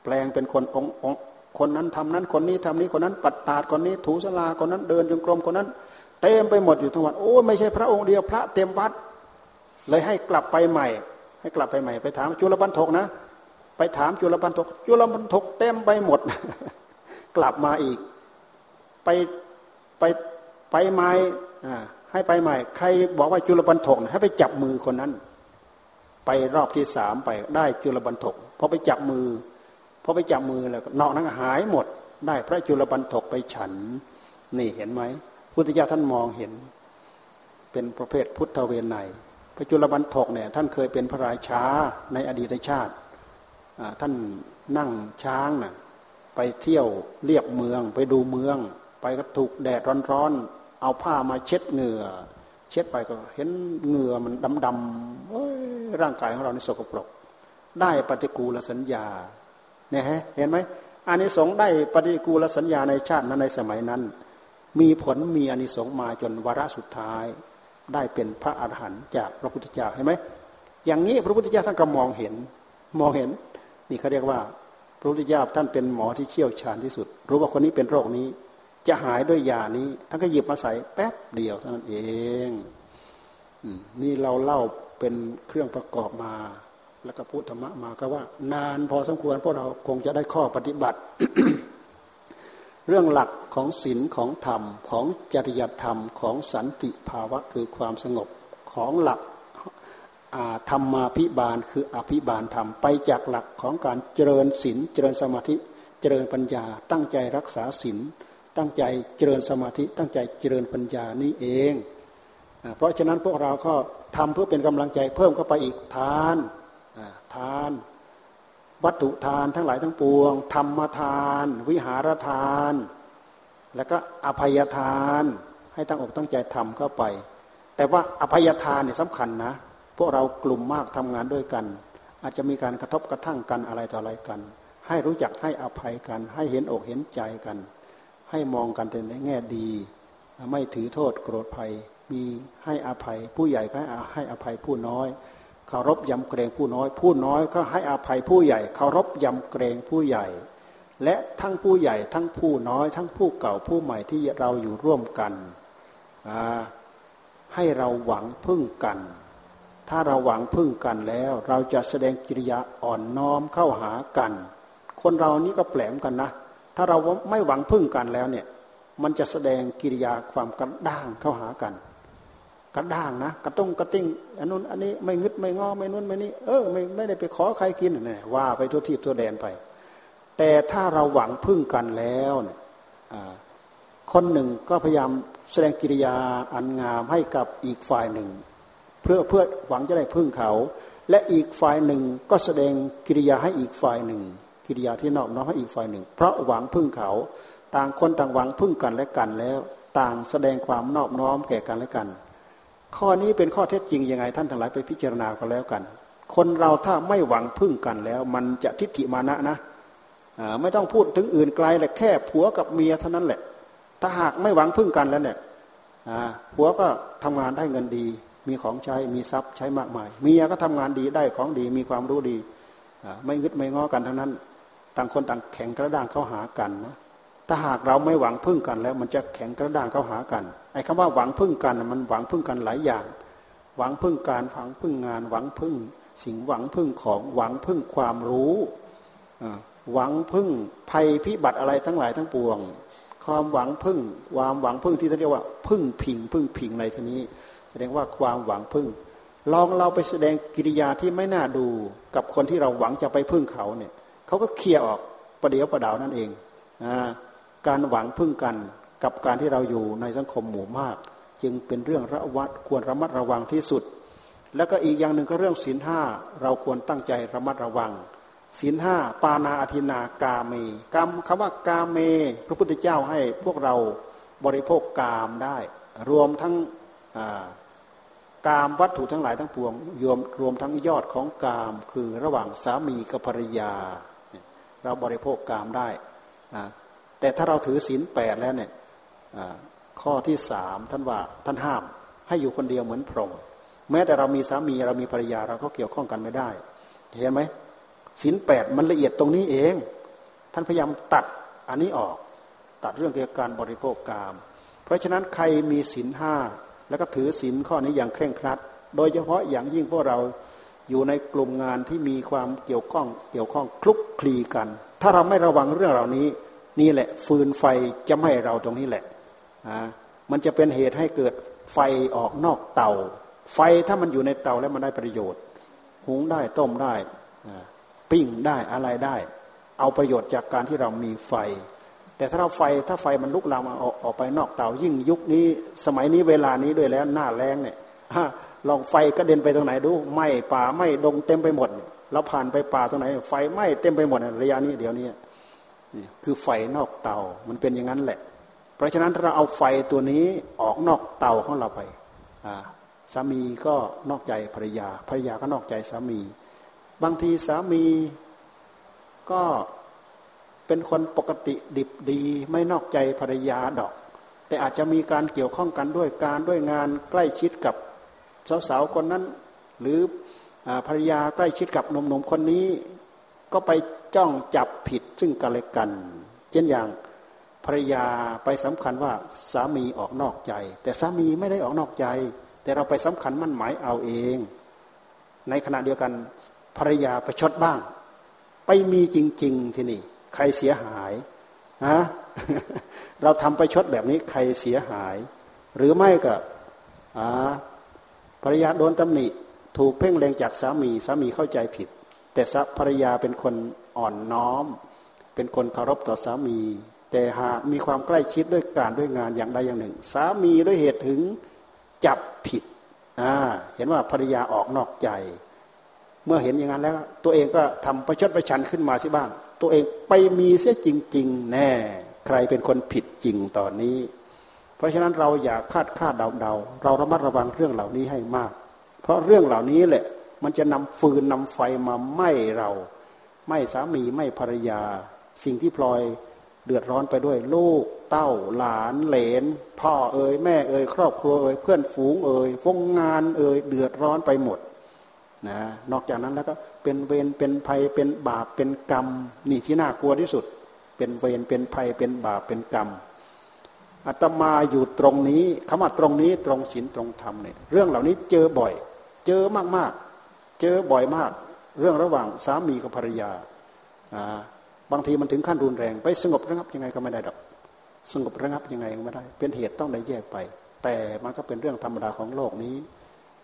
แปลงเป็นคนองค์คนนั้นทำนั้น คนนี้ทำนี้คนนั้นปัดตาดคนนี้ถูสลาคนนั้นเดินจงกรมคนนั้น เต็มไปหมดอยู่ทั้งวัดโอ้ไม่ใช่พระองค์เดียวพระเต็มวัด เลยให้กลับไปใหม่ ให้กลับไปใหม่ ไปถามจุลบรรทกนะ ไปถามจุลบรรทก จุลบรรทกเต็มไปหมด กลับมาอีก ไปไปไปใหม่ให้ไปใหม่ ใครบอกว่าจุลบันทกให้ไปจับมือคนนั้น ไปรอบที่สามไปได้จุลบันทกพอไปจับมือพอไปจับมือแล้วนอกนั้นหายหมด ได้พระจุลบันทกไปฉัน นี่เห็นไหมพุทธเจ้าท่านมองเห็น เป็นประเภทพุทธเวไนพระจุลบันทกเนี่ยท่านเคยเป็นพระราชาในอดีตชาติท่านนั่งช้างน่ะไปเที่ยวเรียบเมือง ไปดูเมือง ไปก็ถูกแดดร้อนๆเอาผ้ามาเช็ดเหงื่อ เช็ดไปก็เห็นเหงื่อมันดำดำร่างกายของเราในสกปรก ได้ปฏิกูลสัญญาเนี่ยฮะเห็นไหมอานิสงส์ได้ปฏิกูลสัญญาในชาตินั้นในสมัยนั้น มีผลมีอานิสงส์มาจนวาระสุดท้าย ได้เป็นพระอรหันต์จากพระพุทธเจ้าเห็นไหมอย่างนี้พระพุทธเจ้าท่านก็มองเห็นมองเห็น นี่เขาเรียกว่า พระพุทธเจ้าท่านเป็นหมอที่เชี่ยวชาญที่สุด รู้ว่าคนนี้เป็นโรคนี้ จะหายด้วยยานี้ ท่านก็หยิบมาใส่แป๊บเดียวเท่านั้นเองนี่เราเล่าเป็นเครื่องประกอบมา แล้วก็พูดธรรมะมาก็ว่า นานพอสมควรพวกเราคงจะได้ข้อปฏิบัติ เรื่องหลักของศีลของธรรมของจริยธรรมของสันติภาวะคือความสงบของหลักธรรมาภิบาลคืออภิบาลธรรมไปจากหลักของการเจริญศีลเจริญสมาธิเจริญปัญญาตั้งใจรักษาศีล ตั้งใจเจริญสมาธิตั้งใจเจริญปัญญานี้เอง เพราะฉะนั้นพวกเราก็ทำเพื่อเป็นกำลังใจเพิ่มเข้าไปอีกทานทาน วัตถุทานทั้งหลายทั้งปวง ธรรมทาน วิหารทาน แล้วก็อภัยทานให้ตั้งอกตั้งใจทำเข้าไป แต่ว่าอภัยทานเนี่ยสำคัญนะพวกเรากลุ่มมากทำงานด้วยกัน อาจจะมีการกระทบกระทั่งกันอะไรต่ออะไรกัน ให้รู้จักให้อภัยกัน ให้เห็นอกเห็นใจกัน ให้มองกันในแง่ดี ไม่ถือโทษโกรธภัย มีให้อภัย ผู้ใหญ่ก็ให้อภัยผู้น้อยเคารพยำเกรงผู้น้อย ผู้น้อยก็ให้อภัยผู้ใหญ่เคารพยำเกรงผู้ใหญ่ และทั้งผู้ใหญ่ทั้งผู้น้อย ทั้งผู้เก่าผู้ใหม่ที่เราอยู่ร่วมกันให้เราหวังพึ่งกัน ถ้าเราหวังพึ่งกันแล้ว เราจะแสดงกิริยาอ่อนน้อมเข้าหากัน คนเรานี่ก็แปลมกันนะ ถ้าเราไม่หวังพึ่งกันแล้วเนี่ยมันจะแสดงกิริยาความกระด้างเข้าหากัน กระด้างนะ กระตุ้งกระติ้งอันนู้นอันนี้ไม่งึดไม่งอไม่นู้นไม่นี่เออไม่ไม่ได้ไปขอใครกินเนี่ยว่าไปทั่วที่ทั่วแดนไป แต่ถ้าเราหวังพึ่งกันแล้วเนี่ยคนหนึ่งก็พยายามแสดงกิริยาอันงามให้กับอีกฝ่ายหนึ่ง เพื่อเพื่อหวังจะได้พึ่งเขา และอีกฝ่ายหนึ่งก็แสดงกิริยาให้อีกฝ่ายหนึ่ง กิริยาที่นอบน้อมให้อีกฝ่ายหนึ่ง เพราะหวังพึ่งเขา ต่างคนต่างหวังพึ่งกันและกันแล้ว ต่างแสดงความนอบน้อมแก่กันและกัน ข้อนี้เป็นข้อเท็จจริงยังไงท่านทั้งหลายไปพิจารณากันแล้วกัน คนเราถ้าไม่หวังพึ่งกันแล้ว มันจะทิฏฐิมานะนะไม่ต้องพูดถึงอื่นไกลแหละแค่ผัวกับเมียเท่านั้นแหละ ถ้าหากไม่หวังพึ่งกันแล้วเนี่ยผัวก็ทำงานได้เงินดี มีของใช้มีทรัพย์ใช้มากมาย เมียก็ทำงานดีได้ของดีมีความรู้ดี ไม่งึดไม่ง้อกันทั้งนั้น ต่างคนต่างแข่งกระด้างเข้าหากันนะถ้าหากเราไม่หวังพึ่งกันแล้ว มันจะแข็งกระด้างเข้าหากันไอ้คำว่าหวังพึ่งกันมันหวังพึ่งกันหลายอย่าง หวังพึ่งการหวังพึ่งงาน หวังพึ่ง สิ่งหวังพึ่งของหวังพึ่งความรู้หวังพึ่งภัยพิบัติอะไรทั้งหลายทั้งปวง ความหวังพึ่ง ความหวังพึ่งที่เขาเรียกว่า พึ่งพิง พึ่งพิงอะไรทีนี้ แสดงว่าความหวังพึ่ง ลองเราไปแสดงกิริยาที่ไม่น่าดูกับคนที่เราหวังจะไปพึ่งเขาเนี่ย เขาก็เคลียร์ออกประเดี๋ยวประดาวนั่นเองการหวังพึ่งกันกับการที่เราอยู่ในสังคมหมู่มาก จึงเป็นเรื่องระวัดควรระมัดระวังที่สุด แล้วก็อีกอย่างหนึ่งก็เรื่องศีลห้าเราควรตั้งใจระมัดระวังศีลห้าปานาอธินากาเมกรรมคำว่ากาเม พระพุทธเจ้าให้พวกเราบริโภคกามได้ รวมทั้งกามวัตถุทั้งหลายทั้งปวงรวมรวมทั้งยอดของกามคือระหว่างสามีกับภรรยา เราบริโภคกามได้แต่ถ้าเราถือศีลแปดแล้วเนี่ยข้อที่สามท่านว่าท่านห้ามให้อยู่คนเดียวเหมือนพรหมแม้แต่เรามีสามีเรามีภรรยาเราก็เกี่ยวข้องกันไม่ได้ เห็นไหมศีลแปดมันละเอียดตรงนี้เอง ท่านพยายามตัดอันนี้ออก ตัดเรื่องเกี่ยวกับการบริโภคกาม เพราะฉะนั้นใครมีศีลห้าแล้วก็ถือศีลข้อนี้อย่างเคร่งครัด โดยเฉพาะอย่างยิ่งพวกเรา อยู่ในกลุ่มงานที่มีความเกี่ยวข้องเกี่ยวข้องคลุกคลีกัน ถ้าเราไม่ระวังเรื่องเหล่านี้ นี่แหละ ฟืนไฟจะไม่เราตรงนี้แหละมันจะเป็นเหตุให้เกิดไฟออกนอกเตาไฟถ้ามันอยู่ในเตาแล้วมันได้ประโยชน์ หุงได้ต้มได้ปิ้งได้อะไรได้ เอาประโยชน์จากการที่เรามีไฟ แต่ถ้าเราไฟถ้าไฟมันลุกลามออกออกไปนอกเตายิ่งยุคนี้ สมัยนี้เวลานี้ด้วยแล้วหน้าแรงเนี่ย ลองไฟก็เด็นไปตรงไหนดูไหม้ป่าไหม้ดงเต็มไปหมดเราผ่านไปป่าตรงไหน ไฟไหม้เต็มไปหมดระยะนี้เดี๋ยวนี้นี่คือไฟนอกเตา มันเป็นอย่างนั้นแหละ เพราะฉะนั้นเราเอาไฟตัวนี้ออกนอกเตาของเราไปสามีก็นอกใจภรรยาภรรยาก็นอกใจสามี บางทีสามีก็เป็นคนปกติดิบดี ไม่นอกใจภรรยาดอก แต่อาจจะมีการเกี่ยวข้องกันด้วยการด้วยงานใกล้ชิดกับ สาวๆคนนั้น หรือภรรยาใกล้ชิดกับหนุ่มๆคนนี้ ก็ไปจ้องจับผิดซึ่งกันและกัน เช่นอย่างภรรยาไปสำคัญว่าสามีออกนอกใจ แต่สามีไม่ได้ออกนอกใจ แต่เราไปสำคัญมั่นหมายเอาเอง ในขณะเดียวกันภรรยาประชดบ้าง ไปมีจริง ๆที่นี่ ใครเสียหายฮะเราทำไปชดแบบนี้ใครเสียหาย หรือไม่ก็ ภรรยาโดนตำหนิถูกเพ่งเลงจากสามีสามีเข้าใจผิด แต่ภรรยาเป็นคนอ่อนน้อม เป็นคนเคารพต่อสามี แต่หากมีความใกล้ชิดด้วยการด้วยงานอย่างใดอย่างหนึ่ง สามีด้วยเหตุถึงจับผิดเห็นว่าภรรยาออกนอกใจ เมื่อเห็นอย่างนั้นแล้ว ตัวเองก็ทำประชดประชันขึ้นมาสิบ้างตัวเองไปมีเสียจริง ๆ แน่ ใครเป็นคนผิดจริงตอนนี้ ราะฉะนั้นเราอย่าคาดคาดเดาเดาเราระมัดระวังเรื่องเหล่านี้ให้มาก เพราะเรื่องเหล่านี้แหละมันจะนำฟืนนำไฟมาไหม้เราไหม้สามีไหม้ภรรยา สิ่งที่พลอยเดือดร้อนไปด้วยลูก เต้าหลานเหลน พ่อเอ่ยแม่เอ่ยครอบครัวเอ่ยเพื่อนฝูงเอ่ยวงงานเอ่ยเดือดร้อนไปหมดนะนอกจากนั้นแล้วก็เป็นเวรเป็นภัยเป็นบาปเป็นกรรมนี่ที่น่ากลัวที่สุด เป็นเวรเป็นภัยเป็นบาปเป็นกรรม อาตมาอยู่ตรงนี้คำว่าตรงนี้ตรงศีลตรงธรรมเนี่ยเรื่องเหล่านี้เจอบ่อย เจอมากๆ เจอบ่อยมาก เรื่องระหว่างสามีกับภรรยาบางทีมันถึงขั้นรุนแรง ไปสงบระงับยังไงก็ไม่ได้ดอก สงบระงับยังไงก็ไม่ได้ เป็นเหตุต้องได้แยกไป แต่มันก็เป็นเรื่องธรรมดาของโลกนี้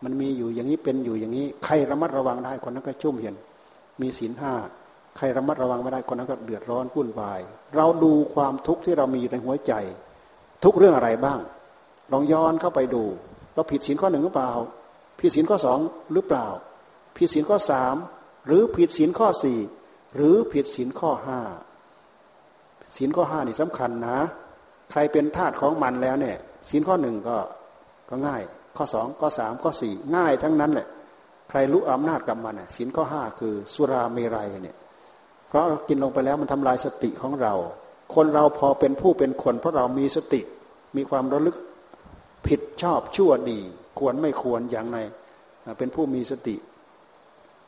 มันมีอยู่อย่างนี้เป็นอยู่อย่างนี้ ใครระมัดระวังได้คนนั้นก็ชุ่มเย็นมีศีลห้าใครระมัดระวังไม่ได้คนนั้นก็เดือดร้อนวุ่นวาย เราดูความทุกข์ที่เรามีอยู่ในหัวใจ ทุกเรื่องอะไรบ้าง ลองย้อนเข้าไปดูเราผิดศีลข้อหนึ่งหรือเปล่า ผิดศีลข้อสองหรือเปล่า ผิดศีลข้อสามหรือผิดศีลข้อสี่หรือผิดศีลข้อห้าศีลข้อห้านี่สำคัญนะ ใครเป็นทาสของมันแล้วเนี่ยศีลข้อหนึ่งก็ก็ง่าย ข้อสองข้อสามข้อสี่ง่ายทั้งนั้นแหละใครรู้อำนาจกับมันศีลข้อห้าคือสุราเมรัยเนี่ยเพราะกินลงไปแล้วมันทำลายสติของเรา คนเราพอเป็นผู้เป็นคน เพราะเรามีสติ มีความระลึกผิดชอบชั่วดี ควรไม่ควรอย่างไรเป็นผู้มีสติ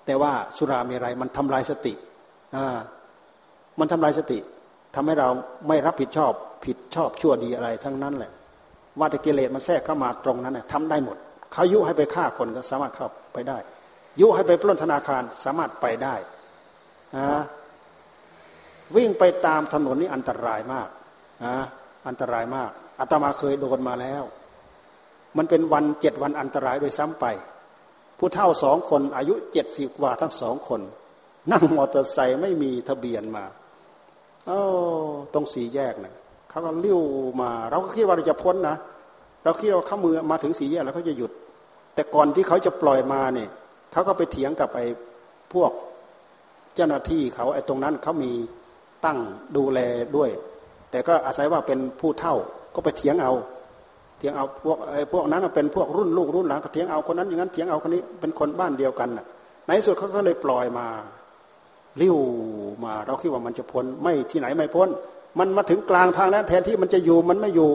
แต่ว่าสุราเมรัยมันทำลายสติมันทำลายสติทำให้เราไม่รับผิดชอบ ผิดชอบชั่วดีอะไร ทั้งนั้นแหละ ว่าแต่กิเลสมันแทรกเข้ามาตรงนั้นเนี่ยทำได้หมดเขายุให้ไปฆ่าคนก็สามารถเข้าไปได้ ยุให้ไปปล้นธนาคารสามารถไปได้นะ วิ่งไปตามถนนนี่อันตรายมากนะอันตรายมากอาตมาเคยโดนมาแล้ว มันเป็นวันเจ็ดวันอันตรายโดยซ้ำไป ผู้เฒ่าสองคนอายุเจ็ดสิบกว่าทั้งสองคน นั่งมอเตอร์ไซค์ไม่มีทะเบียนมาเออตรงสี่แยกเนะ่ยเขาก็เลี้ยวมา เราก็คิดว่าเราจะพ้นนะเราคิดว่าเขามือมาถึงสี่แยกแล้วเขาจะหยุด แต่ก่อนที่เขาจะปล่อยมาเนี่ยเขาก็ไปเถียงกับไอ้พวกเจ้าหน้าที่เขาไอ้ตรงนั้นเขามี ตั้งดูแลด้วย แต่ก็อาศัยว่าเป็นผู้เท่าก็ไปเถียงเอาเถียงเอาพวกไอ้พวกนั้นเป็นพวกรุ่นลูกรุ่นหลานก็เถียงเอาคนนั้นอย่างนั้นเถียงเอาคนนี้เป็นคนบ้านเดียวกันน่ะในสุดเขาก็เลยปล่อยมาเลี้ยวมาเราคิดว่ามันจะพ้นไม่ที่ไหนไม่พ้น มันมาถึงกลางทางแล้วแทนที่มันจะอยู่มันไม่อยู่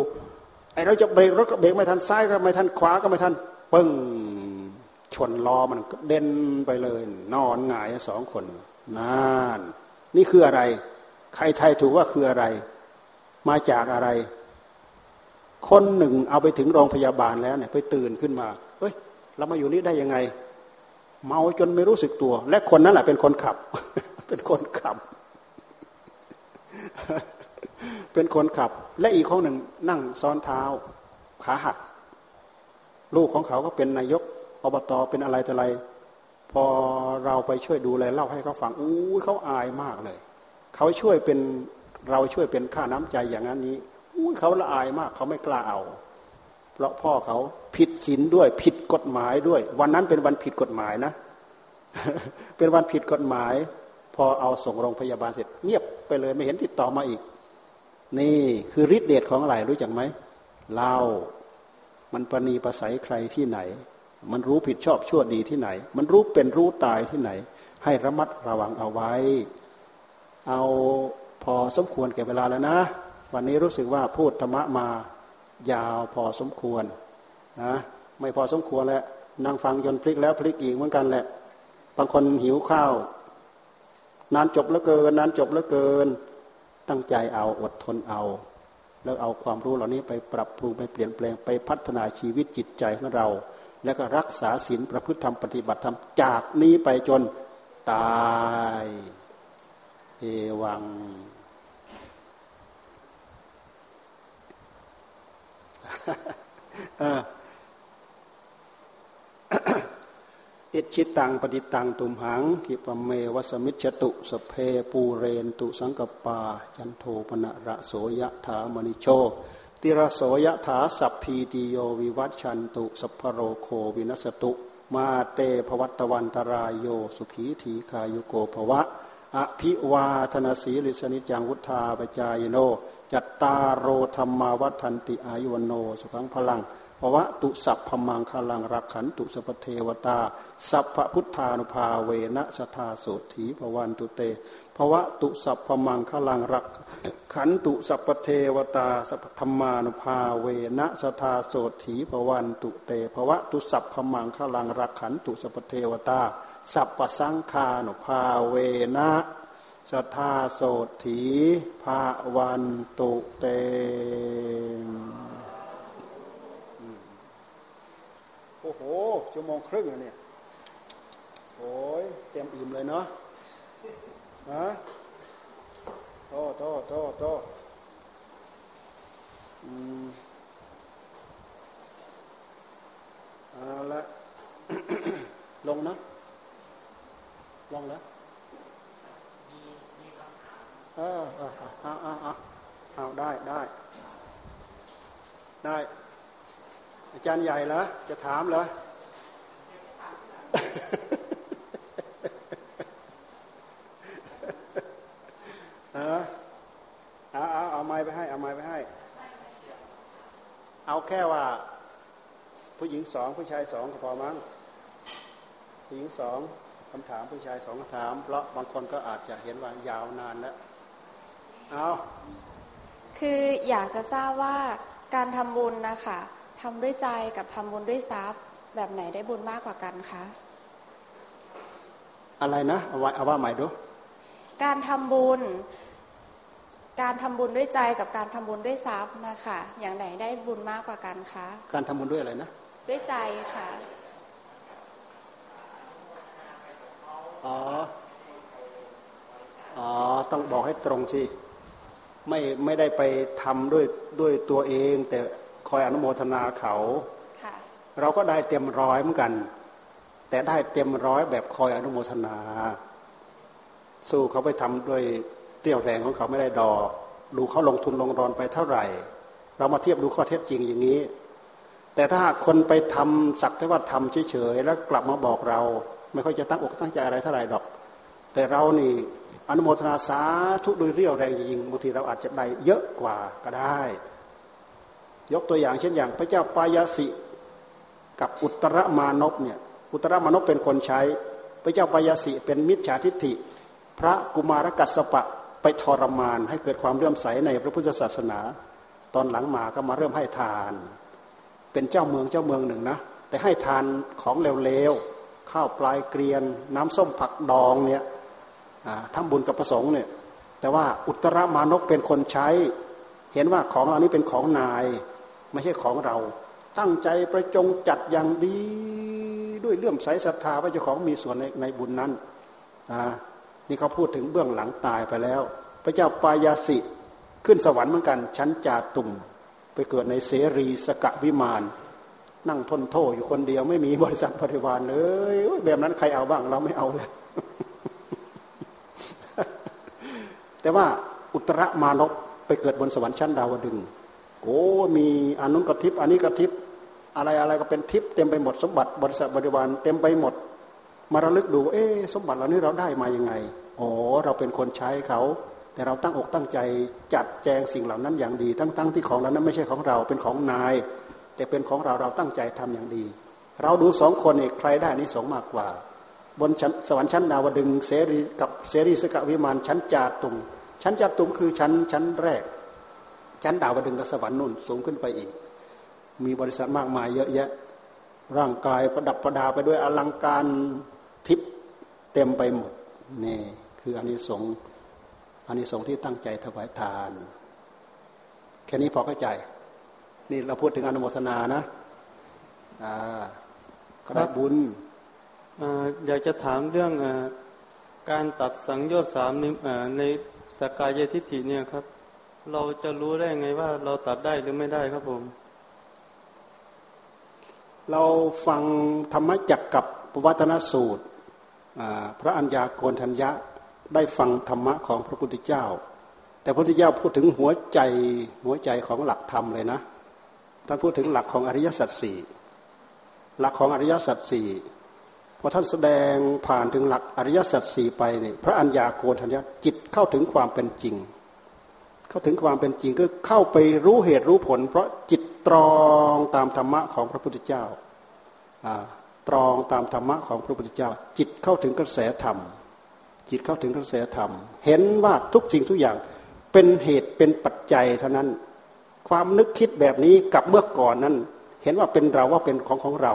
ไอ้เราจะเบรกรถก็เบรกไม่ทันซ้ายก็ไม่ทันขวาก็ไม่ทันปึ้งชนล้อมันเด่นไปเลย นอนหงายสองคนนานนี่คืออะไร ใครไทยถูกว่าคืออะไร มาจากอะไร คนหนึ่งเอาไปถึงโรงพยาบาลแล้วเนี่ยไปตื่นขึ้นมาเฮ้ยเรามาอยู่นี่ได้ยังไง เมาจนไม่รู้สึกตัว และคนนั้นแหละเป็นคนขับ เป็นคนขับ เป็นคนขับ และอีกคนหนึ่งนั่งซ้อนเท้า ขาหัก ลูกของเขาก็เป็นนายกอบตเป็นอะไรแต่อะไรพอเราไปช่วยดูแลเล่าให้เขาฟังอู้เขาอายมากเลย เขาช่วยเป็นเราช่วยเป็นค่าน้ำใจอย่างนั้นนี้อู้เขาละอายมากเขาไม่กล้าเอา เพราะพ่อเขาผิดศีลด้วยผิดกฎหมายด้วย วันนั้นเป็นวันผิดกฎหมายนะ เป็นวันผิดกฎหมาย พอเอาส่งโรงพยาบาลเสร็จ เงียบไปเลยไม่เห็นติดต่อมาอีก นี่คือฤทธิเดชของอะไรรู้จักไหมเล่ามันปณีประสัยใครที่ไหน มันรู้ผิดชอบชั่วดีที่ไหน มันรู้เป็นรู้ตายที่ไหน ให้ระมัดระวังเอาไว้ เอาพอสมควรแก่เวลาแล้วนะ วันนี้รู้สึกว่าพูดธรรมะมายาวพอสมควรนะไม่พอสมควรแล้วนั่งฟังจนพลิกแล้วพลิกอีกเหมือนกันแหละ บางคนหิวข้าวนานจบแล้วเกินนานจบแล้วเกิน ตั้งใจเอาอดทนเอา แล้วเอาความรู้เหล่านี้ไปปรับปรุงไปเปลี่ยนแปลงไปพัฒนาชีวิตจิตใจของเรา แล้วก็รักษาศีลประพฤติธรรมปฏิบัติธรรมจากนี้ไปจนตาย เอวัง อิชิตังปฏิตังตุมหังกิปเมวัสมิจตุสเพปูเรนตุสังกปา จันโทปนะระโสยะถามณิโช ติระโสยถาสัพพีติโยวิวัตชันตุ สัพพโรโควินัสตุ มาเตภวัตวันตรายโยสุขีทีคายุโกภวะ อภิวาธนาสีลิสนิจังวุธาปจายโน จัตตาโรธรรมาวัฒนติอายุวโน สุขังพลังภวะตุสัพพมังคลังรักขันตุสัพเทวตา สัพพพุทธานุภาเวนะสทาโสถีภวันตุเตภวะตุสัพพมังคลังรักขันตุสัพเทวตา สัพธรรมานุภาเวนะสทาโสถีภวันตุเตภวะตุสัพพมังคลังรักขันตุสัพเทวตา สัพปสังคานุภาเวนะสทาโสถีภาวันตุเต โอ้โหชั่วโมงครึ่งแล้วเนี่ย โอ้ยเต็มอิ่มเลยเนาะฮะโตโตโตโตอืมเอาละลงนะ ลองแล้วเออเอาเอาเอาเอาได้ได้ได้ อาจารย์ใหญ่เหรอจะถามเหรอเออเอาเอาเอาไม้ไปให้ เอาไม้ไปให้ เอาแค่ว่า ผู้หญิงสองผู้ชายสองก็พอมั้งผู้หญิงสอง คำถามผู้ชายสองคำถาม เพราะบางคนก็อาจจะเห็นว่ายาวนานแล้วเอาคืออยากจะทราบว่าการทำบุญนะคะทำด้วยใจกับทำบุญด้วยทรัพย์ แบบไหนได้บุญมากกว่ากันคะอะไรนะเอาว่าเอาว่าใหม่ดูการทำบุญ การทำบุญด้วยใจกับการทำบุญด้วยทรัพย์นะคะอย่างไหนได้บุญมากกว่ากันคะการทำบุญด้วยอะไรนะ ด้วยใจค่ะ อ๋อ อ๋อ ต้องบอกให้ตรงสิ ไม่ไม่ได้ไปทำด้วยด้วยตัวเอง แต่คอยอนุโมทนาเขาค่ะเราก็ได้เต็มร้อยเหมือนกัน แต่ได้เต็มร้อยแบบคอยอนุโมทนา สู้เขาไปทำด้วยเรี่ยวแรงของเขาไม่ได้ดอก ดูเขาลงทุนลงรอนไปเท่าไหร่ เรามาเทียบดูข้อเท็จจริงอย่างนี้แต่ถ้าหากคนไปทำสักแต่ว่าทำเฉยๆแล้วกลับมาบอกเรา ไม่ค่อยจะตั้งอกตั้งใจอะไรเท่าไหร่ดอก แต่เรานี่อนุโมทนาสาธุโดยเรี่ยวแรงจริงบางทีเราอาจจะได้เยอะกว่าก็ได้ ยกตัวอย่างเช่นอย่าง พระเจ้าปายาสิ กับอุตรมานพเนี่ยอุตรมานพเป็นคนใช้ พระเจ้าปายาสิเป็นมิจฉาทิฏฐิ พระกุมารกัสสปะไปทรมานให้เกิดความเลื่อมใสในพระพุทธศาสนา ตอนหลังมาก็มาเริ่มให้ทาน เป็นเจ้าเมืองเจ้าเมืองหนึ่งนะ แต่ให้ทานของเลวๆ ข้าวปลายเกรียน น้ำส้มผักดองเนี่ยทำบุญกับประสงค์เนี่ยแต่ว่าอุตรมานพเป็นคนใช้ เห็นว่าของเหล่านี้เป็นของนาย ไม่ใช่ของเรา ตั้งใจประจงจัดอย่างดีด้วยเลื่อมใสศรัทธาว่าเจ้าของมีส่วนในในบุญนั้นนี่เขาพูดถึงเบื้องหลังตายไปแล้ว พระเจ้าปายาสิขึ้นสวรรค์เหมือนกันชั้นจาตุ่มไปเกิดในเสรีสกะวิมาน นั่งทนโทษอยู่คนเดียวไม่มีบริษัทบริวารเลยแบบนั้นใครเอาบ้างเราไม่เอาเลยแต่ว่าอุตรมานพไปเกิดบนสวรรค์ชั้นดาวดึงโอ้มีอนุกทิพอันนี้กทิพอะไรอะไรก็เป็นทิพเต็มไปหมดสมบัติบริษัทบริวารเต็มไปหมด มาระลึกดู เอ๊สมบัติเหล่านี้เราได้มายังไงโอ้เราเป็นคนใช้เขา แต่เราตั้งอกตั้งใจจัดแจงสิ่งเหล่านั้นอย่างดี ทั้งๆทที่ของเหล่านั้นไม่ใช่ของเราเป็นของนาย แต่เป็นของเราเราตั้งใจทำอย่างดี เราดูสองคนเอกใครได้นิสงมากกว่า บนสวรรค์ชั้นดาวดึงเสรีกับเสรีสกวิมานชั้นจาตุงชั้นจาตุมคือชั้นชั้นแรก ชั้นดาวดึงกับสวรรค์นุ่นสูงขึ้นไปอีก มีบริษัทมากมายเยอะแยะ ร่างกายประดับประดาไปด้วยอลังการทิพย์เต็มไปหมดนี่คืออานิสงส์อานิสงส์ที่ตั้งใจถวายทาน แค่นี้พอเข้าใจ นี่เราพูดถึงอนุโมทนานะอ่าก็ได้บุญอยากจะถามเรื่องอการตัดสังโยชน์สามในสกายทิฏฐิเนี่ยครับ เราจะรู้ได้ไงว่าเราตัดได้หรือไม่ได้ครับผม เราฟังธรรมจักกับวัฒนสูตรพระอัญญาโกนทัญญะได้ฟังธรรมะของพระพุทธเจ้า แต่พระพุทธเจ้าพูดถึงหัวใจหัวใจของหลักธรรมเลยนะ ท่านพูดถึงหลักของอริยสัจสี่หลักของอริยสัจสี่พอท่านแสดงผ่านถึงหลักอริยสัจสี่ไปเนี่ยพระอัญญาโกนทัญญาจิตเข้าถึงความเป็นจริง เข้าถึงความเป็นจริงก็เข้าไปรู้เหตุรู้ผล เพราะจิตตรองตามธรรมะของพระพุทธเจ้าตรองตามธรรมะของพระพุทธเจ้า จิตเข้าถึงกระแสธรรม จิตเข้าถึงกระแสธรรม เห็นว่าทุกสิ่งทุกอย่างเป็นเหตุเป็นปัจจัยเท่านั้น ความนึกคิดแบบนี้กับเมื่อก่อนนั้น เห็นว่าเป็นเราว่าเป็นของของเรา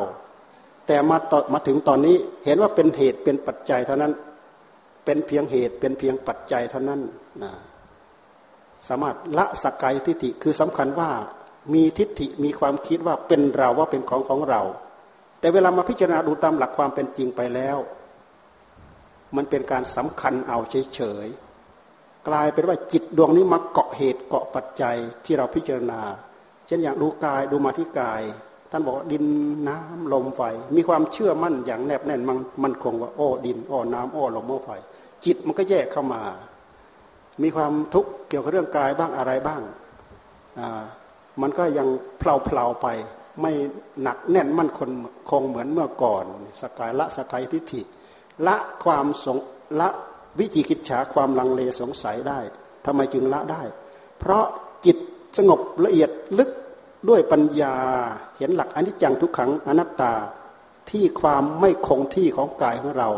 แต่มาต่อมาถึงตอนนี้เห็นว่าเป็นเหตุเป็นปัจจัยเท่านั้น เป็นเพียงเหตุเป็นเพียงปัจจัยเท่านั้นนะสามารถละสกายทิฏฐิคือสำคัญว่ามีทิฏฐิมีความคิดว่าเป็นเราว่าเป็นของของเรา แต่เวลามาพิจารณาดูตามหลักความเป็นจริงไปแล้ว มันเป็นการสำคัญเอาเฉยๆกลายเป็นว่าจิตดวงนี้มาเกาะเหตุ เกาะปัจจัยที่เราพิจารณา เช่นอย่างดูกายดูมาที่กาย ท่านบอกดินน้ำลมไฟ มีความเชื่อมั่นอย่างแนบแน่นมันมันคงว่าโอ้ดินอ้น้ำอ้ลมอ้ไฟ จิตมันก็แยกเข้ามา มีความทุกข์เกี่ยวกับเรื่องกายบ้างอะไรบ้างอ่ามันก็ยังเพลาเพลาไปไม่หนักแน่นมั่นคงคงเหมือนเมื่อก่อนสกายละสกายทิฏฐิละความสงละวิจิกิจฉาความลังเลสงสัยได้ทำไมจึงละได้ เพราะจิตสงบละเอียดลึกด้วยปัญญาเห็นหลักอนิจจังทุกขังอนัตตาที่ความไม่คงที่ของกายของเรา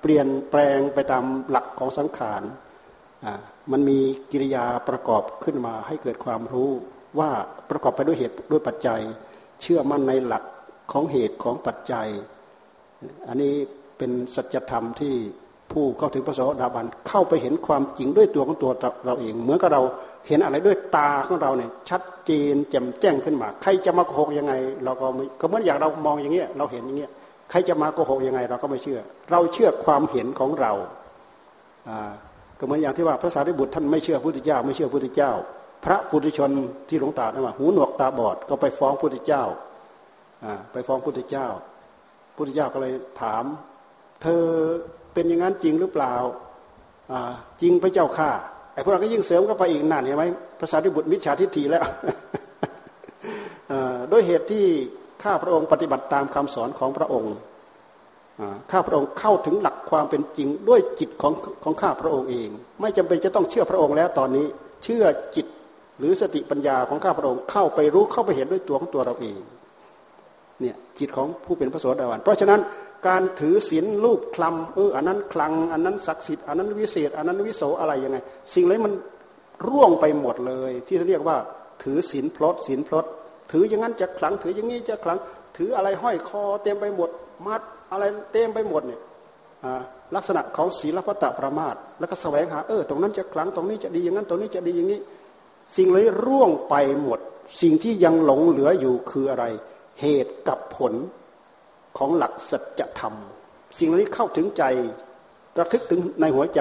เปลี่ยนแปลงไปตามหลักของสังขารมันมีกิริยาประกอบขึ้นมาให้เกิดความรู้ว่าประกอบไปด้วยเหตุด้วยปัจจัย เชื่อมั่นในหลักของเหตุของปัจจัย อันนี้เป็นสัจธรรมที่ผู้เข้าถึงพระโสดาบันเข้าไปเห็นความจริงด้วยตัวของตัวเราเอง เหมือนกับเรา เห็นอะไรด้วยตาของเราเนี่ยชัดเจนแจ่มแจ้งขึ้นมา ใครจะมาโกหกยังไง เราก็ไม่ก็เหมือนอย่างเรามองอย่างเงี้ยเราเห็นอย่างเงี้ยใครจะมาโกหกยังไง เราก็ไม่เชื่อ เราเชื่อความเห็นของเราอ่าก็เหมือนอย่างที่ว่าพระสารีบุตรท่านไม่เชื่อพุทธเจ้า ไม่เชื่อพุทธเจ้า พระปุถุชนที่หลวงตาท่านว่าหูหนวกตาบอดก็ไปฟ้องพุทธเจ้าอ่าไปฟ้องพุทธเจ้า พุทธเจ้าก็เลยถาม เธอเป็นอย่างนั้นจริงหรือเปล่าอ่าจริงพระเจ้าข้า อ้พวกเราก็ยิ่งเสริมก็ไปอีกนั่นเห็นไหมพระสารีบุตรมิจฉาทิฏฐิแล้วด้วยเหตุที่ข้าพระองค์ปฏิบัติตามคำสอนของพระองค์ข้าพระองค์เข้าถึงหลักความเป็นจริงด้วยจิตของของข้าพระองค์เอง ไม่จำเป็นจะต้องเชื่อพระองค์แล้วตอนนี้ เชื่อจิตหรือสติปัญญาของข้าพระองค์เข้าไปรู้เข้าไปเห็นด้วยตัวของตัวเราเองเนี่ยจิตของผู้เป็นพระโสดาบันเพราะฉะนั้น การถือศีลรูปคลำเอออันนั้นคลัง อันนั้นศักดิ์สิทธิ์อันนั้นวิเศษ อันนั้นวิโสอะไรยังไง สิ่งเล่านี้มันร่วงไปหมดเลย ที่เรียกว่าถือศีลพลดศีลพลดถืออย่างนั้นจะขลัง ถืออย่างนี้จะขลัง ถืออะไรห้อยคอ เต็มไปหมด มัดอะไรเต็มไปหมดเนี่ยลักษณะของศีลพัตตประมาทแล้วก็แสวงหาเออตรงนั้นจะขลังตรงนี้จะดีอย่างนั้นตรงนี้จะดีอย่างนี้ สิ่งเล่านี้ร่วงไปหมด สิ่งที่ยังหลงเหลืออยู่คืออะไร เหตุกับผล ของหลักสัจธรรม สิ่งเหล่านี้เข้าถึงใจระทึกถึงในหัวใจ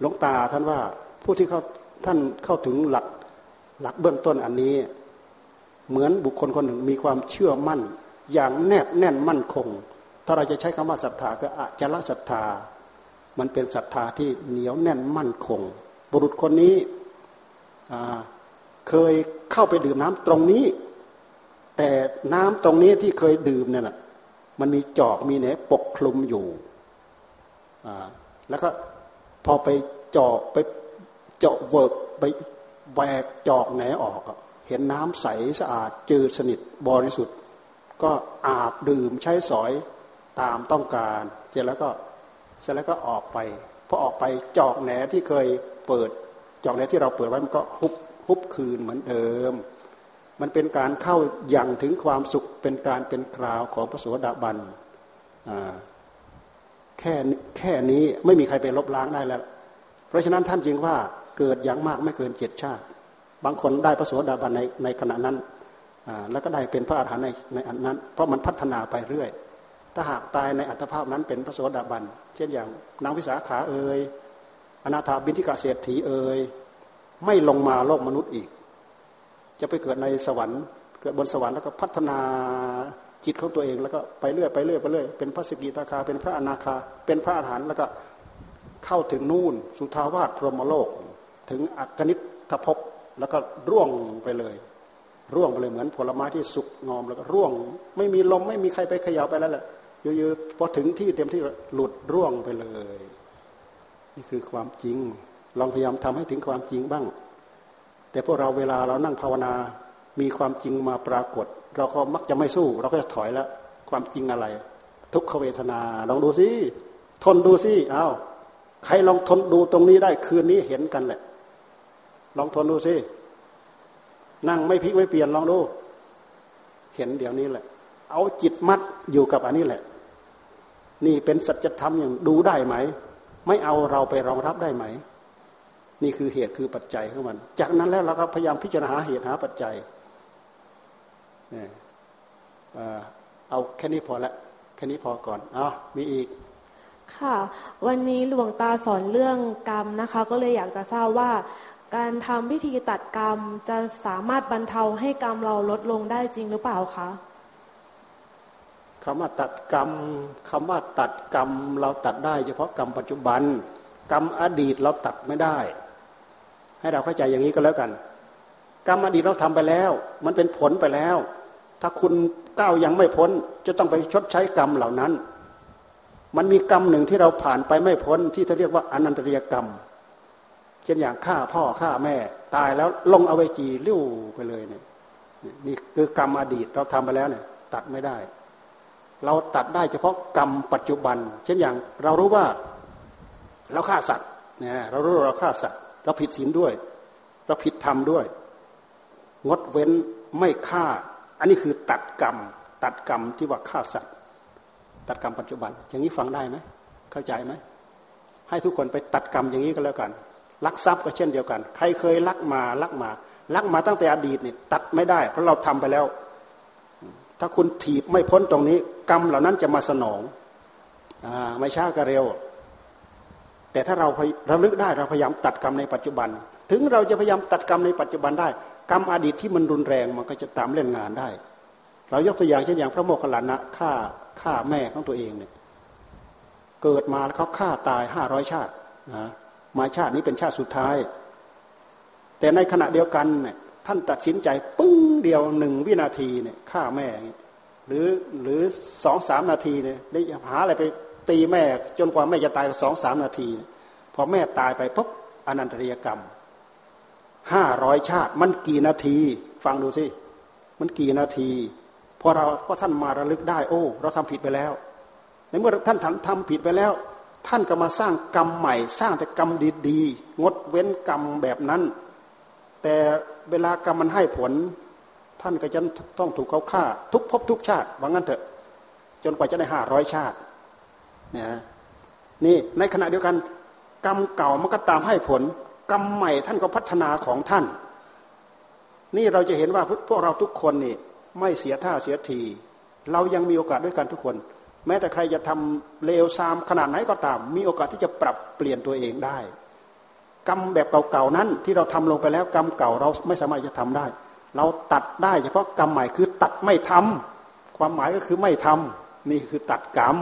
หลวงตาท่านว่าผู้ที่เขาท่านเข้าถึงหลักหลักเบื้องต้นอันนี้ เหมือนบุคคลคนหนึ่งมีความเชื่อมั่น อย่างแนบแน่นมั่นคง ถ้าเราจะใช้คำว่าศรัทธาก็อาจละศรัทธา มันเป็นศรัทธาที่เหนียวแน่นมั่นคง บุรุษคนนี้เคยเข้าไปดื่มน้ำตรงนี้ แต่น้ำตรงนี้ที่เคยดื่มเนี่ยนะ มันมีจอกมีแหนปกคลุมอยู่ แล้วก็พอไปจาะไปเจาะเวิร์กไปแหวกจอกแหนออก เห็นน้ำใสสะอาดจืดสนิทบริสุทธิ์ ก็อาบดื่มใช้สอยตามต้องการ เสร็จแล้วก็เสร็จแล้วก็ออกไปพอออกไปจอกแหนที่เคยเปิดจอกแหนที่เราเปิดไว้มันก็ฮุบฮุบคืนเหมือนเดิม มันเป็นการเข้าอย่างถึงความสุขเป็นการเป็นคราวของพระสวสดาบันแค่แค่นี้ไม่มีใครไปลบล้างได้แล้ว เพราะฉะนั้นท่านจึงว่าเกิดอย่างมากไม่เกินเจ็ดชาติ บางคนได้พระโสดาบันในในขณะนั้นแล้วก็ได้เป็นพระอาหารหันต์ในในอันนั้น เพราะมันพัฒนาไปเรื่อย ถ้าหากตายในอัตภาพนั้นเป็นพระโสดาบัน เช่นอย่างนางวิสาขาเอ่ยอนาถาบินทิกาเศรษฐีเอ่ยไม่ลงมาโลกมนุษย์อีก จะไปเกิดในสวรรค์เกิดบนสวรรค์แล้วก็พัฒนาจิตของตัวเองแล้วก็ไปเรื่อยไปเรื่อยไปเรื่อยเป็นพระสกิตาคา เป็นพระอนาคา เป็นพระอาหารหันต์แล้วก็เข้าถึงนู่นสุทาวาสพรหมโลก ถึงอักนิทภพแล้วก็ร่วงไปเลย ร่วงไปเลยเหมือนผลไม้ที่สุกงอมแล้วก็ร่วง ไม่มีลมไม่มีใครไปขยับไปแล้วแหละอยู่ๆพอถึงที่เต็มที่หลุดร่วงไปเลย นี่คือความจริงลองพยายามทำให้ถึงความจริงบ้าง แต่พวกเราเวลาเรานั่งภาวนา มีความจริงมาปรากฏ เราก็มักจะไม่สู้ เราก็จะถอยแล้วความจริงอะไร ทุกขเวทนาลองดูสิทนดูสิอ้าวใครลองทนดูตรงนี้ได้คืนนี้เห็นกันแหละ ลองทนดูสินั่งไม่พลิกไม่เปลี่ยนลองดู เห็นเดี๋ยวนี้แหละ เอาจิตมัดอยู่กับอันนี้แหละ นี่เป็นสัจธรรมอย่างดูได้ไหม ไม่เอาเราไปรองรับได้ไหม นี่คือเหตุคือปัจจัยของมัน จากนั้นแล้วเราก็พยายามพิจารณาเหตุหาปัจจัยเอาแค่นี้พอละแค่นี้พอก่อนเอามีอีก ค่ะ วันนี้หลวงตาสอนเรื่องกรรมนะคะ ก็เลยอยากจะทราบว่า การทำพิธีตัดกรรมจะสามารถบรรเทาให้กรรมเราลดลงได้จริงหรือเปล่าคะคำว่าตัดกรรมคำว่าตัดกรรมเราตัดได้ เฉพาะกรรมปัจจุบัน กรรมอดีตเราตัดไม่ได้ ให้เราเข้าใจอย่างนี้ก็แล้วกัน กรรมอดีตเราทำไปแล้ว มันเป็นผลไปแล้ว ถ้าคุณก้าวยังไม่พ้น จะต้องไปชดใช้กรรมเหล่านั้น มันมีกรรมหนึ่งที่เราผ่านไปไม่พ้นที่เขาเรียกว่าอนันตริยกรรม เช่นอย่างฆ่าพ่อฆ่าแม่ ตายแล้วลงเอาไว้จีริ้วไปเลยเนี่ยนี่คือกรรมอดีตเราทำไปแล้วเนี่ย ตัดไม่ได้ เราตัดได้เฉพาะกรรมปัจจุบัน เช่นอย่างเรารู้ว่าเราฆ่าสัตว์เนี่ยเรารู้เราฆ่าสัตว์ เราผิดศีลด้วย เราผิดธรรมด้วย งดเว้นไม่ฆ่า อันนี้คือตัดกรรม ตัดกรรมที่ว่าฆ่าสัตว์ ตัดกรรมปัจจุบัน อย่างนี้ฟังได้ไหมเข้าใจไหมให้ทุกคนไปตัดกรรมอย่างนี้ก็แล้วกันลักทรัพย์ก็เช่นเดียวกัน ใครเคยลักมาลักมาลักมาตั้งแต่อดีตนี่ตัดไม่ได้ เพราะเราทำไปแล้ว ถ้าคุณถีบไม่พ้นตรงนี้ กรรมเหล่านั้นจะมาสนองอไม่ช้าก็เร็ว แต่ถ้าเราระลึกได้เราพยายามตัดกรรมในปัจจุบัน ถึงเราจะพยายามตัดกรรมในปัจจุบันได้ กรรมอดีตที่มันรุนแรงมันก็จะตามเล่นงานได้ เรายกตัวอย่างเช่นอย่างพระโมคคัลลานะฆ่าฆ่าแม่ของตัวเองเนี่ยเกิดมาแล้วเขาฆ่าตายห้าร้อยชาตินะมาชาตินี้เป็นชาติสุดท้าย แต่ในขณะเดียวกันเนี่ยท่านตัดสินใจปึ้งเดียวหนึ่งวินาทีเนี่ยฆ่าแม่ หรือหรือสองสามนาทีเนี่ยได้หาอะไรไป ตีแม่จนกว่าแม่จะตายสองสามนาที พอแม่ตายไปปุ๊บอนันตริยกรรมห้าร้อยชาติ มันกี่นาที ฟังดูสิมันกี่นาทีพอเราพอท่านมาระลึกได้ โอ้ เราทำผิดไปแล้ว ในเมื่อท่านทำผิดไปแล้ว ท่านก็มาสร้างกรรมใหม่ สร้างแต่กรรมดีๆงดเว้นกรรมแบบนั้น แต่เวลากรรมมันให้ผล ท่านก็จะต้องถูกเขาฆ่า ทุกภพทุกชาติว่างั้นเถอะ จนกว่าจะได้ห้าร้อยชาติ นี่ยนี่ในขณะเดียวกัน กรรมเก่ามันก็ตามให้ผล กรรมใหม่ท่านก็พัฒนาของท่าน นี่เราจะเห็นว่าพวกเราทุกคนนี่ไม่เสียท่าเสียที เรายังมีโอกาสด้วยกันทุกคน แม้แต่ใครจะทำเลวซามขนาดไหนก็ตาม มีโอกาสที่จะปรับเปลี่ยนตัวเองได้ กรรมแบบเก่าๆนั้นที่เราทำลงไปแล้ว กรรมเก่าเราไม่สามารถจะทำได้ เราตัดได้เฉพาะกรรมใหม่คือตัดไม่ทำความหมายก็คือไม่ทำนี่คือตัดกรรม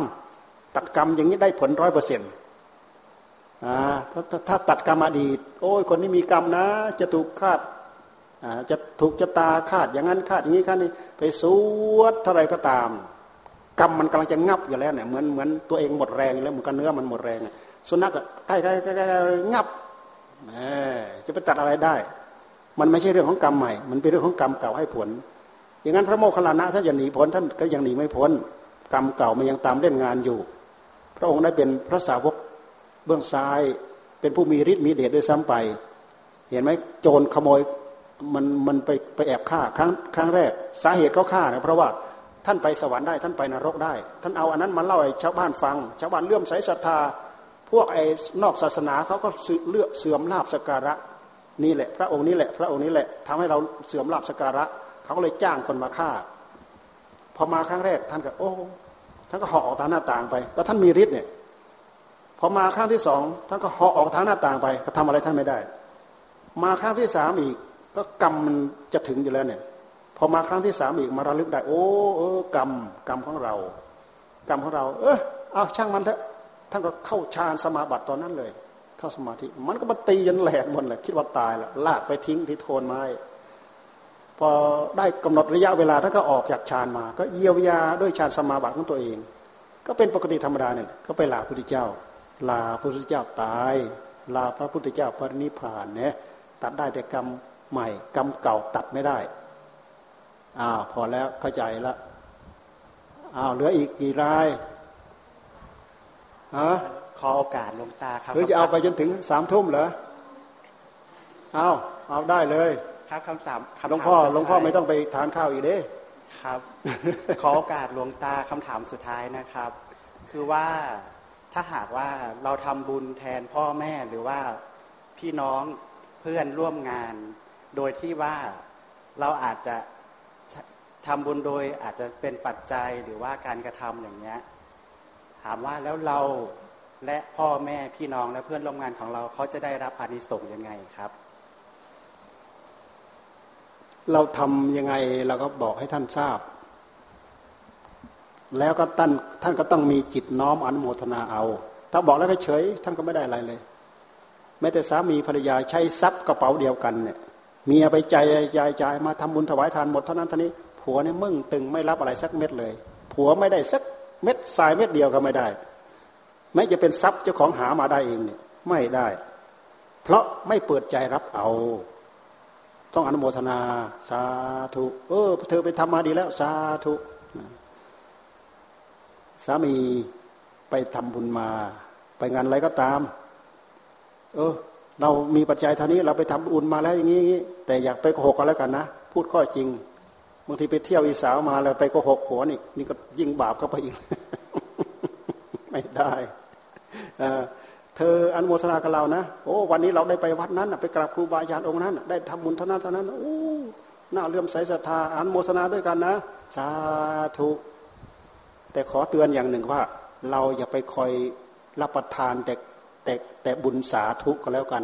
ตัดกรรมอย่างนี้ได้ผลร้อยเปอร์เซ็นต์ถ้าถ้าตัดกรรมอดีต โอ้ยคนนี้มีกรรมนะ จะถูกคาดจะถูกจะตาคาดอย่างนั้นคาดอย่างนี้คาดนี้ไปสวดเท่าไรก็ตาม กรรมมันกำลังจะงับอยู่แล้วเนี่ยเหมือนเหมือนตัวเองหมดแรงแล้วมือนกับเนื้อมันหมดแรงสุนัขใกล้ใกล้ใกล้งับจะไปตัดอะไรได้ มันไม่ใช่เรื่องของกรรมใหม่ มันเป็นเรื่องของกรรมเก่าให้ผล อย่างนั้นพระโมคคัลลานะท่านจะหนีพ้นท่านก็ยังหนีไม่พ้น กรรมเก่ามันยังตามเล่นงานอยู่ พระองค์ได้เป็นพระสาวกเบื้องซ้าย เป็นผู้มีฤทธิ์มีเดชด้วยซ้ำไป เห็นไหมโจรขโมยมันมันไปไปแอบฆ่าครั้งครั้งแรก สาเหตุเขาฆ่าเนี่ยเพราะว่าท่านไปสวรรค์ได้ท่านไปนรกได้ ท่านเอาอันนั้นมาเล่าให้ชาวบ้านฟัง ชาวบ้านเลื่อมใสศรัทธา พวกไอ้นอกศาสนาเขาก็เลือกเสื่อมลาบสการะนี่แหละ พระองค์นี้แหละ พระองค์นี้แหละทำให้เราเสื่อมลาบสการะ เขาก็เลยจ้างคนมาฆ่า พอมาครั้งแรกท่านก็โอ้ ท่านก็เหาะออกทางหน้าต่างไปแล้วท่านมีฤทธิ์เนี่ยพอมาครั้งที่สองท่านก็เหาะออกทางหน้าต่างไป ก็ทำอะไรท่านไม่ได้ มาครั้งที่สามอีก ก็กรรมมันจะถึงอยู่แล้วเนี่ยพอมาครั้งที่สามอีกมาระลึกได้ โอ้เออกรรมกรรมของเรา กรรมของเรา เออเอาช่างมันเถอะท่านก็เข้าฌานสมาบัติตอนนั้นเลย เข้าสมาธิมันก็มาตียันแหลกหมดเลยคิดว่าตายละลากไปทิ้งที่โทนไม้ พอได้กำหนดระยะเวลาท่านก็ออกจากฌานมา ก็เยียวยาด้วยฌานสมาบัติของตัวเอง ก็เป็นปกติธรรมดาเนี่ยก็ไปลาพระพุทธเจ้า ลาพระพุทธเจ้าตาย ลาพระพุทธเจ้าปรินิพานเนี่ยตัดได้แต่กรรมใหม่กรรมเก่าตัดไม่ได้อ้าวพอแล้วเข้าใจแล้วอ้าวเหลืออีกกี่รายฮะขอโอกาสลงตาครับหรือจะเอาไปจนถึงสามทุ่มเหรอเอาเอาได้เลย ครับคำสามหลวงพ่อหลวงพ่อไม่ต้องไปทานข้าวอีกเด้ครับ ขอโอกาสหลวงตาคำถามสุดท้ายนะครับ คือว่าถ้าหากว่าเราทำบุญแทนพ่อแม่หรือว่าพี่น้องเพื่อนร่วมงาน โดยที่ว่าเราอาจจะทำบุญโดยอาจจะเป็นปัจจัยหรือว่าการกระทำอย่างเนี้ย ถามว่าแล้วเราและพ่อแม่พี่น้องและเพื่อนร่วมงานของเราเขาจะได้รับอานิสงส์ยังไงครับ เราทำยังไงเราก็บอกให้ท่านทราบ แล้วก็ท่านท่านก็ต้องมีจิตน้อมอนุโมทนาเอา ถ้าบอกแล้วก็เฉยท่านก็ไม่ได้อะไรเลยแม้แต่สามีภรรยาใช้ทรัพย์กระเป๋าเดียวกันเนี่ยเมียไปใจใจใจมาทำบุญถวายทานหมดเท่านั้นเท่านี้ผัวเนี่ยมึงตึงไม่รับอะไรสักเม็ดเลย ผัวไม่ได้สักเม็ดทรายเม็ดเดียวก็ไม่ได้ไม่จะเป็นทรัพย์เจ้าของหามาได้เองเนี่ยไม่ได้ เพราะไม่เปิดใจรับเอา ต้องอนุโมทนา สาธุเออเธอไปทำมาดีแล้ว สาธุสามีไปทำบุญมา ไปงานอะไรก็ตาม เออ เรามีปัจจัยเท่านี้ เราไปทำบุญมาแล้วอย่างนี้ แต่อยากไปโกหกกันแล้วกันนะ พูดข้อจริงบางทีไปเที่ยวอีสาวมาแล้วไปก็หกหัวนี่นี่ก็ยิ่งบาปเข้าไปอีก ไม่ได้ เธออนุโมทนากับเรานะโอ้วันนี้เราได้ไปวัดนั้นไปกราบครูบาอาจารย์องค์นั้น ได้ทำบุญเท่านั้นเท่านั้นโอ้น่าเลื่อมใสศรัทธาอนุโมทนาด้วยกันนะ สาธุแต่ขอเตือนอย่างหนึ่งว่า เราอย่าไปคอยรับประทานแต่แต่แต่บุญสาธุก็แล้วกัน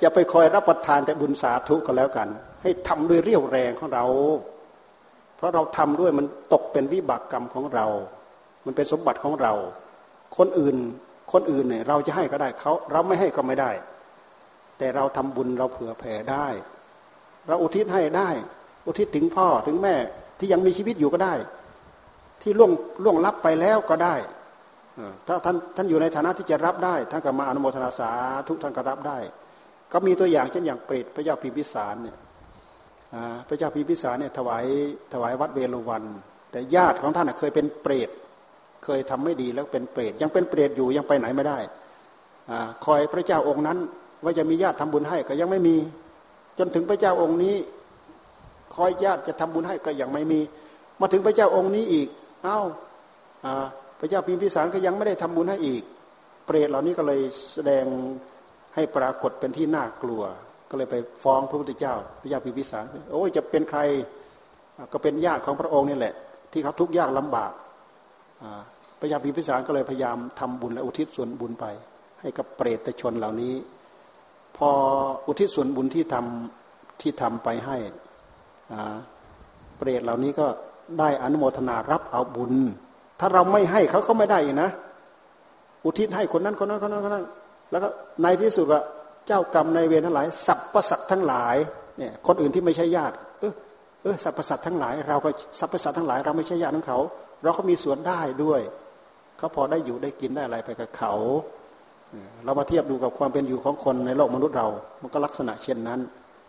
อย่าไปคอยรับประทานแต่บุญสาธุก็แล้วกัน ให้ทำด้วยเรี่ยวแรงของเรา เพราะเราทำด้วยมันตกเป็นวิบากกรรมของเรา มันเป็นสมบัติของเรา คนอื่น คนอื่นเนี่ยเราจะให้ก็ได้เขาเราไม่ให้ก็ไม่ได้ แต่เราทำบุญเราเผื่อแผ่ได้ เราอุทิศให้ได้ อุทิศถึงพ่อถึงแม่ที่ยังมีชีวิตอยู่ก็ได้ ที่ล่วงล่วงลับไปแล้วก็ได้ถ้าท่านท่านอยู่ในฐานะที่จะรับได้ ท่านก็มาอนุโมทนาสาทุกท่านก็รับได้ ก็มีตัวอย่างเช่นอย่างเปรตพระเจ้าพิมพิสารเนี่ยพระเจ้าพิมพิสารเนี่ยถวายถวายวัดเวรุวัน แต่ญาติของท่านเคยเป็นเปรต เคยทำไม่ดีแล้วเป็นเปรตยังเป็นเปรตอยู่ยังไปไหนไม่ได้อคอยพระเจ้าองค์นั้น ว่าจะมีญาติทำบุญให้ก็ยังไม่มี จนถึงพระเจ้าองค์นี้ คอยญาติจะทำบุญให้ก็ยังไม่มี มาถึงพระเจ้าองค์นี้อีก เอา้าพระเจ้าพิมพิสารก็ยังไม่ได้ทำบุญให้อีก เปรตเหล่านี้ก็เลยแสดงให้ปรากฏเป็นที่น่ากลัว ก็เลยไปฟ้องพระพุทธเจ้า พระเจ้าพิมพิสารโอ้ยจะเป็นใครก็เป็นญาติของพระองค์นี่แหละ ที่เขาทุกข์ยากลำบาก พระยาพิพิสารก็เลยพยายามทำบุญและอุทิศส่วนบุญไป ให้กับเปรตชนเหล่านี้ พออุทิศส่วนบุญที่ทำที่ทำไปให้เปรตเหล่านี้ก็ได้อนุโมทนารับเอาบุญ ถ้าเราไม่ให้เขาก็ไม่ได้นะ อุทิศให้คนนั้นคนนั้นคนนั้นคนนั้น แล้วก็ในที่สุดว่าเจ้ากรรมในเวรทั้งหลายสรรพสัตว์ทั้งหลายเนี่ยคนอื่นที่ไม่ใช่ญาติ เออเออสรรพสัตว์ทั้งหลาย เราก็สรรพสัตว์ทั้งหลาย เราไม่ใช่ญาติของเขา เราก็มีส่วนได้ด้วยเขาพอได้อยู่ได้กินได้อะไรไปกับเขา เรามาเทียบดูกับความเป็นอยู่ของคนในโลกมนุษย์เรา มันก็ลักษณะเช่นนั้น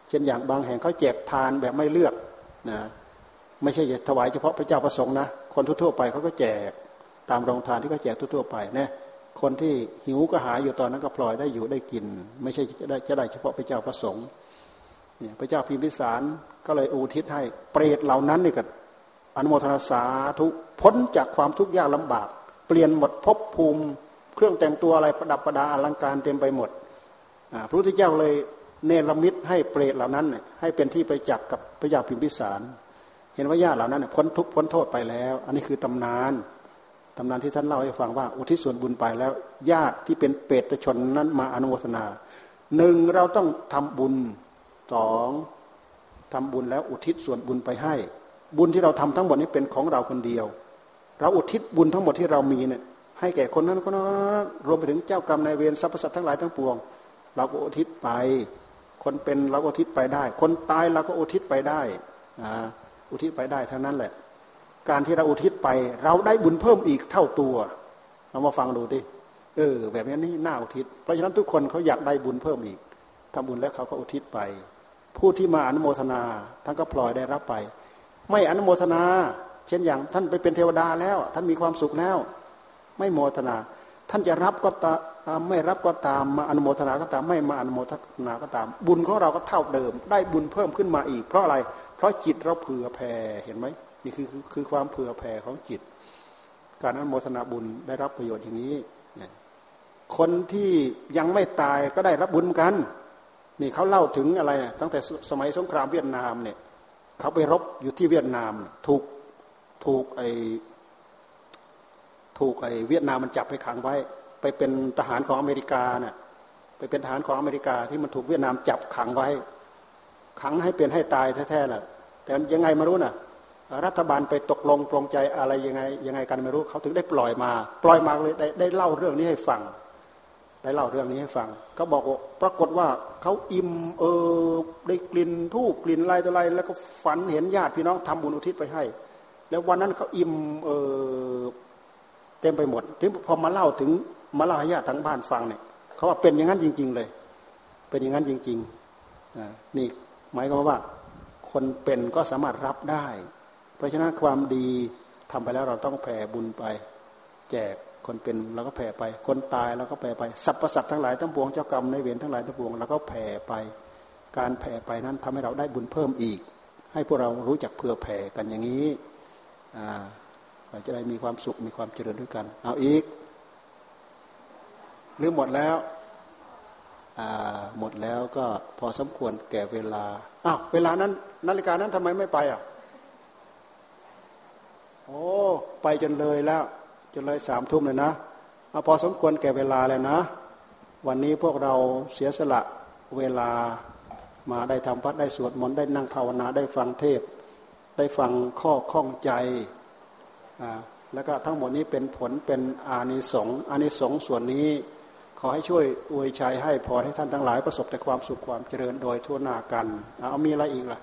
เช่นอย่างบางแห่งเขาแจกทานแบบไม่เลือกนะไม่ใช่จะถวายเฉพาะพระเจ้าประสงค์นะ คนทั่วๆไปเขาก็แจกตามโรงทานที่เขาแจกทั่วๆไปนะคนที่หิวก็หาอยู่ตอนนั้นก็พลอยได้อยู่ได้กิน ไม่ใช่จะได้จะได้เฉพาะพระเจ้าประสงค์เนี่ยพระเจ้าพิมพิสารก็เลยอุทิศให้เปรตเหล่านั้นนี่ก็ อนุโมทนาสาธุพ้นจากความทุกข์ยากลำบาก เปลี่ยนหมดภพภูมิ เครื่องแต่งตัวอะไรประดับประดาอลังการเต็มไปหมดพระพุทธเจ้าเลยเนรมิตให้เปรตเหล่านั้น ให้เป็นที่ไปจักกับพระยาพิมพิสาร เห็นว่าญาติเหล่านั้นพ้นทุกพ้นโทษไปแล้ว อันนี้คือตำนานตำนานที่ท่านเล่าให้ฟังว่า อุทิศส่วนบุญไปแล้วญาติที่เป็นเปรตชนนั้นมาอนุโมทนาหนึ่งเราต้องทำบุญสองทำบุญแล้วอุทิศส่วนบุญไปให้ บุญที่เราทำทั้งหมดนี้เป็นของเราคนเดียว เราอุทิศบุญทั้งหมดที่เรามีเนี่ยให้แก่คนนั้นคนนั้นรวมไปถึงเจ้ากรรมนายเวรสรรพสัตว์ทั้งหลายทั้งปวง เราก็อุทิศไป คนเป็นเราก็อุทิศไปได้ คนตายเราก็อุทิศไปได้อ่าอุทิศไปได้ทั้งนั้นแหละ การที่เราอุทิศไป เราได้บุญเพิ่มอีกเท่าตัวเรามาฟังดูดิเออ แบบนี้นี่น่าอุทิศ เพราะฉะนั้นทุกคนเขาอยากได้บุญเพิ่มอีกทำบุญแล้วเขาก็อุทิศไป ผู้ที่มาอนุโมทนาท่านก็พลอยได้รับไป ไม่อนุโมทนา เช่นอย่างท่านไปเป็นเทวดาแล้ว ท่านมีความสุขแล้ว ไม่โมทนา ท่านจะรับก็ตามไม่รับก็ตามมาอนุโมทนาก็ตามไม่มาอนุโมทนาก็ตาม บุญของเราก็เท่าเดิม ได้บุญเพิ่มขึ้นมาอีก เพราะอะไร เพราะจิตเราเผื่อแผ่เห็นไหมนี่คือคือความเผื่อแผ่ของจิต การอนุโมทนาบุญได้รับประโยชน์อย่างนี้คนที่ยังไม่ตายก็ได้รับบุญกัน นี่เขาเล่าถึงอะไรนะตั้งแต่สมัยสงครามเวียดนามเนี่ย เขาไปรบอยู่ที่เวียดนามถูกถูกไอถูกไอเวียดนามมันจับไปขังไว้ ไปเป็นทหารของอเมริกาเนี่ยไปเป็นทหารของอเมริกาที่มันถูกเวียดนามจับขังไว้ ขังให้เป็นให้ตายแท้ๆน่ะ แต่ยังไงมารู้น่ะ รัฐบาลไปตกลงปรงใจอะไรยังไงยังไงกันไม่รู้เขาถึงได้ปล่อยมา ปล่อยมาเลยได้ได้เล่าเรื่องนี้ให้ฟัง ได้เล่าเรื่องนี้ให้ฟังเขาบอกว่าปรากฏว่าเขาอิ่มเออได้กลิ่นทูบกลิ่นอะไรต่ออะไรแล้วก็ฝันเห็นญาติพี่น้องทำบุญอุทิศไปให้ แล้ววันนั้นเขาอิ่มเออเต็มไปหมดทีพอมาเล่าถึงมาเล่าให้ญาติทั้งบ้านฟังเนี่ยเขาว่าเป็นอย่างนั้นจริง ๆ เลย เป็นอย่างนั้นจริงๆนี่หมายความว่า คนเป็นก็สามารถรับได้ เพราะฉะนั้นความดีทำไปแล้วเราต้องแผ่บุญไป แจก คนเป็นเราก็แผ่ไป คนตายเราก็แผ่ไปสรรพสัตว์ทั้งหลายทั้งปวงเจ้ากรรมในเวรทั้งหลายทั้งปวงเราก็แผ่ไป การแผ่ไปนั้นทำให้เราได้บุญเพิ่มอีก ให้พวกเรารู้จักเผื่อแผ่กันอย่างนี้เราจะได้มีความสุขมีความเจริญด้วยกัน เอาอีกหรือหมดแล้วหมดแล้วก็พอสมควรแก่เวลาอ้าวเวลานั้นนาฬิกานั้นทำไมไม่ไปอะโอ้ไปจนเลยแล้ว จนเลยสามทุ่มเลยนะเอาพอสมควรแก่เวลาแล้วนะ วันนี้พวกเราเสียสละเวลามาได้ทำพัดได้สวดมนต์ได้นั่งภาวนาได้ฟังเทศ ได้ฟังข้อข้องใจอ่าแล้วก็ทั้งหมดนี้เป็นผลเป็นอานิสงส์อานิสงส์ส่วนนี้ ขอให้ช่วยอวยชัยให้พรให้ท่านทั้งหลายประสบแต่ความสุขความเจริญโดยทั่วหน้ากันเอามีอะไรอีกล่ะ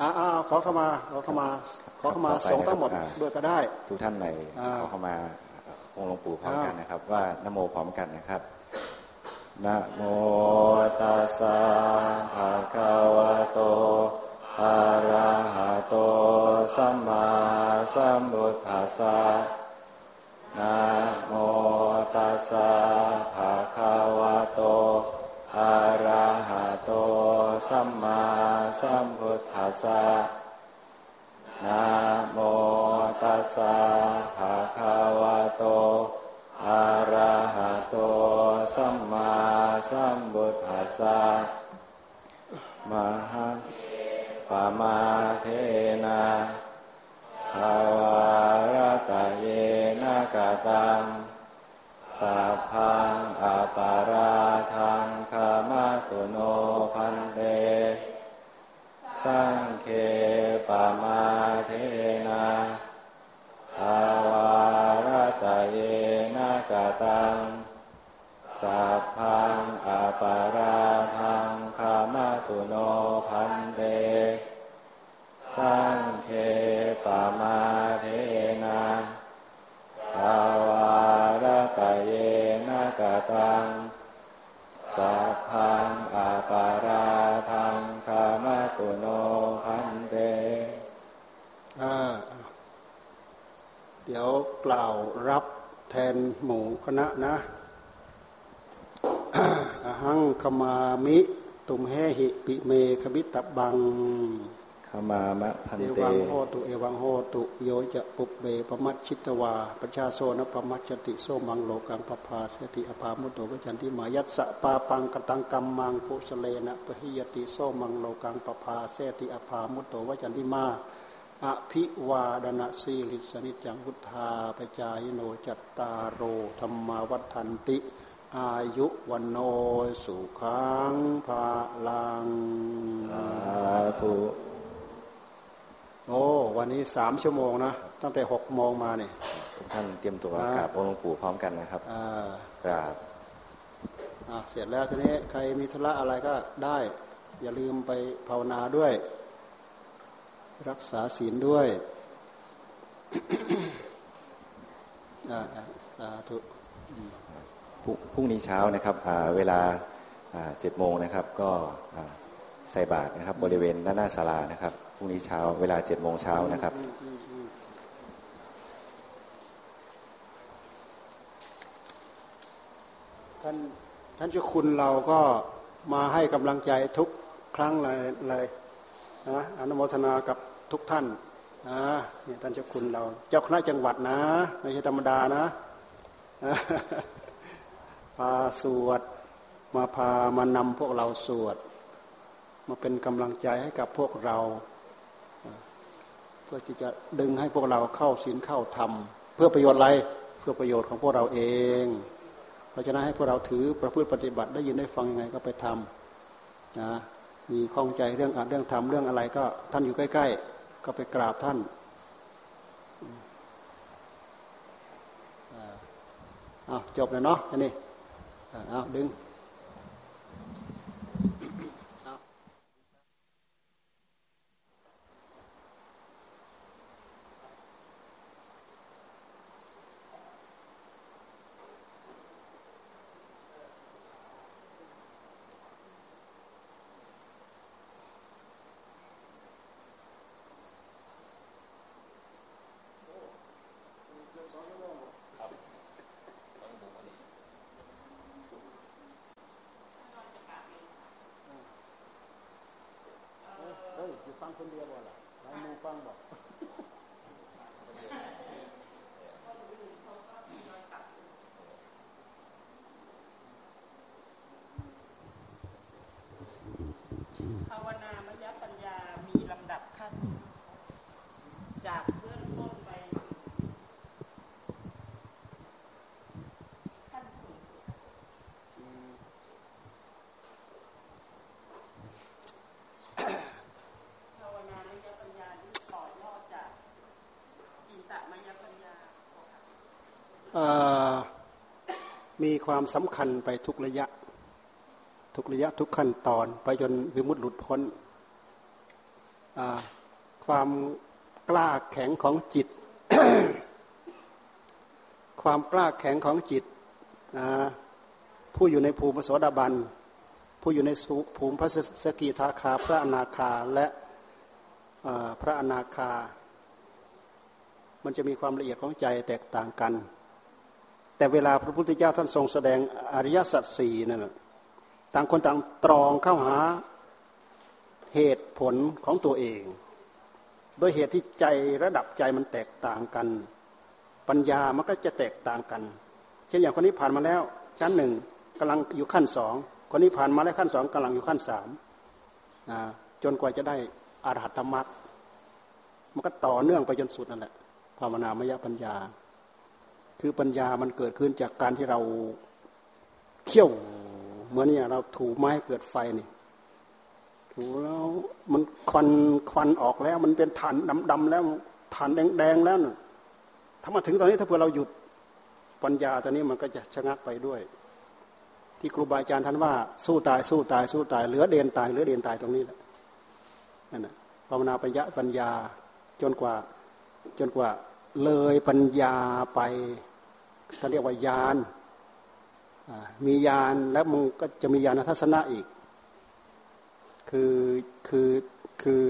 อ่าขอเข้ามาขอเข้ามา อเข้ามาสงทั้งหมดด้วยก็ได้ ทุกท่านในขอเข้ามาองค์หลวงปู่พร้อมกันนะครับ ว่านโมพร้อมกันนะครับนะโมตัสสะภะคะวะโตอะระหะโตสัมมาสัมพุทธัสสะนะโมตัสสะภะคะวะโตอะระหะโตสัมมาสัมพุทธัสสะ นะโมตัสสะภะคะวะโต อะระหะโต สัมมาสัมพุทธัสสะมหาปมาเทนะภาวารตะเยนะกะตังสัพพังอปาราทังคามาตุโนพันเต สังเคปมาเทนะภาวารตะเยนะกะตังสัพพังอปาราทังคามาตุโนพันเตสังเคปมาเทนะภาว ตุโนพันเตเดี๋ยวกล่าวรับแทนหมู่คณะนะอหังขมามิ ตุมแหหิปิเมขบิตบัง มามะพันเตเอวังโหตุเอวังโหตุโยจะปุเบปมัชชิตวาปชาโซนปมัชติโซมังโลกังปภาเสติอภามุตโตวจันติมายัสสะปาปังกตังกัมมังปุสเลนะปหิยติโซมังโลกังปภาเสติอภามุตโตวจันติมาอภิวาดนาสีลิสนิจังพุทธาปจายโนจัตตารโรธรรมาวัฏันติ อายุวันโนสุขังภาลังสาธุ โอ้วันนี้สามชั่วโมงนะตั้งแต่หกโมงมาเนี่ยทุกท่านเตรียมตัวกราบองค์หลวงปู่พร้อมกันนะครับกราบเสร็จแล้วทีนี้ใครมีธุระอะไรก็ได้ อย่าลืมไปภาวนาด้วย รักษาศีลด้วยสาธุพรุ่งนี้เช้านะครับเวลาเจ็ดโมงนะครับ ก็ใส่บาตรนะครับ บริเวณด้านหน้าศาลานะครับพ รุ่งนี้เช้า เวลาเจ็ดโมงเช้านะครับ ท่านท่านเจ้าคุณเราก็มาให้กำลังใจทุกครั้งเลยเลยนะอนุโมทนากับทุกท่านนะนี่ท่านเจ้าคุณเรา เจ้าคณะจังหวัดนะ ไม่ใช่ธรรมดานะพาสวด มาพามานำพวกเราสวด มาเป็นกำลังใจให้กับพวกเรา เพื่อที่จะดึงให้พวกเราเข้าศีลเข้าธรรม เพื่อประโยชน์อะไรเพื่อประโยชน์ของพวกเราเอง เพราะฉะนั้นให้พวกเราถือประพฤติปฏิบัติได้ยินได้ฟังยังไงก็ไปทำนะมีข้องใจเรื่องอ่านเรื่องทำเรื่องอะไรก็ท่านอยู่ใกล้ ๆ ก็ไปกราบท่านอ้าวจบแล้วเนาะนี่เอาดึง มีความสำคัญไปทุกระยะ ทุกระยะทุกขั้นตอนไปจนวิมุตติหลุดพ้น ความกล้าแข็งของจิต ความกล้าแข็งของจิต ผู้อยู่ในภูมิโสดาบัน ผู้อยู่ในภูมิพระสกิทาคา พระอนาคาและพระอนาคา มันจะมีความละเอียดของใจแตกต่างกัน แต่เวลาพระพุทธเจ้าท่านทรงแสดงอริยสัจสี่นั่นต่างคนต่างตรองเข้าหาเหตุผลของตัวเอง โดยเหตุที่ใจระดับใจมันแตกต่างกัน ปัญญามันก็จะแตกต่างกัน เช่นอย่างคนนี้ผ่านมาแล้ว ชั้นหนึ่งกำลังอยู่ขั้นสองคนนี้ผ่านมาแล้วขั้นสองกำลังอยู่ขั้นสามจนกว่าจะได้อรหัตธรรมมันก็ต่อเนื่องไปจนสุดนั่นแหละภาวนามยปัญญา คือปัญญามันเกิดขึ้นจากการที่เราเขี่ยวเหมือนเนี่ยเราถูไม้เกิดไฟนี่ถูแล้วมันควันควันออกแล้ว มันเป็นฐานดำๆแล้วฐานแดงๆแล้วน่ะถ้ามาถึงตอนนี้ถ้าเผื่อเราหยุดปัญญาตอนนี้มันก็จะชะงักไปด้วย ที่ครูบาอาจารย์ท่านว่า สู้ตายสู้ตายสู้ตายเหลือเดนตายเหลือเดนตายตรงนี้แหละนั่นแหะภาวนาปัญญาปัญญาจนกว่าจนกว่า เลยปัญญาไปท่านเรียกว่ายานมียานแล้วมันก็จะมียานทัศนะอีก คือคือคือ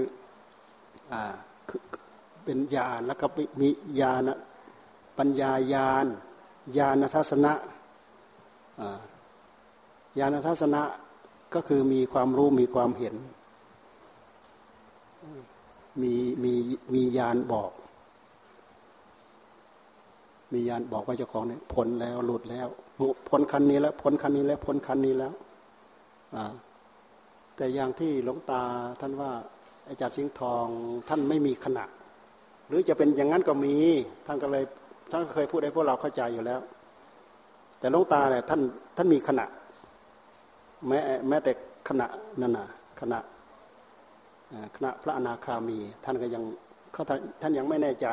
อ่าเป็นญาณแล้วก็มีญาณปัญญาญาณญาณทัศนะญาณทัศนะก็คือมีความรู้มีความเห็น มีมีมีญาณบอก มีญาณบอกว่าเจ้าของเนี่ยพ้นแล้วหลุดแล้วพ้นคันนี้แล้วพ้นคันนี้แล้วพ้นคันนี้แล้วแต่อย่างที่หลวงตาท่านว่าอาจารย์สิงห์ทองท่านไม่มีขณะ หรือจะเป็นอย่างนั้นก็มีท่านก็เลยท่านเคยพูดให้พวกเราเข้าใจอยู่แล้ว แต่หลวงตาเนี่ยท่านท่านมีขณะแม้แม้แต่ขณะนั่นน่ะขณะขณะพระอนาคามี ท่านก็ยังเขาท่านยังไม่แน่ใจ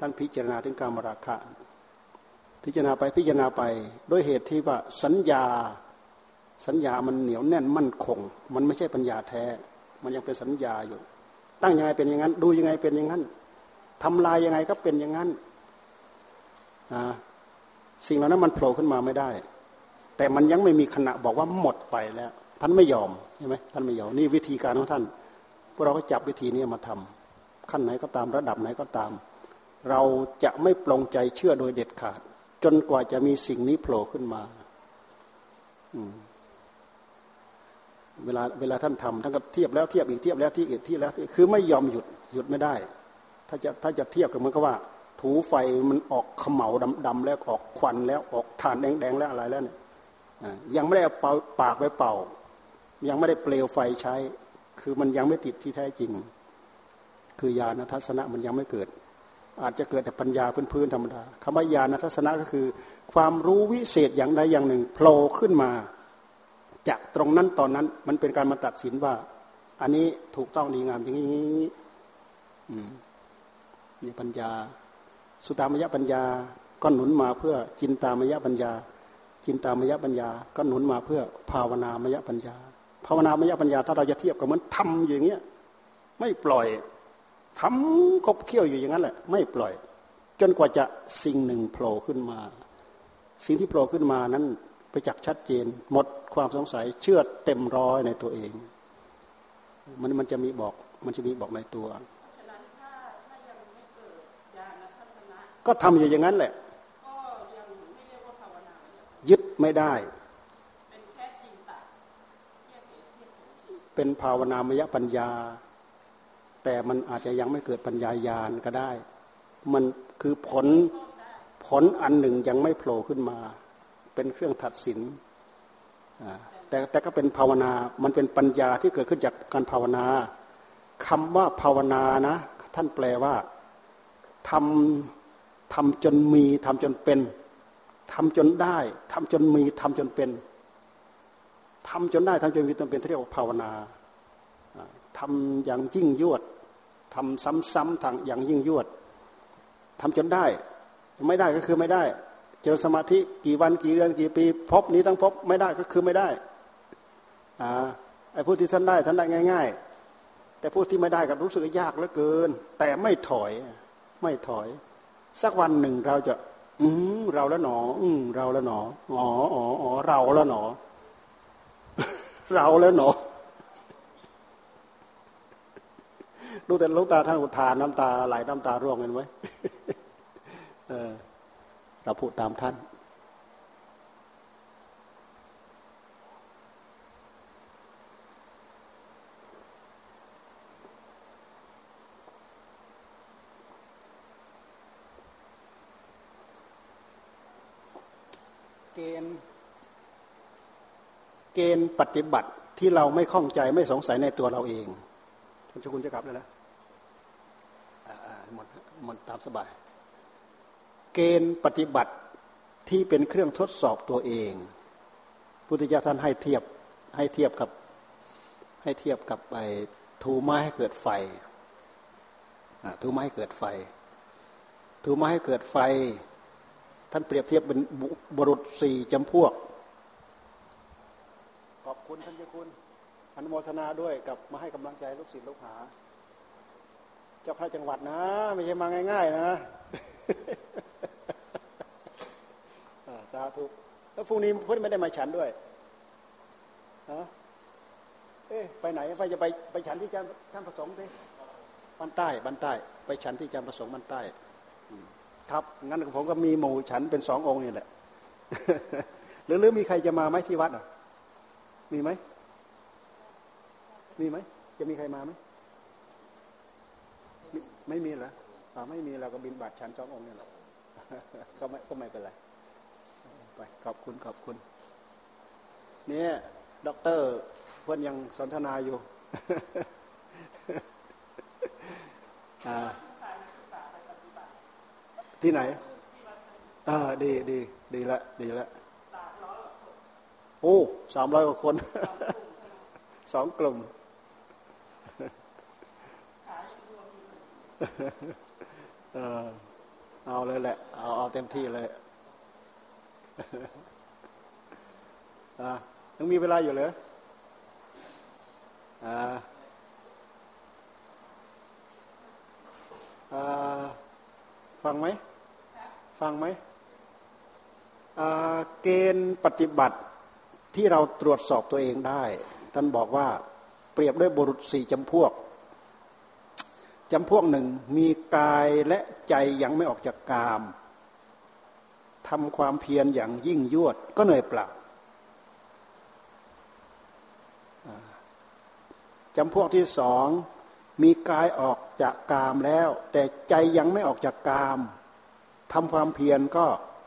ท่านพิจารณาถึงการมราคะ พิจารณาไปพิจารณาไปด้วยเหตุที่ว่าสัญญาสัญญามันเหนียวแน่นมั่นคง มันไม่ใช่ปัญญาแท้ มันยังเป็นสัญญาอยู่ ตั้งยังไงเป็นอย่างนั้น ดูยังไงเป็นอย่างนั้นทำลายยังไงก็เป็นอย่างนั้นสิ่งเหล่านั้นมันโผล่ขึ้นมาไม่ได้ แต่มันยังไม่มีขณะบอกว่าหมดไปแล้ว ท่านไม่ยอมใช่ไหมท่านไม่ยอมนี่วิธีการของท่านพวกเราก็จับวิธีนี้มาทำขั้นไหนก็ตามระดับไหนก็ตาม เราจะไม่ปลงใจเชื่อโดยเด็ดขาด จนกว่าจะมีสิ่งนี้โผล่ขึ้นมาเวลาเวลาท่านทำท่านก็เทียบแล้วเทียบอีกเทียบแล้วที่อีกเที่แล้วคือไม่ยอมหยุดหยุดไม่ได้ ถ้าจะถ้าจะเทียบกับมันก็ว่า ถูไฟมันออกขมเหลาดำแล้วออกควันแล้วออกถ่านแดงๆแล้วอะไรแล้วเนี่ยยังไม่ได้เอาปากไปเป่า ยังไม่ได้เปลวไฟใช้ คือมันยังไม่ติดที่แท้จริง คือญาณทัศนะมันยังไม่เกิด อาจจะเกิดแต่ปัญญาพื้นๆธรรมดาคำว่าญาณทัศนะก็คือ ความรู้วิเศษอย่างใดอย่างหนึ่งโผล่ขึ้นมา จากตรงนั้นตอนนั้นมันเป็นการมาตัดสินว่า อันนี้ถูกต้องดีงามอย่างนี้นี่ปัญญา สุตามยปัญญาก็หนุนมาเพื่อจินตามยปัญญา จินตามยปัญญา ก็หนุนมาเพื่อภาวนามยปัญญา ภาวนามยปัญญา ถ้าเราจะเทียบกับเหมือนทำอย่างเงี้ยไม่ปล่อย ทำคบเคี้ยวอยู่อย่างนั้นแหละ ไม่ปล่อย จนกว่าจะสิ่งหนึ่งโผล่ขึ้นมา สิ่งที่โผล่ขึ้นมานั้นไปจักชัดเจน หมดความสงสัยเชื่อเต็มร้อยในตัวเอง มันมันจะมีบอกมันจะมีบอกในตัว ก็ทำอยู่อย่างนั้นแหละ ยึดไม่ได้ เป็นภาวนามยปัญญา แต่มันอาจจะยังไม่เกิดปัญญายาณก็ได้ มันคือผลผลอันหนึ่งยังไม่โผล่ขึ้นมา เป็นเครื่องถัดสินแต่แต่ก็เป็นภาวนา มันเป็นปัญญาที่เกิดขึ้นจากการภาวนาคำว่าภาวนานะ ท่านแปลว่าทำทำจนมีทำจนเป็นทำจนได้ทำจนมีทำจนเป็นทำจนได้ทำจนมีจนเป็นเรียกว่าภาวนา ทำอย่างยิ่งยวดทำซ้ำๆทางอย่างยิ่งยวดทำจนได้ ไม่ได้ก็คือไม่ได้ เจริญสมาธิกี่วันกี่เดือนกี่ปีพบนี้ทั้งพบไม่ได้ก็คือไม่ได้อ่าไอ้ผู้ที่ท่านได้ท่านได้ง่าย ๆ แต่ผู้ที่ไม่ได้ก็รู้สึกยากเหลือเกิน แต่ไม่ถอย ไม่ถอย สักวันหนึ่งเราจะ อืมเราแล้วหนอ อืมเราแล้วหนออ๋ออ๋ออ๋อเราแล้วหนอ เราแล้วหนอ ดูแต่ลูกตาท่านอุทานน้ำตาไหลน้ำตาร่วงเห็นไหมเออเราพูดตามท่าน เกณฑ์เกณฑ์ปฏิบัติที่เราไม่ข้องใจไม่สงสัยในตัวเราเองท่านเจ้าคุณจะกลับแล้วนะ มดหมดตามสบาย เกณฑ์ปฏิบัติที่เป็นเครื่องทดสอบตัวเอง พุทธเจ้าท่านให้เทียบให้เทียบกับ ให้เทียบกับไอ้ทูไม้ให้เกิดไฟทูไม้ให้เกิดไฟ ทูไม้ให้เกิดไฟ ท่านเปรียบเทียบเป็นบุรุษสี่จำพวก ขอบคุณท่านเจ้าคุณอนุโมทนาด้วยกับมาให้กำลังใจลูกศิษย์ลูกหา เจ้าพระจังหวัดนะ ไม่ใช่มาง่าย ๆ นะสาธุแล้วพรุ่งนี้พุทธไม่ได้มาฉันด้วยฮะเอ๊ะไปไหนไปจะไปไปฉันที่จันท่านประสงค์สิบ้านใต้บ้านใต้ ไปฉันที่จันประสงค์บ้านใต้ครับงั้นผมก็มีหมู่ฉันเป็นสององค์นี่แหละหรือหรือมีใครจะมาไหมที่วัดอะ มีไหมมีไหมจะมีใครมาไหม ไม่มีเหรอไม่มีเราก็บินบาทชั้นสององค์นี่แหละก็ไม่ก็ไม่เป็นไรไปขอบคุณขอบคุณ เนี่ยด็อกเตอร์เพื่อนยังสนทนาอยู่ที่ไหนอ่าดีดีดีละดีละโอ้สามร้อยกว่าคน สองกลุ่ม เออเอาเลยแหละ เอาเอาเต็มที่เลยอ่ายังมีเวลาอยู่เลยอ่าอ่าฟังไหม ฟังไหม เกณฑ์ปฏิบัติที่เราตรวจสอบตัวเองได้ ท่านบอกว่าเปรียบด้วยบุรุษสี่จำพวก จำพวกหนึ่งมีกายและใจยังไม่ออกจากกามทำความเพียรอย่างยิ่งยวดก็เหนื่อยเปล่าจำพวกที่สองมีกายออกจากกามแล้ว แต่ใจยังไม่ออกจากกามทำความเพียรก็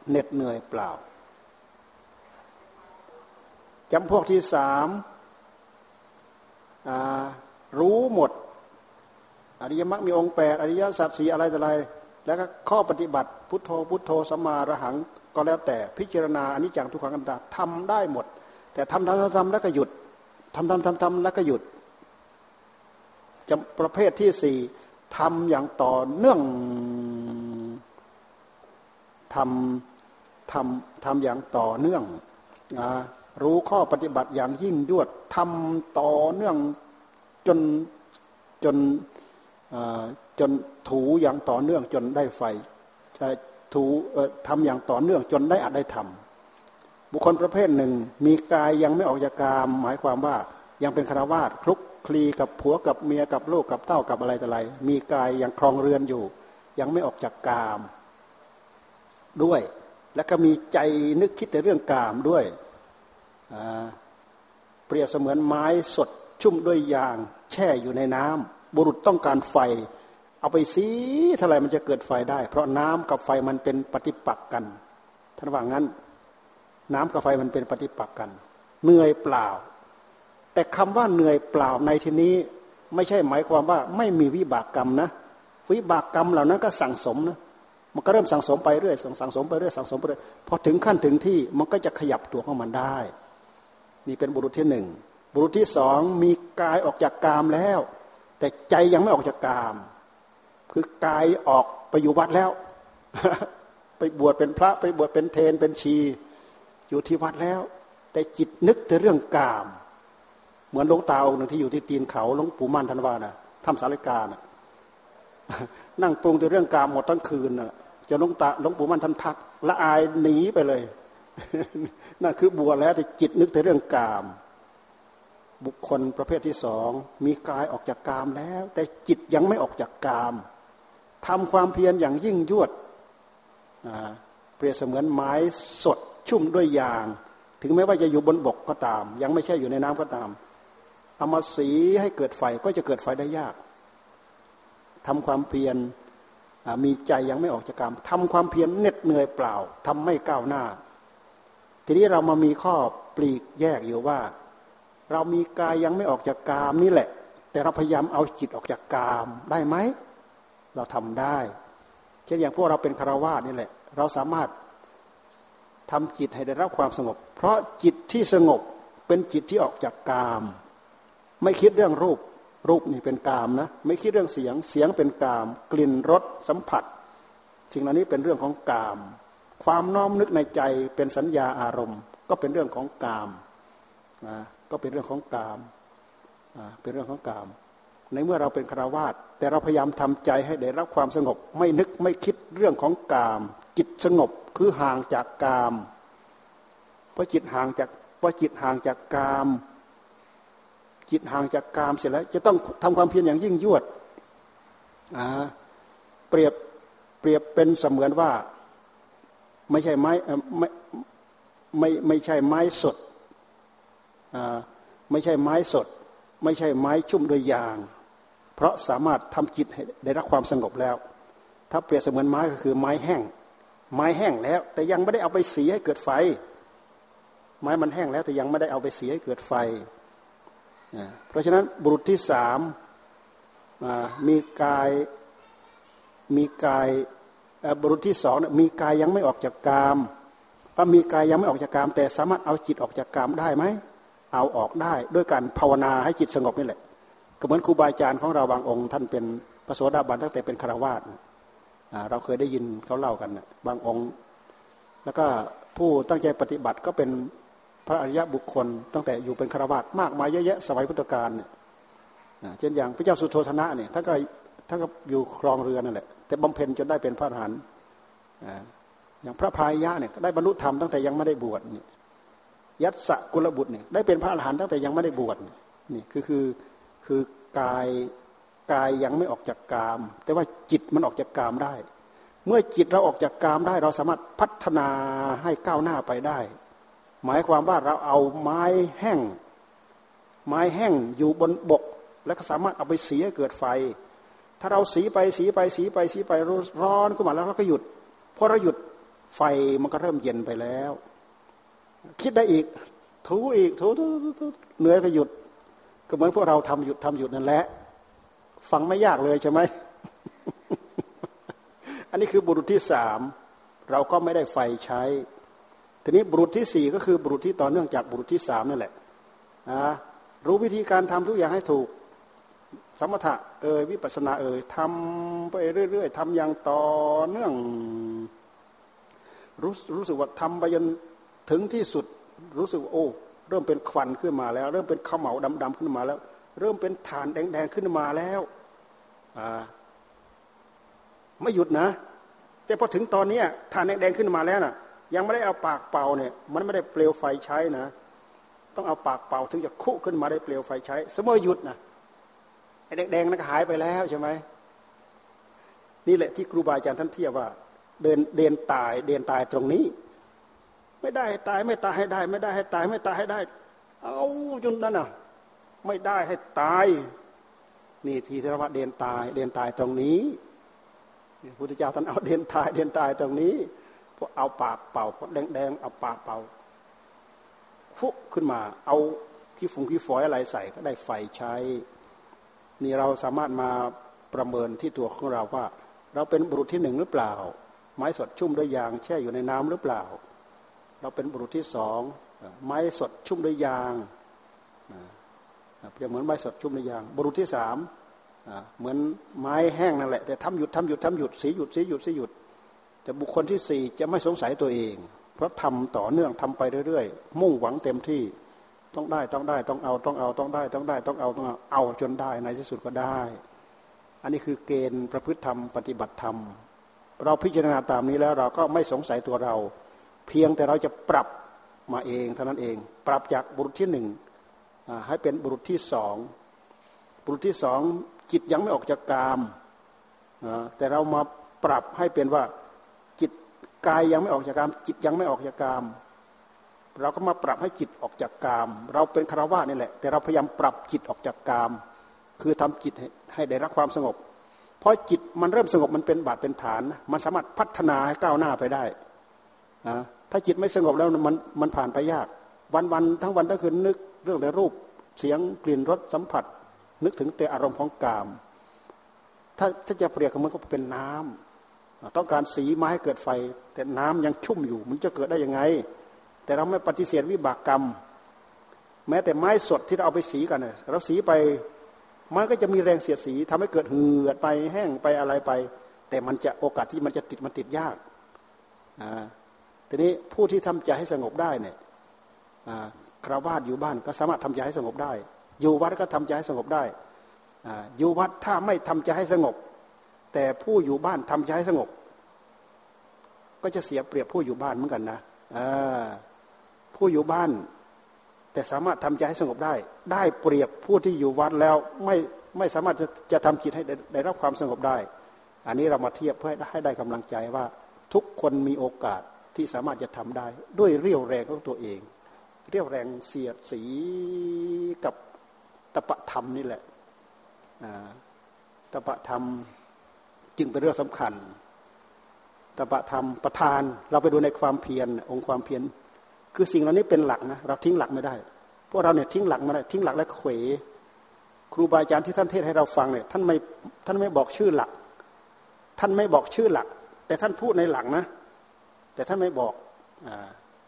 เหน็ดเหนื่อยเปล่าจำพวกที่สามรู้หมด อริยมรรคมีองค์แปดอริยสัจสีอะไรต่ออะไร แล้วก็ข้อปฏิบัติ พุทโธ พุทโธสัมมาระหังก็แล้วแต่พิจารณาอนิจจังทุกขังกันตาทำได้หมด แต่ทำทำทำทำแล้วก็หยุดทำทำทำทำแล้วก็หยุดจะประเภทที่สี่ทำอย่างต่อเนื่องทำทำทำอย่างต่อเนื่องนะรู้ข้อปฏิบัติอย่างยิ่งยวดทำต่อเนื่องจนจน จนถูอย่างต่อเนื่องจนได้ไฟถูทำอย่างต่อเนื่องจนได้อัดได้ทำบุคคลประเภทหนึ่ง มีกายยังไม่ออกจากกาม หมายความว่ายังเป็นคารวาสคลุกคลีกับผัวกับเมียกับลูกกับเต้ากับอะไรต่ออะไร มีกายยังครองเรือนอยู่ ยังไม่ออกจากกาม ด้วย แล้วก็มีใจนึกคิดแต่เรื่องกามด้วยเปรียบเสมือนไม้สดชุ่มด้วยยาง แช่อยู่ในน้ำ บุรุษต้องการไฟ เอาไปสีเท่าไรมันจะเกิดไฟได้ เพราะน้ำกับไฟมันเป็นปฏิปักษ์กันท่านว่างั้น น้ำกับไฟมันเป็นปฏิปักษ์กัน เหนื่อยเปล่า แต่คำว่าเหนื่อยเปล่าในที่นี้ ไม่ใช่หมายความว่าไม่มีวิบากกรรมนะ วิบากกรรมเหล่านั้นก็สั่งสมนะมันก็เริ่มสั่งสมไปเรื่อยสั่งสมไปเรื่อยสั่งสมไปเรื่อยพอถึงขั้นถึงที่มันก็จะขยับตัวของมันได้นี่เป็นบุรุษที่หนึ่งบุรุษที่สองมีกายออกจากกามแล้ว แต่ใจยังไม่ออกจากกาม คือกายออกไปอยู่วัดแล้ว ไปบวชเป็นพระไปบวชเป็นเทนเป็นชี อยู่ที่วัดแล้ว แต่จิตนึกแต่เรื่องกาม เหมือนหลวงตาองค์หนึ่งที่อยู่ที่ตีนเขาหลวงปู่มั่นธันวานะทำสาริกานะนั่งปรุงแต่เรื่องกามหมดทั้งคืนนะจนหลวงตาหลวงปู่มั่นท่านพักละอายหนีไปเลยนั่นคือบวชแล้วแต่จิตนึกแต่เรื่องกาม บุคคลประเภทที่สองมีกายออกจากกามแล้ว แต่จิตยังไม่ออกจากกามทำความเพียรอย่างยิ่งยวดเปรียบเสมือนไม้สดชุ่มด้วยยาง ถึงแม้ว่าจะอยู่บนบกก็ตาม ยังไม่ใช่อยู่ในน้ำก็ตามเอามาสีให้เกิดไฟก็จะเกิดไฟได้ยากทำความเพียรมีใจยังไม่ออกจากกรรมทำความเพียรเหน็ดเหนื่อยเปล่าทำไม่ก้าวหน้า ทีนี้เรามามีข้อปลีกแยกอยู่ว่า เรามีกายยังไม่ออกจากกามนี่แหละ แต่เราพยายามเอาจิตออกจากกามได้ไหม เราทำได้ เช่นอย่างพวกเราเป็นคารวาสนี่แหละ เราสามารถทำจิตให้ได้รับความสงบ เพราะจิตที่สงบเป็นจิตที่ออกจากกาม ไม่คิดเรื่องรูป รูปนี่เป็นกามนะ ไม่คิดเรื่องเสียง เสียงเป็นกาม กลิ่นรสสัมผัส สิ่งเหล่านี้เป็นเรื่องของกาม ความน้อมนึกในใจเป็นสัญญาอารมณ์ ก็เป็นเรื่องของกาม นะก็เป็นเรื่องของกามเป็นเรื่องของกาม ในเมื่อเราเป็นคราวาสแต่เราพยายามทำใจให้ได้รับความสงบ ไม่นึกไม่คิดเรื่องของกาม จิตสงบคือห่างจากกามเพราะจิตห่างจากเพราะจิตห่างจากกาม จิตห่างจากกามเสร็จแล้วจะต้องทำความเพียรอย่างยิ่งยวดเปรียบเปรียบเป็นเสมือนว่าไม่ใช่ไม้ไม่ไม่ไม่ใช่ไม้สด ไม่ใช่ไม้สด ไม่ใช่ไม้ชุ่มโดยยาง เพราะสามารถทำจิตให้ได้รับความสงบแล้ว ถ้าเปรียบเสมือนไม้ก็คือไม้แห้ง ไม้แห้งแล้ว แต่ยังไม่ได้เอาไปสีให้เกิดไฟ ไม้มันแห้งแล้วแต่ยังไม่ได้เอาไปสีให้เกิดไฟ เพราะฉะนั้นบุรุษที่สามมีกายมีกายบุรุษที่สองมีกายยังไม่ออกจากกามถ้ามีกายยังไม่ออกจากกาม แต่สามารถเอาจิตออกจากกามได้ไหม เอาออกได้ด้วยการภาวนาให้จิตสงบนี่แหละ ก็เหมือนครูบาอาจารย์ของเราบางองค์ ท่านเป็นพระโสดาบันตั้งแต่เป็นคารวาสเราเคยได้ยินเขาเล่ากันบางองค์ แล้วก็ผู้ตั้งใจปฏิบัติก็เป็นพระอริยะบุคคล ตั้งแต่อยู่เป็นคารวาสมากมายเยอะแยะสมัยพุทธกาลเนี่ยเช่นอย่างพระเจ้าสุโธธนะเนี่ยท่านก็ท่านก็อยู่ครองเรือนั่นแหละแต่บำเพ็ญจนได้เป็นพระอรหันต์อย่างพระพายยะเนี่ยได้บรรลุธรรมตั้งแต่ยังไม่ได้บวชเนี่ย ยัตสกุลบุตรเนี่ยได้เป็นพระอรหันต์ตั้งแต่ยังไม่ได้บวชนี่คือคือคือกายกายยังไม่ออกจากกาม แต่ว่าจิตมันออกจากกามได้ เมื่อจิตเราออกจากกามได้เราสามารถพัฒนาให้ก้าวหน้าไปได้ หมายความว่าเราเอาไม้แห้ง ไม้แห้งอยู่บนบก แล้วก็สามารถเอาไปสีให้เกิดไฟ ถ้าเราสีไปสีไปสีไปสีไปร้อนขึ้นมาแล้วเราก็หยุดพอเราหยุดไฟมันก็เริ่มเย็นไปแล้ว คิดได้อีก ถูอีกถูถูถูเหนื่อยก็หยุด ก็เหมือนพวกเราทำหยุดทำหยุดนั่นแหละ ฟังไม่ยากเลยใช่ไหมอันนี้คือบุรุษที่สามเราก็ไม่ได้ไฟใช้ ทีนี้บุรุษที่สี่ก็คือบุรุษที่ต่อเนื่องจากบุรุษที่สามนั่นแหละนะรู้วิธีการทำทุกอย่างให้ถูก สมถะเอ่ยวิปัสนาเอ่ยทำไปเรื่อยๆทำอย่างต่อเนื่อง รู้รู้สึกว่าทำไปจน ถึงที่สุดรู้สึกโอ้ เริ่มเป็นควันขึ้นมาแล้ว เริ่มเป็นข้าวเหมาดำๆขึ้นมาแล้ว เริ่มเป็นฐานแดงๆขึ้นมาแล้วอ่าไม่หยุดนะ แต่พอถึงตอนนี้ฐานแดงๆขึ้นมาแล้วน่ะ ยังไม่ได้เอาปากเป่าเนี่ย มันไม่ได้เปลวไฟใช้นะ ต้องเอาปากเป่าถึงจะคุขึ้นมาได้เปลวไฟใช้ เสมอหยุดนะไอ้แดงๆนั่นก็หายไปแล้วใช่ไหมนี่แหละที่ครูบาอาจารย์ท่านเทียบว่า เดินเดินตายเดินตายตรงนี้ ไม่ได้ให้ตายไม่ตายให้ได้ ไม่ได้ให้ตายไม่ตายให้ได้ เอาจนนั่นน่ะ ไม่ได้ให้ตาย นี่ทีเทรวะเดินตายเดินตายตรงนี้พุทธเจ้าท่านเอาเดินตายเดินตายตรงนี้พวกเอาปากเป่าพวกแดงๆเอาปากเป่าฟุกขึ้นมา เอาขี้ฝุ่งขี้ฝอยอะไรใส่ก็ได้ไฟใช้ นี่เราสามารถมาประเมินที่ตัวของเราว่า เราเป็นบุรุษที่หนึ่งหรือเปล่า ไม้สดชุ่มด้วยยางแช่อยู่ในน้ำหรือเปล่า เราเป็นบุรุษที่สองไม้สดชุ่มด้วยยางเปรียบเหมือนไม้สดชุ่มด้วยยาง บุรุษที่สามเหมือนไม้แห้งนั่นแหละ แต่ทำหยุดทำหยุดทำหยุดสีหยุดสีหยุดสีหยุด แต่บุคคลที่สี่จะไม่สงสัยตัวเอง เพราะทำต่อเนื่องทำไปเรื่อยๆ มุ่งหวังเต็มที่ต้องได้ต้องได้ต้องเอาต้องเอาต้องได้ต้องได้ต้องเอาต้องเอาเอาจนได้ในที่สุดก็ได้ อันนี้คือเกณฑ์ประพฤติธรรมปฏิบัติธรรม เราพิจารณาตามนี้แล้วเราก็ไม่สงสัยตัวเรา เพียงแต่เราจะปรับมาเองเท่านั้นเอง ปรับจากบุรุษที่หนึ่งให้เป็นบุรุษที่สองบุรุษที่สองจิตยังไม่ออกจากกามแต่เรามาปรับให้เป็นว่าจิตกายยังไม่ออกจากกาม จิตยังไม่ออกจากกามเราก็มาปรับให้จิตออกจากกาม เราเป็นคารวะนี่แหละ แต่เราพยายามปรับจิตออกจากกาม คือทำจิตให้ได้รับความสงบ เพราะจิตมันเริ่มสงบมันเป็นบาดเป็นฐาน มันสามารถพัฒนาให้ก้าวหน้าไปได้นะ ถ้าจิตไม่สงบแล้วมันมันผ่านไปยาก วันวันทั้งวันทั้งคืนนึกเรื่องในรูปเสียงกลิ่นรสสัมผัส นึกถึงแต่อารมณ์ของกาม ถ้าถ้าจะเปรียบกับมันก็เป็นน้ำต้องการสีมาให้เกิดไฟ แต่น้ำยังชุ่มอยู่ มันจะเกิดได้ยังไง แต่เราไม่ปฏิเสธวิบากกรรม แม้แต่ไม้สดที่เราเอาไปสีกันเนี่ยเราสีไปมันก็จะมีแรงเสียดสีทำให้เกิดเหือดไปแห้งไปอะไรไป แต่มันจะโอกาสที่มันจะติดมันติดยากอ่า ทีนี้ผู้ที่ทำใจให้สงบได้เนี่ยคราวาสอยู่บ้านก็สามารถทำใจให้สงบได้ อยู่วัดก็ทำใจให้สงบได้อยู่วัดถ้าไม่ทำใจให้สงบ แต่ผู้อยู่บ้านทำใจให้สงบ ก็จะเสียเปรียบผู้อยู่บ้านเหมือนกันนะผู้อยู่บ้าน แต่สามารถทำใจให้สงบได้ ได้เปรียบผู้ที่อยู่วัดแล้วไม่ไม่สามารถจะจะทำจิตให้ได้รับความสงบได้ อันนี้เรามาเทียบเพื่อให้ได้กำลังใจว่าทุกคนมีโอกาส ที่สามารถจะทำได้ ด้วยเรี่ยวแรงของตัวเอง เรี่ยวแรงเสียดสีกับตปะธรรมนี่แหละตปะธรรมจึงเป็นเรื่องสำคัญตปะธรรมประธานเราไปดูในความเพียรองค์ความเพียรคือสิ่งเหล่านี้เป็นหลักนะเราทิ้งหลักไม่ได้พวกเราเนี่ยทิ้งหลักไม่ได้ทิ้งหลักแล้วเขวครูบาอาจารย์ที่ท่านเทศให้เราฟังเนี่ยท่านไม่ท่านไม่บอกชื่อหลัก ท่านไม่บอกชื่อหลัก แต่ท่านพูดในหลักนะ แต่ท่านไม่บอกอ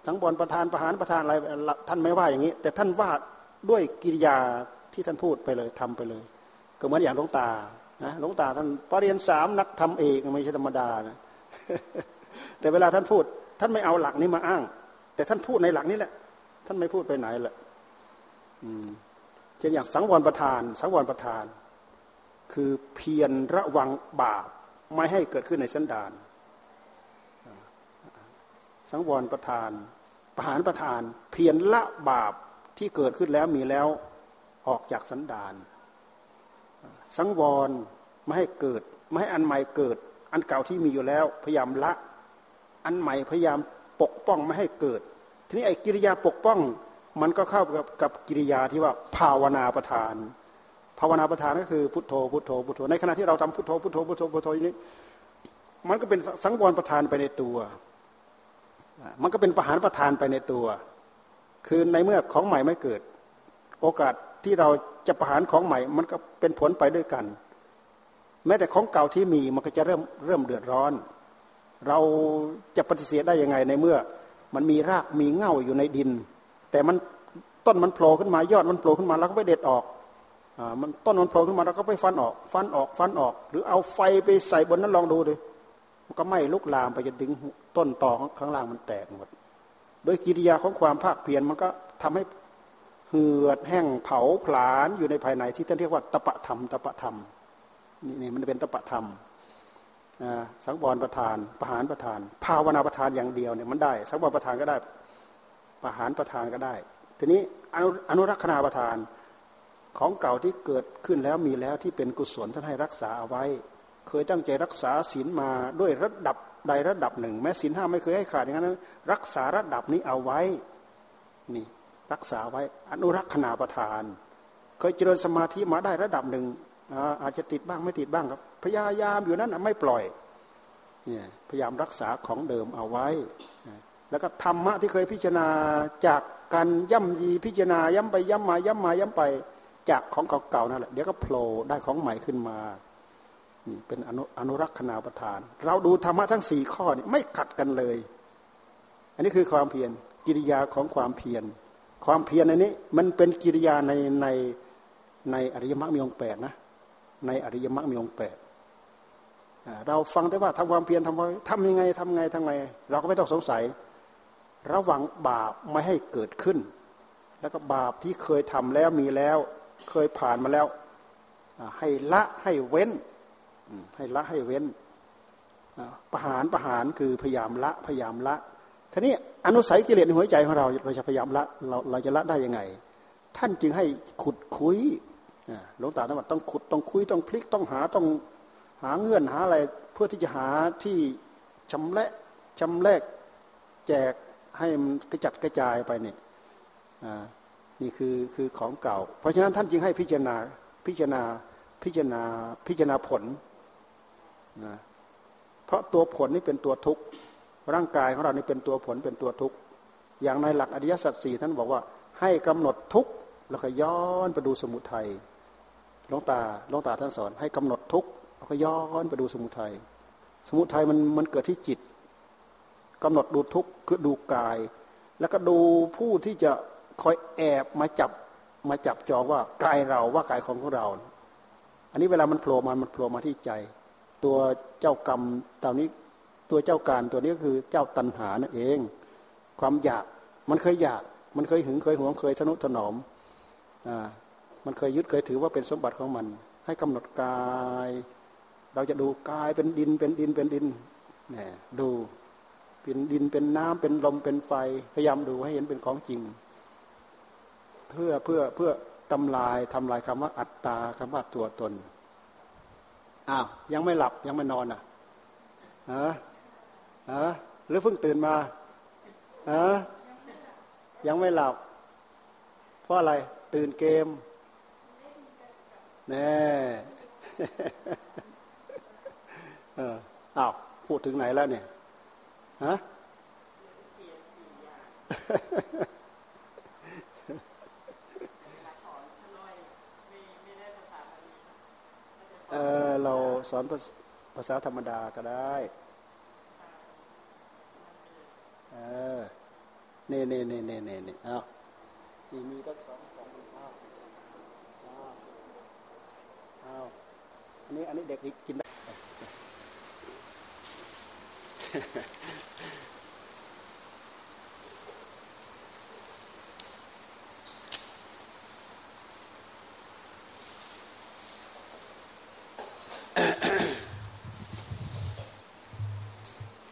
สังบอลประธานประหารประธานอะไรท่านไม่ว่าอย่างนี้ แต่ท่านว่าด้วยกิริยาที่ท่านพูดไปเลยทำไปเลย ก็เหมือนอย่างหลวงตานะหลวงตาท่านปรริญญาสามนักทำเอกไม่ใช่ธรรมดานะแต่เวลาท่านพูด ท่านไม่เอาหลักนี้มาอ้าง แต่ท่านพูดในหลักนี้แหละ ท่านไม่พูดไปไหนแหละเช่นอย่างสังวรประธาน สังวรประธาน คือเพียรระวังบาปไม่ให้เกิดขึ้นในสันดาน สังวรประทานประหารประทาน เพียรละบาปที่เกิดขึ้นแล้วมีแล้วออกจากสันดาน สังวรไม่ให้เกิด ไม่ให้อันใหม่เกิด อันเก่าที่มีอยู่แล้ว พยายามละ อันใหม่พยายามปกป้องไม่ให้เกิด ทีนี้ไอ้กิริยาปกป้อง มันก็เข้ากับกับกิริยาที่ว่าภาวนาประทาน ภาวนาประทานก็คือพุทโธพุทโธพุทโธในขณะที่เราทำพุทโธพุทโธพุทโธพุทโธอย่างนี้มันก็เป็นสังวรประทานไปในตัว มันก็เป็นประหารประทานไปในตัว คือในเมื่อของใหม่ไม่เกิด โอกาสที่เราจะประหารของใหม่ มันก็เป็นผลไปด้วยกัน แม้แต่ของเก่าที่มีมันก็จะเริ่มเริ่มเดือดร้อน เราจะปฏิเสธได้ยังไงในเมื่อ มันมีรากมีเง่าอยู่ในดิน แต่มันต้นมันโผล่ขึ้นมายอดมันโผล่ขึ้นมาเราก็ไปเด็ดออกอมันต้นมันโผล่ขึ้นมาเราก็ไปฟันออก ฟันออกฟันออก หรือเอาไฟไปใส่บนนั้นลองดูดิ มันก็ไม่ลุกลามไปจนถึงต้นตอข้างล่างมันแตกหมด โดยกิริยาของความภาคเพียรมันก็ทำให้เหือดแห้งเผาผลาญอยู่ในภายในที่ท่านเรียกว่าตปะธรรมตปะธรรมนี่นี่มันเป็นตปะธรรมสังวรประธานประหารประธาน ภาวนาประธานอย่างเดียวเนี่ยมันได้ สังวรประธานก็ได้ ประหารประธานก็ได้ ทีนี้อนุรักษณาประธานของเก่าที่เกิดขึ้นแล้วมีแล้วที่เป็นกุศลท่านให้รักษาเอาไว้ เคยตั้งใจรักษาศีลมาด้วยระดับใดระดับหนึ่ง แม้ศีลห้าไม่เคยให้ขาดอย่างนั้น รักษาระดับนี้เอาไว้นี่รักษาไว้อนุรักษณาประทาน เคยเจริญสมาธิมาได้ระดับหนึ่งอาจจะติดบ้างไม่ติดบ้างครับพยายามอยู่นั้นไม่ปล่อยเนี่ยพยายามรักษาของเดิมเอาไว้ แล้วก็ธรรมะที่เคยพิจารณาจากการย่ำยีพิจารณาย้ำไปย้ำมาย้ำมาย้ำไปจากของเก่าๆนั่นแหละเดี๋ยวก็โผล่ได้ของใหม่ขึ้นมา นี่เป็นอนุอนรักษณาประทาน เราดูธรรมะทั้งสี่ข้อนี่ไม่ขัดกันเลย อันนี้คือความเพียรกิริยาของความเพียรความเพียรอันนี้มันเป็นกิริยาในในในอริยมรรคมีองค์แปดนะในอริยมรรคมีองค์แปดเราฟังแต่ว่าทำความเพียรทำทำยังไงทำไงทำไง เราก็ไม่ต้องสงสัย ระวังบาปไม่ให้เกิดขึ้น แล้วก็บาปที่เคยทำแล้วมีแล้ว เคยผ่านมาแล้วให้ละให้เว้น ให้ละให้เว้นประหารประหารคือพยายามละพยายามละทีนี้อนุสัยกิเลสในหัวใจของเราเราจะพยายามละเราเราจะละได้ยังไง ท่านจึงให้ขุดคุยหลวงตาท่านบอกต้องขุดต้องคุยต้องพลิกต้องหาต้องหาเงื่อนหาอะไร เพื่อที่จะหาที่ชำแหละชำแรกแจกให้มันกระจัดกระจายไปเนี่ยนี่คือคือของเก่า เพราะฉะนั้นท่านจึงให้พิจารณาพิจารณาพิจารณาพิจารณาผล นะเพราะตัวผลนี่เป็นตัวทุกข์ร่างกายของเรานี่เป็นตัวผลเป็นตัวทุกข์อย่างในหลักอริยสัจสี่ท่านบอกว่าให้กำหนดทุกข์แล้วก็ย้อนไปดูสมุทัยหลวงตาหลวงตาท่านสอน ให้กำหนดทุกข์แล้วก็ย้อนไปดูสมุทัยสมุทัยมันมันเกิดที่จิตกำหนดดูทุกข์คือดูกาย แล้วก็ดูผู้ที่จะคอยแอบมาจับมาจับจองว่ากายเราว่ากายของของเรา อันนี้เวลามันโผล่มามันโผล่มาที่ใจ ตัวเจ้ากรรมตอนนี้ตัวเจ้าการตัวนี้ก็คือเจ้าตัณหานั่นเอง ความอยากมันเคยอยาก มันเคยหึงเคยหวงเคยทนุถนอมอ่ามันเคยยึดเคยถือว่าเป็นสมบัติของมัน ให้กำหนดกาย เราจะดูกายเป็นดินเป็นดินเป็นดินเนี่ยดูเป็นดินเป็นน้ำเป็นลมเป็นไฟพยายามดูให้เห็นเป็นของจริง เพื่อเพื่อเพื่อทำลายทำลายคำว่าอัตตาคำว่าตัวตน อ้าวยังไม่หลับยังไม่นอนอะฮะฮะหรือเพิ่งตื่นมาฮะยังไม่หลับ เพราะอะไรตื่นเกมแน่เอออ้าวพูดถึงไหนแล้วเนี่ยฮะ เออเราสอนภาษาธรรมดาก็ได้เออเน่เน่เน่เน่เน่เน่เอานี่มีตั้งสองสองเอาเอาอันนี้อันนี้เด็กกินได้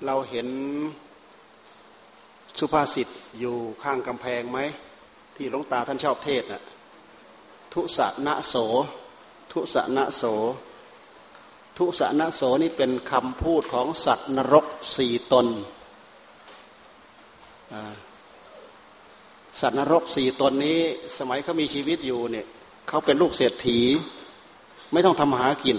เราเห็นสุภาษิตอยู่ข้างกำแพงไหม ที่หลวงตาท่านชอบเทศน่ะทุสะนะโส ทุสะนะโส ทุสะนะโสนี่เป็นคำพูดของสัตว์นรกสี่ตน สัตว์นรกสี่ตนนี้สมัยเขามีชีวิตอยู่เนี่ยเขาเป็นลูกเศรษฐี ไม่ต้องทำหากิน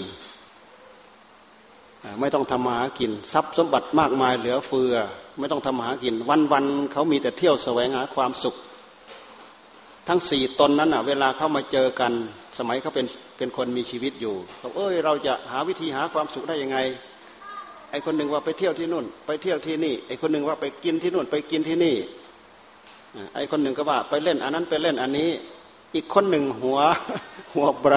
ไม่ต้องทำมาหากิน ทรัพย์สมบัติมากมายเหลือเฟือ ไม่ต้องทำมาหากิน วันวันเขามีแต่เที่ยวแสวงหาความสุข ทั้งสี่ตนนั้นอะเวลาเข้ามาเจอกัน สมัยเขาเป็นเป็นคนมีชีวิตอยู่เขาเอ้ยเราจะหาวิธีหาความสุขได้ยังไงไอคนหนึ่งว่าไปเที่ยวที่นู่น ไปเที่ยวที่นี่ไอคนหนึ่งว่าไปกินที่นู่นไปกินที่นี่ไอคนหนึ่งก็ว่าไปเล่นอันนั้นไปเล่นอันนี้ อีกคนหนึ่งหัวหัวไบร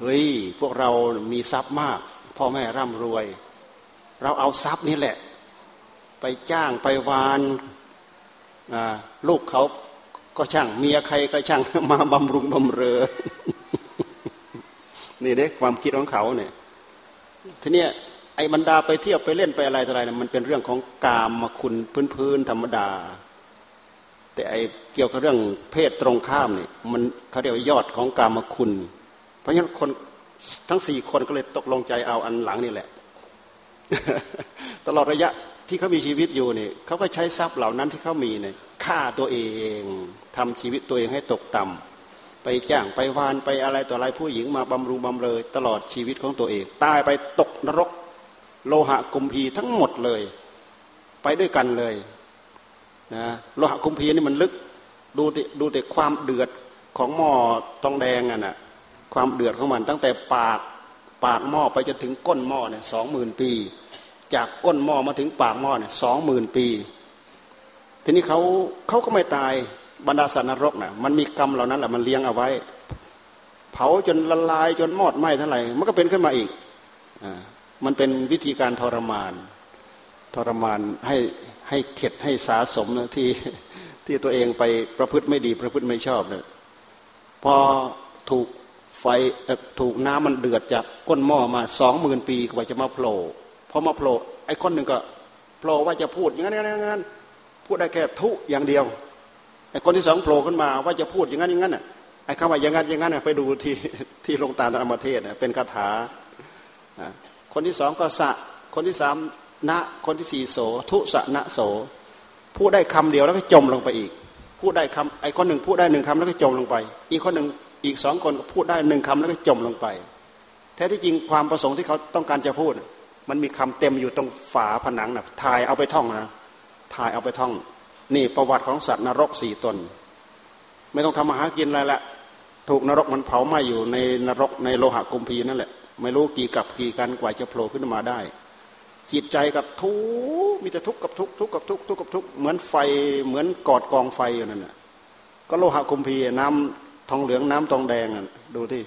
เฮ้ยพวกเรามีทรัพย์มาก พ่อแม่ร่ำรวย เราเอาทรัพย์นี้แหละ ไปจ้างไปวานลูกเขาก็ช่างเมียใครก็ช่างมาบำรุงบำเรอ นี่เด็กความคิดของเขาเนี่ยทีเนี้ยไอ้บรรดาไปเที่ยวไปเล่นไปอะไรอะไรนะมันเป็นเรื่องของกามมาคุณพื้นพื้นธรรมดา แต่ไอ้เกี่ยวกับเรื่องเพศตรงข้ามเนี่ยมันเขาเรียกว่ายอดของกามคุณ เพราะฉะนั้นคนทั้งสี่คนก็เลยตกลงใจเอาอันหลังนี่แหละ ตลอดระยะที่เขามีชีวิตอยู่เนี่ยเขาก็ใช้ทรัพย์เหล่านั้นที่เขามีเนี่ยฆ่าตัวเองทำชีวิตตัวเองให้ตกต่ำไปจ้างไปวานไปอะไรต่ออะไรผู้หญิงมาบำรุงบำเรยตลอดชีวิตของตัวเอง ตายไปตกนรก โลหะกุมพีทั้งหมดเลย ไปด้วยกันเลยนะโลหะกุมพีนี่มันลึกดูดูแต่ความเดือดของหม้อทองแดงอะนะ ความเดือดของมัน ตั้งแต่ปากปากหม้อไปจนถึงก้นหม้อเนี่ยสองหมื่นปี จากก้นหม้อมาถึงปากหม้อเนี่ยสองหมื่นปี ทีนี้เขาเขาก็ไม่ตายบรรดาสัตว์นรกนะ่ะมันมีกรรมเหล่านั้นแหละมันเลี้ยงเอาไว้ เผาจนละลายจนมอดไหม้เท่าไหร่มันก็เป็นขึ้นมาอีกอมันเป็นวิธีการทรมาน ทรมานให้ให้เข็ดให้สาสมนะที่ที่ตัวเองไปประพฤติไม่ดีประพฤติไม่ชอบเนี่ยพอถูก ไฟถูกน้ำมันเดือดจากก้นหม้อมาสองหมื่นปีกว่าจะมาโผล่พอมาโผล่ไอ้คนหนึ่งก็โผล่ว่าจะพูดอย่างนั้นอย่างนั้นพูดได้แค่ทุอย่างเดียวไอ้คนที่สองโผล่ขึ้นมาว่าจะพูดอย่างนั้นอย่างนั้นอะไอ้คำว่าอย่างนั้นอย่างนั้นไปดูที่ที่ลงตาธรรมเทศเป็นคาถาคนที่สองก็สะ คนที่สามณคนที่สี่โส ทุสะณโส พูดได้คำเดียวแล้วก็จมลงไปอีก พูดได้คำไอ้คนหนึ่งพูดได้หนึ่งคำแล้วก็จมลงไป อีกคนหนึ่ง อีกสองคนก็พูดได้หนึ่งคำแล้วก็จมลงไป แท้ที่จริงความประสงค์ที่เขาต้องการจะพูด มันมีคำเต็มอยู่ตรงฝาผนังนะถ่ายเอาไปท่องนะถ่ายเอาไปท่อง นี่ประวัติของสัตว์นรกสี่ตน ไม่ต้องทำมาหากินอะไรละถูกนรกมันเผาไหม้อยู่ในนรกในโลหะกุมพีนั่นแหละ ไม่รู้กี่กับกี่กันกว่าจะโผล่ขึ้นมาได้ จิตใจกับทุกมีแต่ทุกข์กับทุกข์ทุกข์กับทุกข์ทุกข์กับทุกข์เหมือนไฟเหมือนกอดกองไฟอยู่นั่นแหละก็โลหะกุมพีน้ำ ทองเหลืองน้ำทองแดงดูที่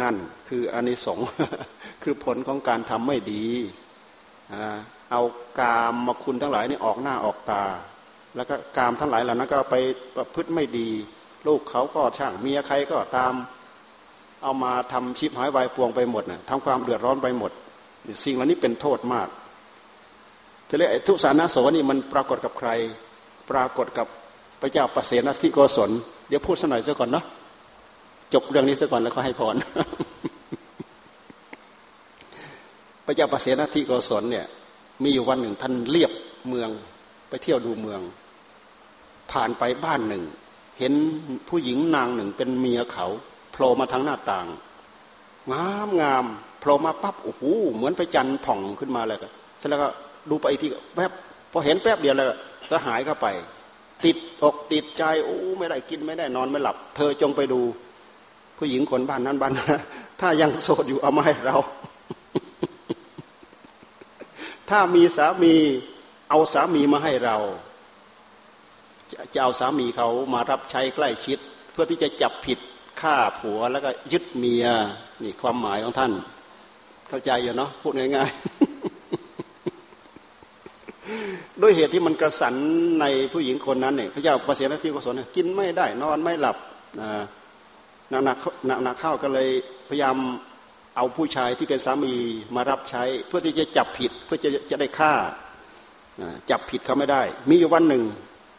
นั่นคืออานิสงส์คือผลของการทำไม่ดีเอากามมาคุณทั้งหลายนี่ออกหน้าออกตา แล้วก็กามทั้งหลายเหล่านั้นก็ไปประพฤติไม่ดี ลูกเขาก็ช่างเมียใครก็ตามเอามาทำชิบหายวายปวงไปหมดนะทำความเดือดร้อนไปหมด สิ่งเหล่านี้เป็นโทษมากจะเรียกทุสานาโสนี่มันปรากฏกับใคร ปรากฏกับพระเจ้าประเสนสิโกศลเดี๋ยวพูดสักหน่อยซะก่อนเนาะ จบเรื่องนี้ซะก่อนแล้วก็ให้พรพระเจ้าประเสนทิโกศลเนี่ย มีอยู่วันหนึ่งท่านเลียบเมืองไปเที่ยวดูเมือง ผ่านไปบ้านหนึ่ง เห็นผู้หญิงนางหนึ่งเป็นเมียเขาโผล่มาทางหน้าต่างงามงามโผล่มาปั๊บโอ้โหเหมือนไปจันผ่องขึ้นมาเลยก็เสร็จแล้วก็ดูไปอีกทีแป๊บพอเห็นแป๊บเดียวแล้วก็หายเข้าไป ติดอกติดใจโอ้ไม่ได้กินไม่ได้นอนไม่หลับ เธอจงไปดู ผู้หญิงคนบ้านนั้นบ้านถ้ายังโสดอยู่เอามาให้เรา ถ้ามีสามีเอาสามีมาให้เรา จะเอาสามีเขามารับใช้ใกล้ชิด เพื่อที่จะจับผิดฆ่าผัวแล้วก็ยึดเมียนี่ความหมายของท่าน เข้าใจอยู่เนาะพูดง่ายๆด้วยเหตุที่มันกระสันในผู้หญิงคนนั้นเนี่ยพระเจ้าประเสริฐที่กุศลกินไม่ได้นอนไม่หลับอ่า หนักหนักหนักเข้าก็เลยพยายามเอาผู้ชายที่เป็นสามีมารับใช้ เพื่อที่จะจับผิดเพื่อจะจะได้ฆ่าจับผิดเขาไม่ได้ มีอยู่วันหนึ่ง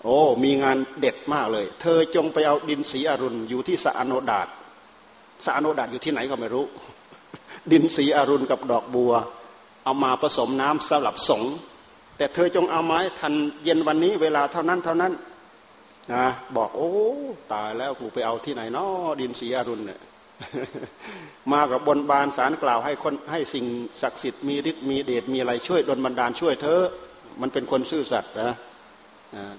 โอ้มีงานเด็ดมากเลย เธอจงไปเอาดินสีอรุณอยู่ที่สะอโนดาตสะอโนดาตอยู่ที่ไหนก็ไม่รู้ ดินสีอรุณกับดอกบัว เอามาผสมน้ำสำหรับสงแต่เธอจงเอาไม้ทันเย็นวันนี้เวลาเท่านั้นเท่านั้น นะบอกโอ้ตายแล้วกูไปเอาที่ไหนนาะดินสีอรุณเนี่ยมากับบนบานสารกล่าวให้คนให้สิ่งศักดิ์สิทธิ์มีฤทธิ์มีเดชมีอะไรช่วยดลบันดาลช่วยเธอมันเป็นคนซื่อสัตย์นะ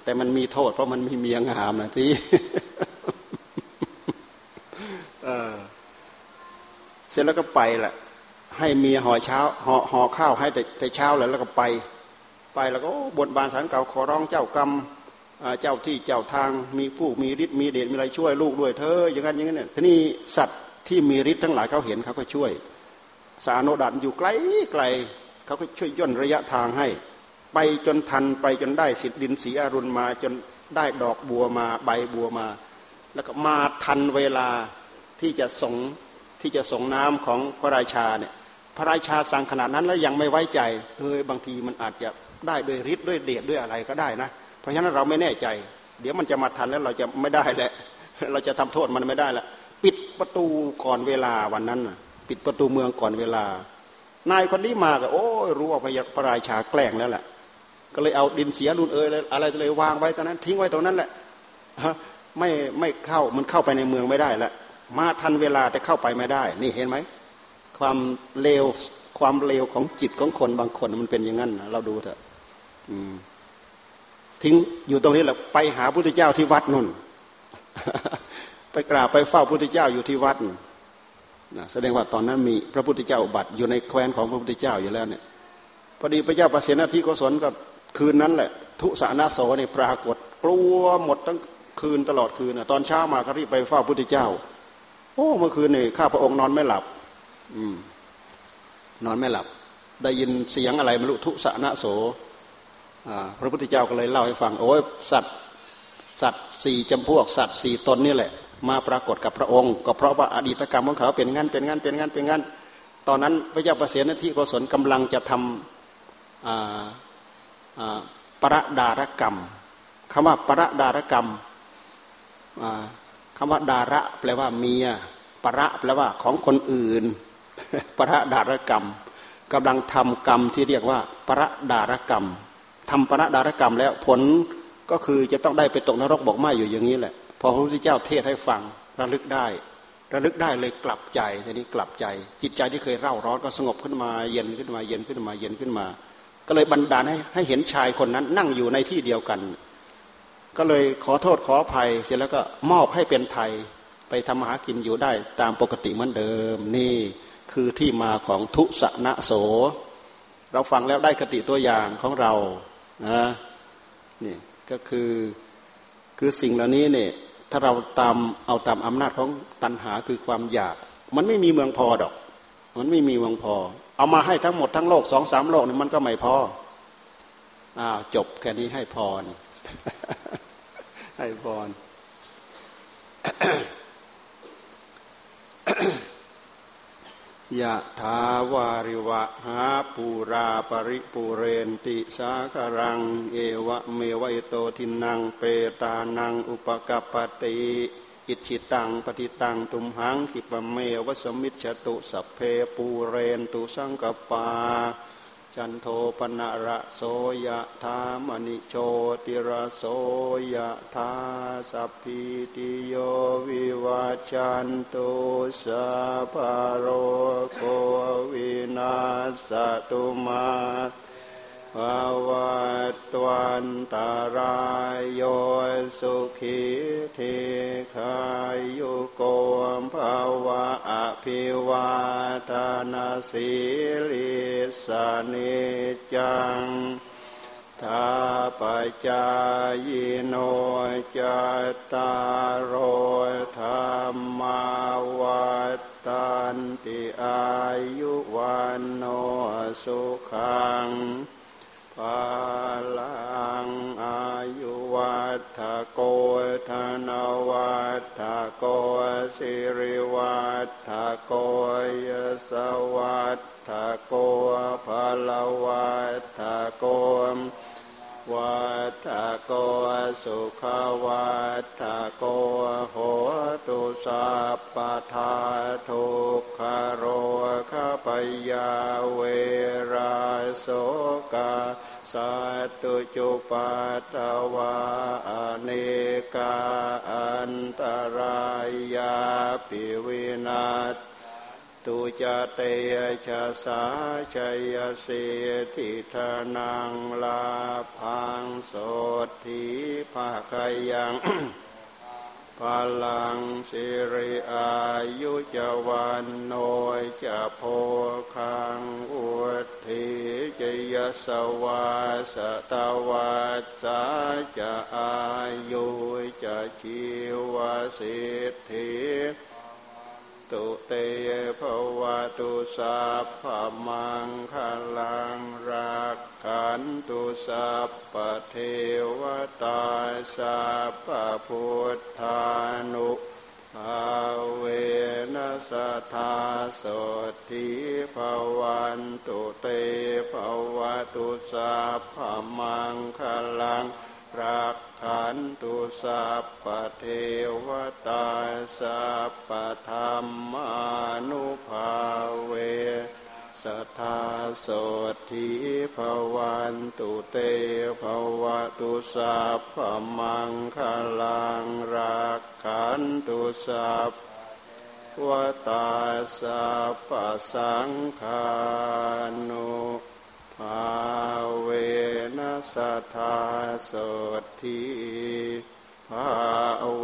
แต่มันมีโทษเพราะมันมีเมียงามนะที่เสร็จแล้วก็ไปแหละให้เมียห่อเช้าห่อห่อข้าวให้แต่เช้าแล้วแล้วก็ไป ไปแล้วก็บนบานสารเก่าขอร้องเจ้ากรรม เจ้าที่เจ้าทางมีผู้มีฤทธิ์มีเดชมีอะไรช่วยลูกด้วยเธออย่างนั้นอย่างนั้นเนี่ยทีนี้สัตว์ที่มีฤทธิ์ทั้งหลายเขาเห็นเขาก็ช่วย สาโนดันอยู่ไกลไกลเขาก็ช่วยย่นระยะทางให้ ไปจนทันไปจนได้สิทธิดินสีอรุณมาจนได้ดอกบัวมาใบบัวมา แล้วก็มาทันเวลาที่จะส่งที่จะส่งน้ำของพระราชาเนี่ยพระราชาสั่งขนาดนั้นแล้วยังไม่ไว้ใจเฮ้ยบางทีมันอาจจะได้ด้วยฤทธิ์ด้วยเดชด้วยอะไรก็ได้นะ ราะฉะนั้นเราไม่แน่ใจ เดี๋ยวมันจะมาทันแล้วเราจะไม่ได้แหละเราจะทำโทษมันไม่ได้ละปิดประตูก่อนเวลาวันนั้นปิดประตูเมืองก่อนเวลา นายคนนี้มาก็ โอ้รู้ว่าพระราชาแกล้งแล้วแหละก็เลยเอาดินเสียรุนเอยอะไรเลยวางไว้ตอนนั้น ทิ้งไว้ตรงนั้นแหละไม่ไม่เข้ามันเข้าไปในเมืองไม่ได้ล้วมาทันเวลาแต่เข้าไปไม่ได้ นี่เห็นไหมความเลวความเลวของจิตของคนบางคนมันเป็นอย่างนั้นเราดูเถอะ อืม ทิ้งอยู่ตรงนี้แหละไปหาพุทธเจ้าที่วัดนุ่น ไปกราบไปเฝ้าพุทธเจ้าอยู่ที่วัดนะแสดงว่าตอนนั้นมีพระพุทธเจ้าบัตรอยู่ในแคว้นของพระพุทธเจ้าอยู่แล้วเนี่ยพอดีพระเจ้าประเสนาธิโกศลก็คืนนั้นแหละ ทุสานาโสเนี่ยปรากฏกลัวหมดทั้งคืนตลอดคืนตอนเช้ามาก็รีบไปเฝ้าพุทธเจ้า โอ้เมื่อคืนนี่ข้าพระองค์นอนไม่หลับ อืม นอนไม่หลับ ได้ยินเสียงอะไรไม่รู้ทุสนะโส พระพุทธเจ้าก็เลยเล่าให้ฟังโอ้ยสัตว์สัตว์สี่จำพวกสัตว์สี่ตนนี่แหละ มาปรากฏกับพระองค์ ก็เพราะว่าอดีตกรรมของเขาเป็นงั้นเป็นงั้นเป็นงั้นเป็นงั้น ตอนนั้นพระเจ้าประเสนที่โกศลกำลังจะทำประดารกรรมคำว่าประดารกรรมคำว่าดาระแปลว่าเมียประแปลว่าของคนอื่น ประดารกรรมกำลังทำกรรมที่เรียกว่าประดารกรรม ทำประดารกรรมแล้วผลก็คือจะต้องได้ไปตกนรกบอกไม่อยู่อย่างนี้แหละ พอพระพุทธเจ้าเทศให้ฟังระลึกได้ ระลึกได้เลยกลับใจทีนี้กลับใจ จิตใจที่เคยเร่าร้อนก็สงบขึ้นมาเย็นขึ้นมาเย็นขึ้นมาเย็นขึ้นมา ก็เลยบันดาลให้ให้เห็นชายคนนั้นนั่งอยู่ในที่เดียวกัน ก็เลยขอโทษขออภัย เสร็จแล้วก็มอบให้เป็นไทยไปทำมาหากินอยู่ได้ตามปกติเหมือนเดิม นี่คือที่มาของทุสนะโส เราฟังแล้วได้คติตัวอย่างของเรา นะนี่ก็คือคือสิ่งเหล่านี้เนี่ยถ้าเราตามเอาตามอำนาจของตัณหาคือความอยาก มันไม่มีเมืองพอดอก มันไม่มีเมืองพอ เอามาให้ทั้งหมดทั้งโลกสองสามโลกนี่มันก็ไม่พออ้าวจบแค่นี้ให้พรให้พร ยะถาวาริวะหาปูราปริปูเรนติสาคารัง เอวะเมวะโตทินังเปตานังอุปกปติอิจิตังปฏิตังตุมหังขิปเมวสมิจตุสัพเพปูเรนตุสังกปา จันโทปนะระโสยะธามณิโชติระโสยะธาสัพพิติโยวิวาจันตุสัพพโรโควินาสตุมา ภาวัตวันตารายโยสุขีเทคายุโกมภาวะอภิวาทานาสีลิสานิจังทาปจายโนจตารโรธรรมาวัตันติอายุวันโนสุขัง พลังอายุวัฏโกธนวัฏโกสิริวัฏโกยสวัฏโกพลวัฏโก วัฏโกสุขวัฏโกโหตุสัพปทาทุกขโรคปยาเวราโสกาสัตุจุปัตตวาอเนกาอันตรายาปิวินาศ ตุจเตยชะสาชัยเสติธนังลาพังโสทีภาคยังพลังสิริอายุจวันโนยจะโพคังอุทิจยสวาสตวัสสาจะอายุจะชีวสิทธิ ตุเตภวตุสัพพมังคลังรักขันตุสัพพเทวตาสัพพพุทธานุภาเวนัสธาสทิภวันตุเตภวตุสัพพมังคลัง รักขันตุสัพพเทวตาสัพพธรรมานุภาเวสัทธาโสทิภวันตุเตภวตุสัพพมังคลังรักขันตุสัพวตาสัพพสังฆานุ อาเวนัสธาสดทีภา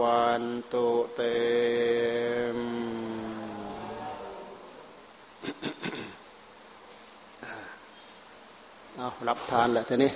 วันตุเตมเอารับทานแหละทีนี้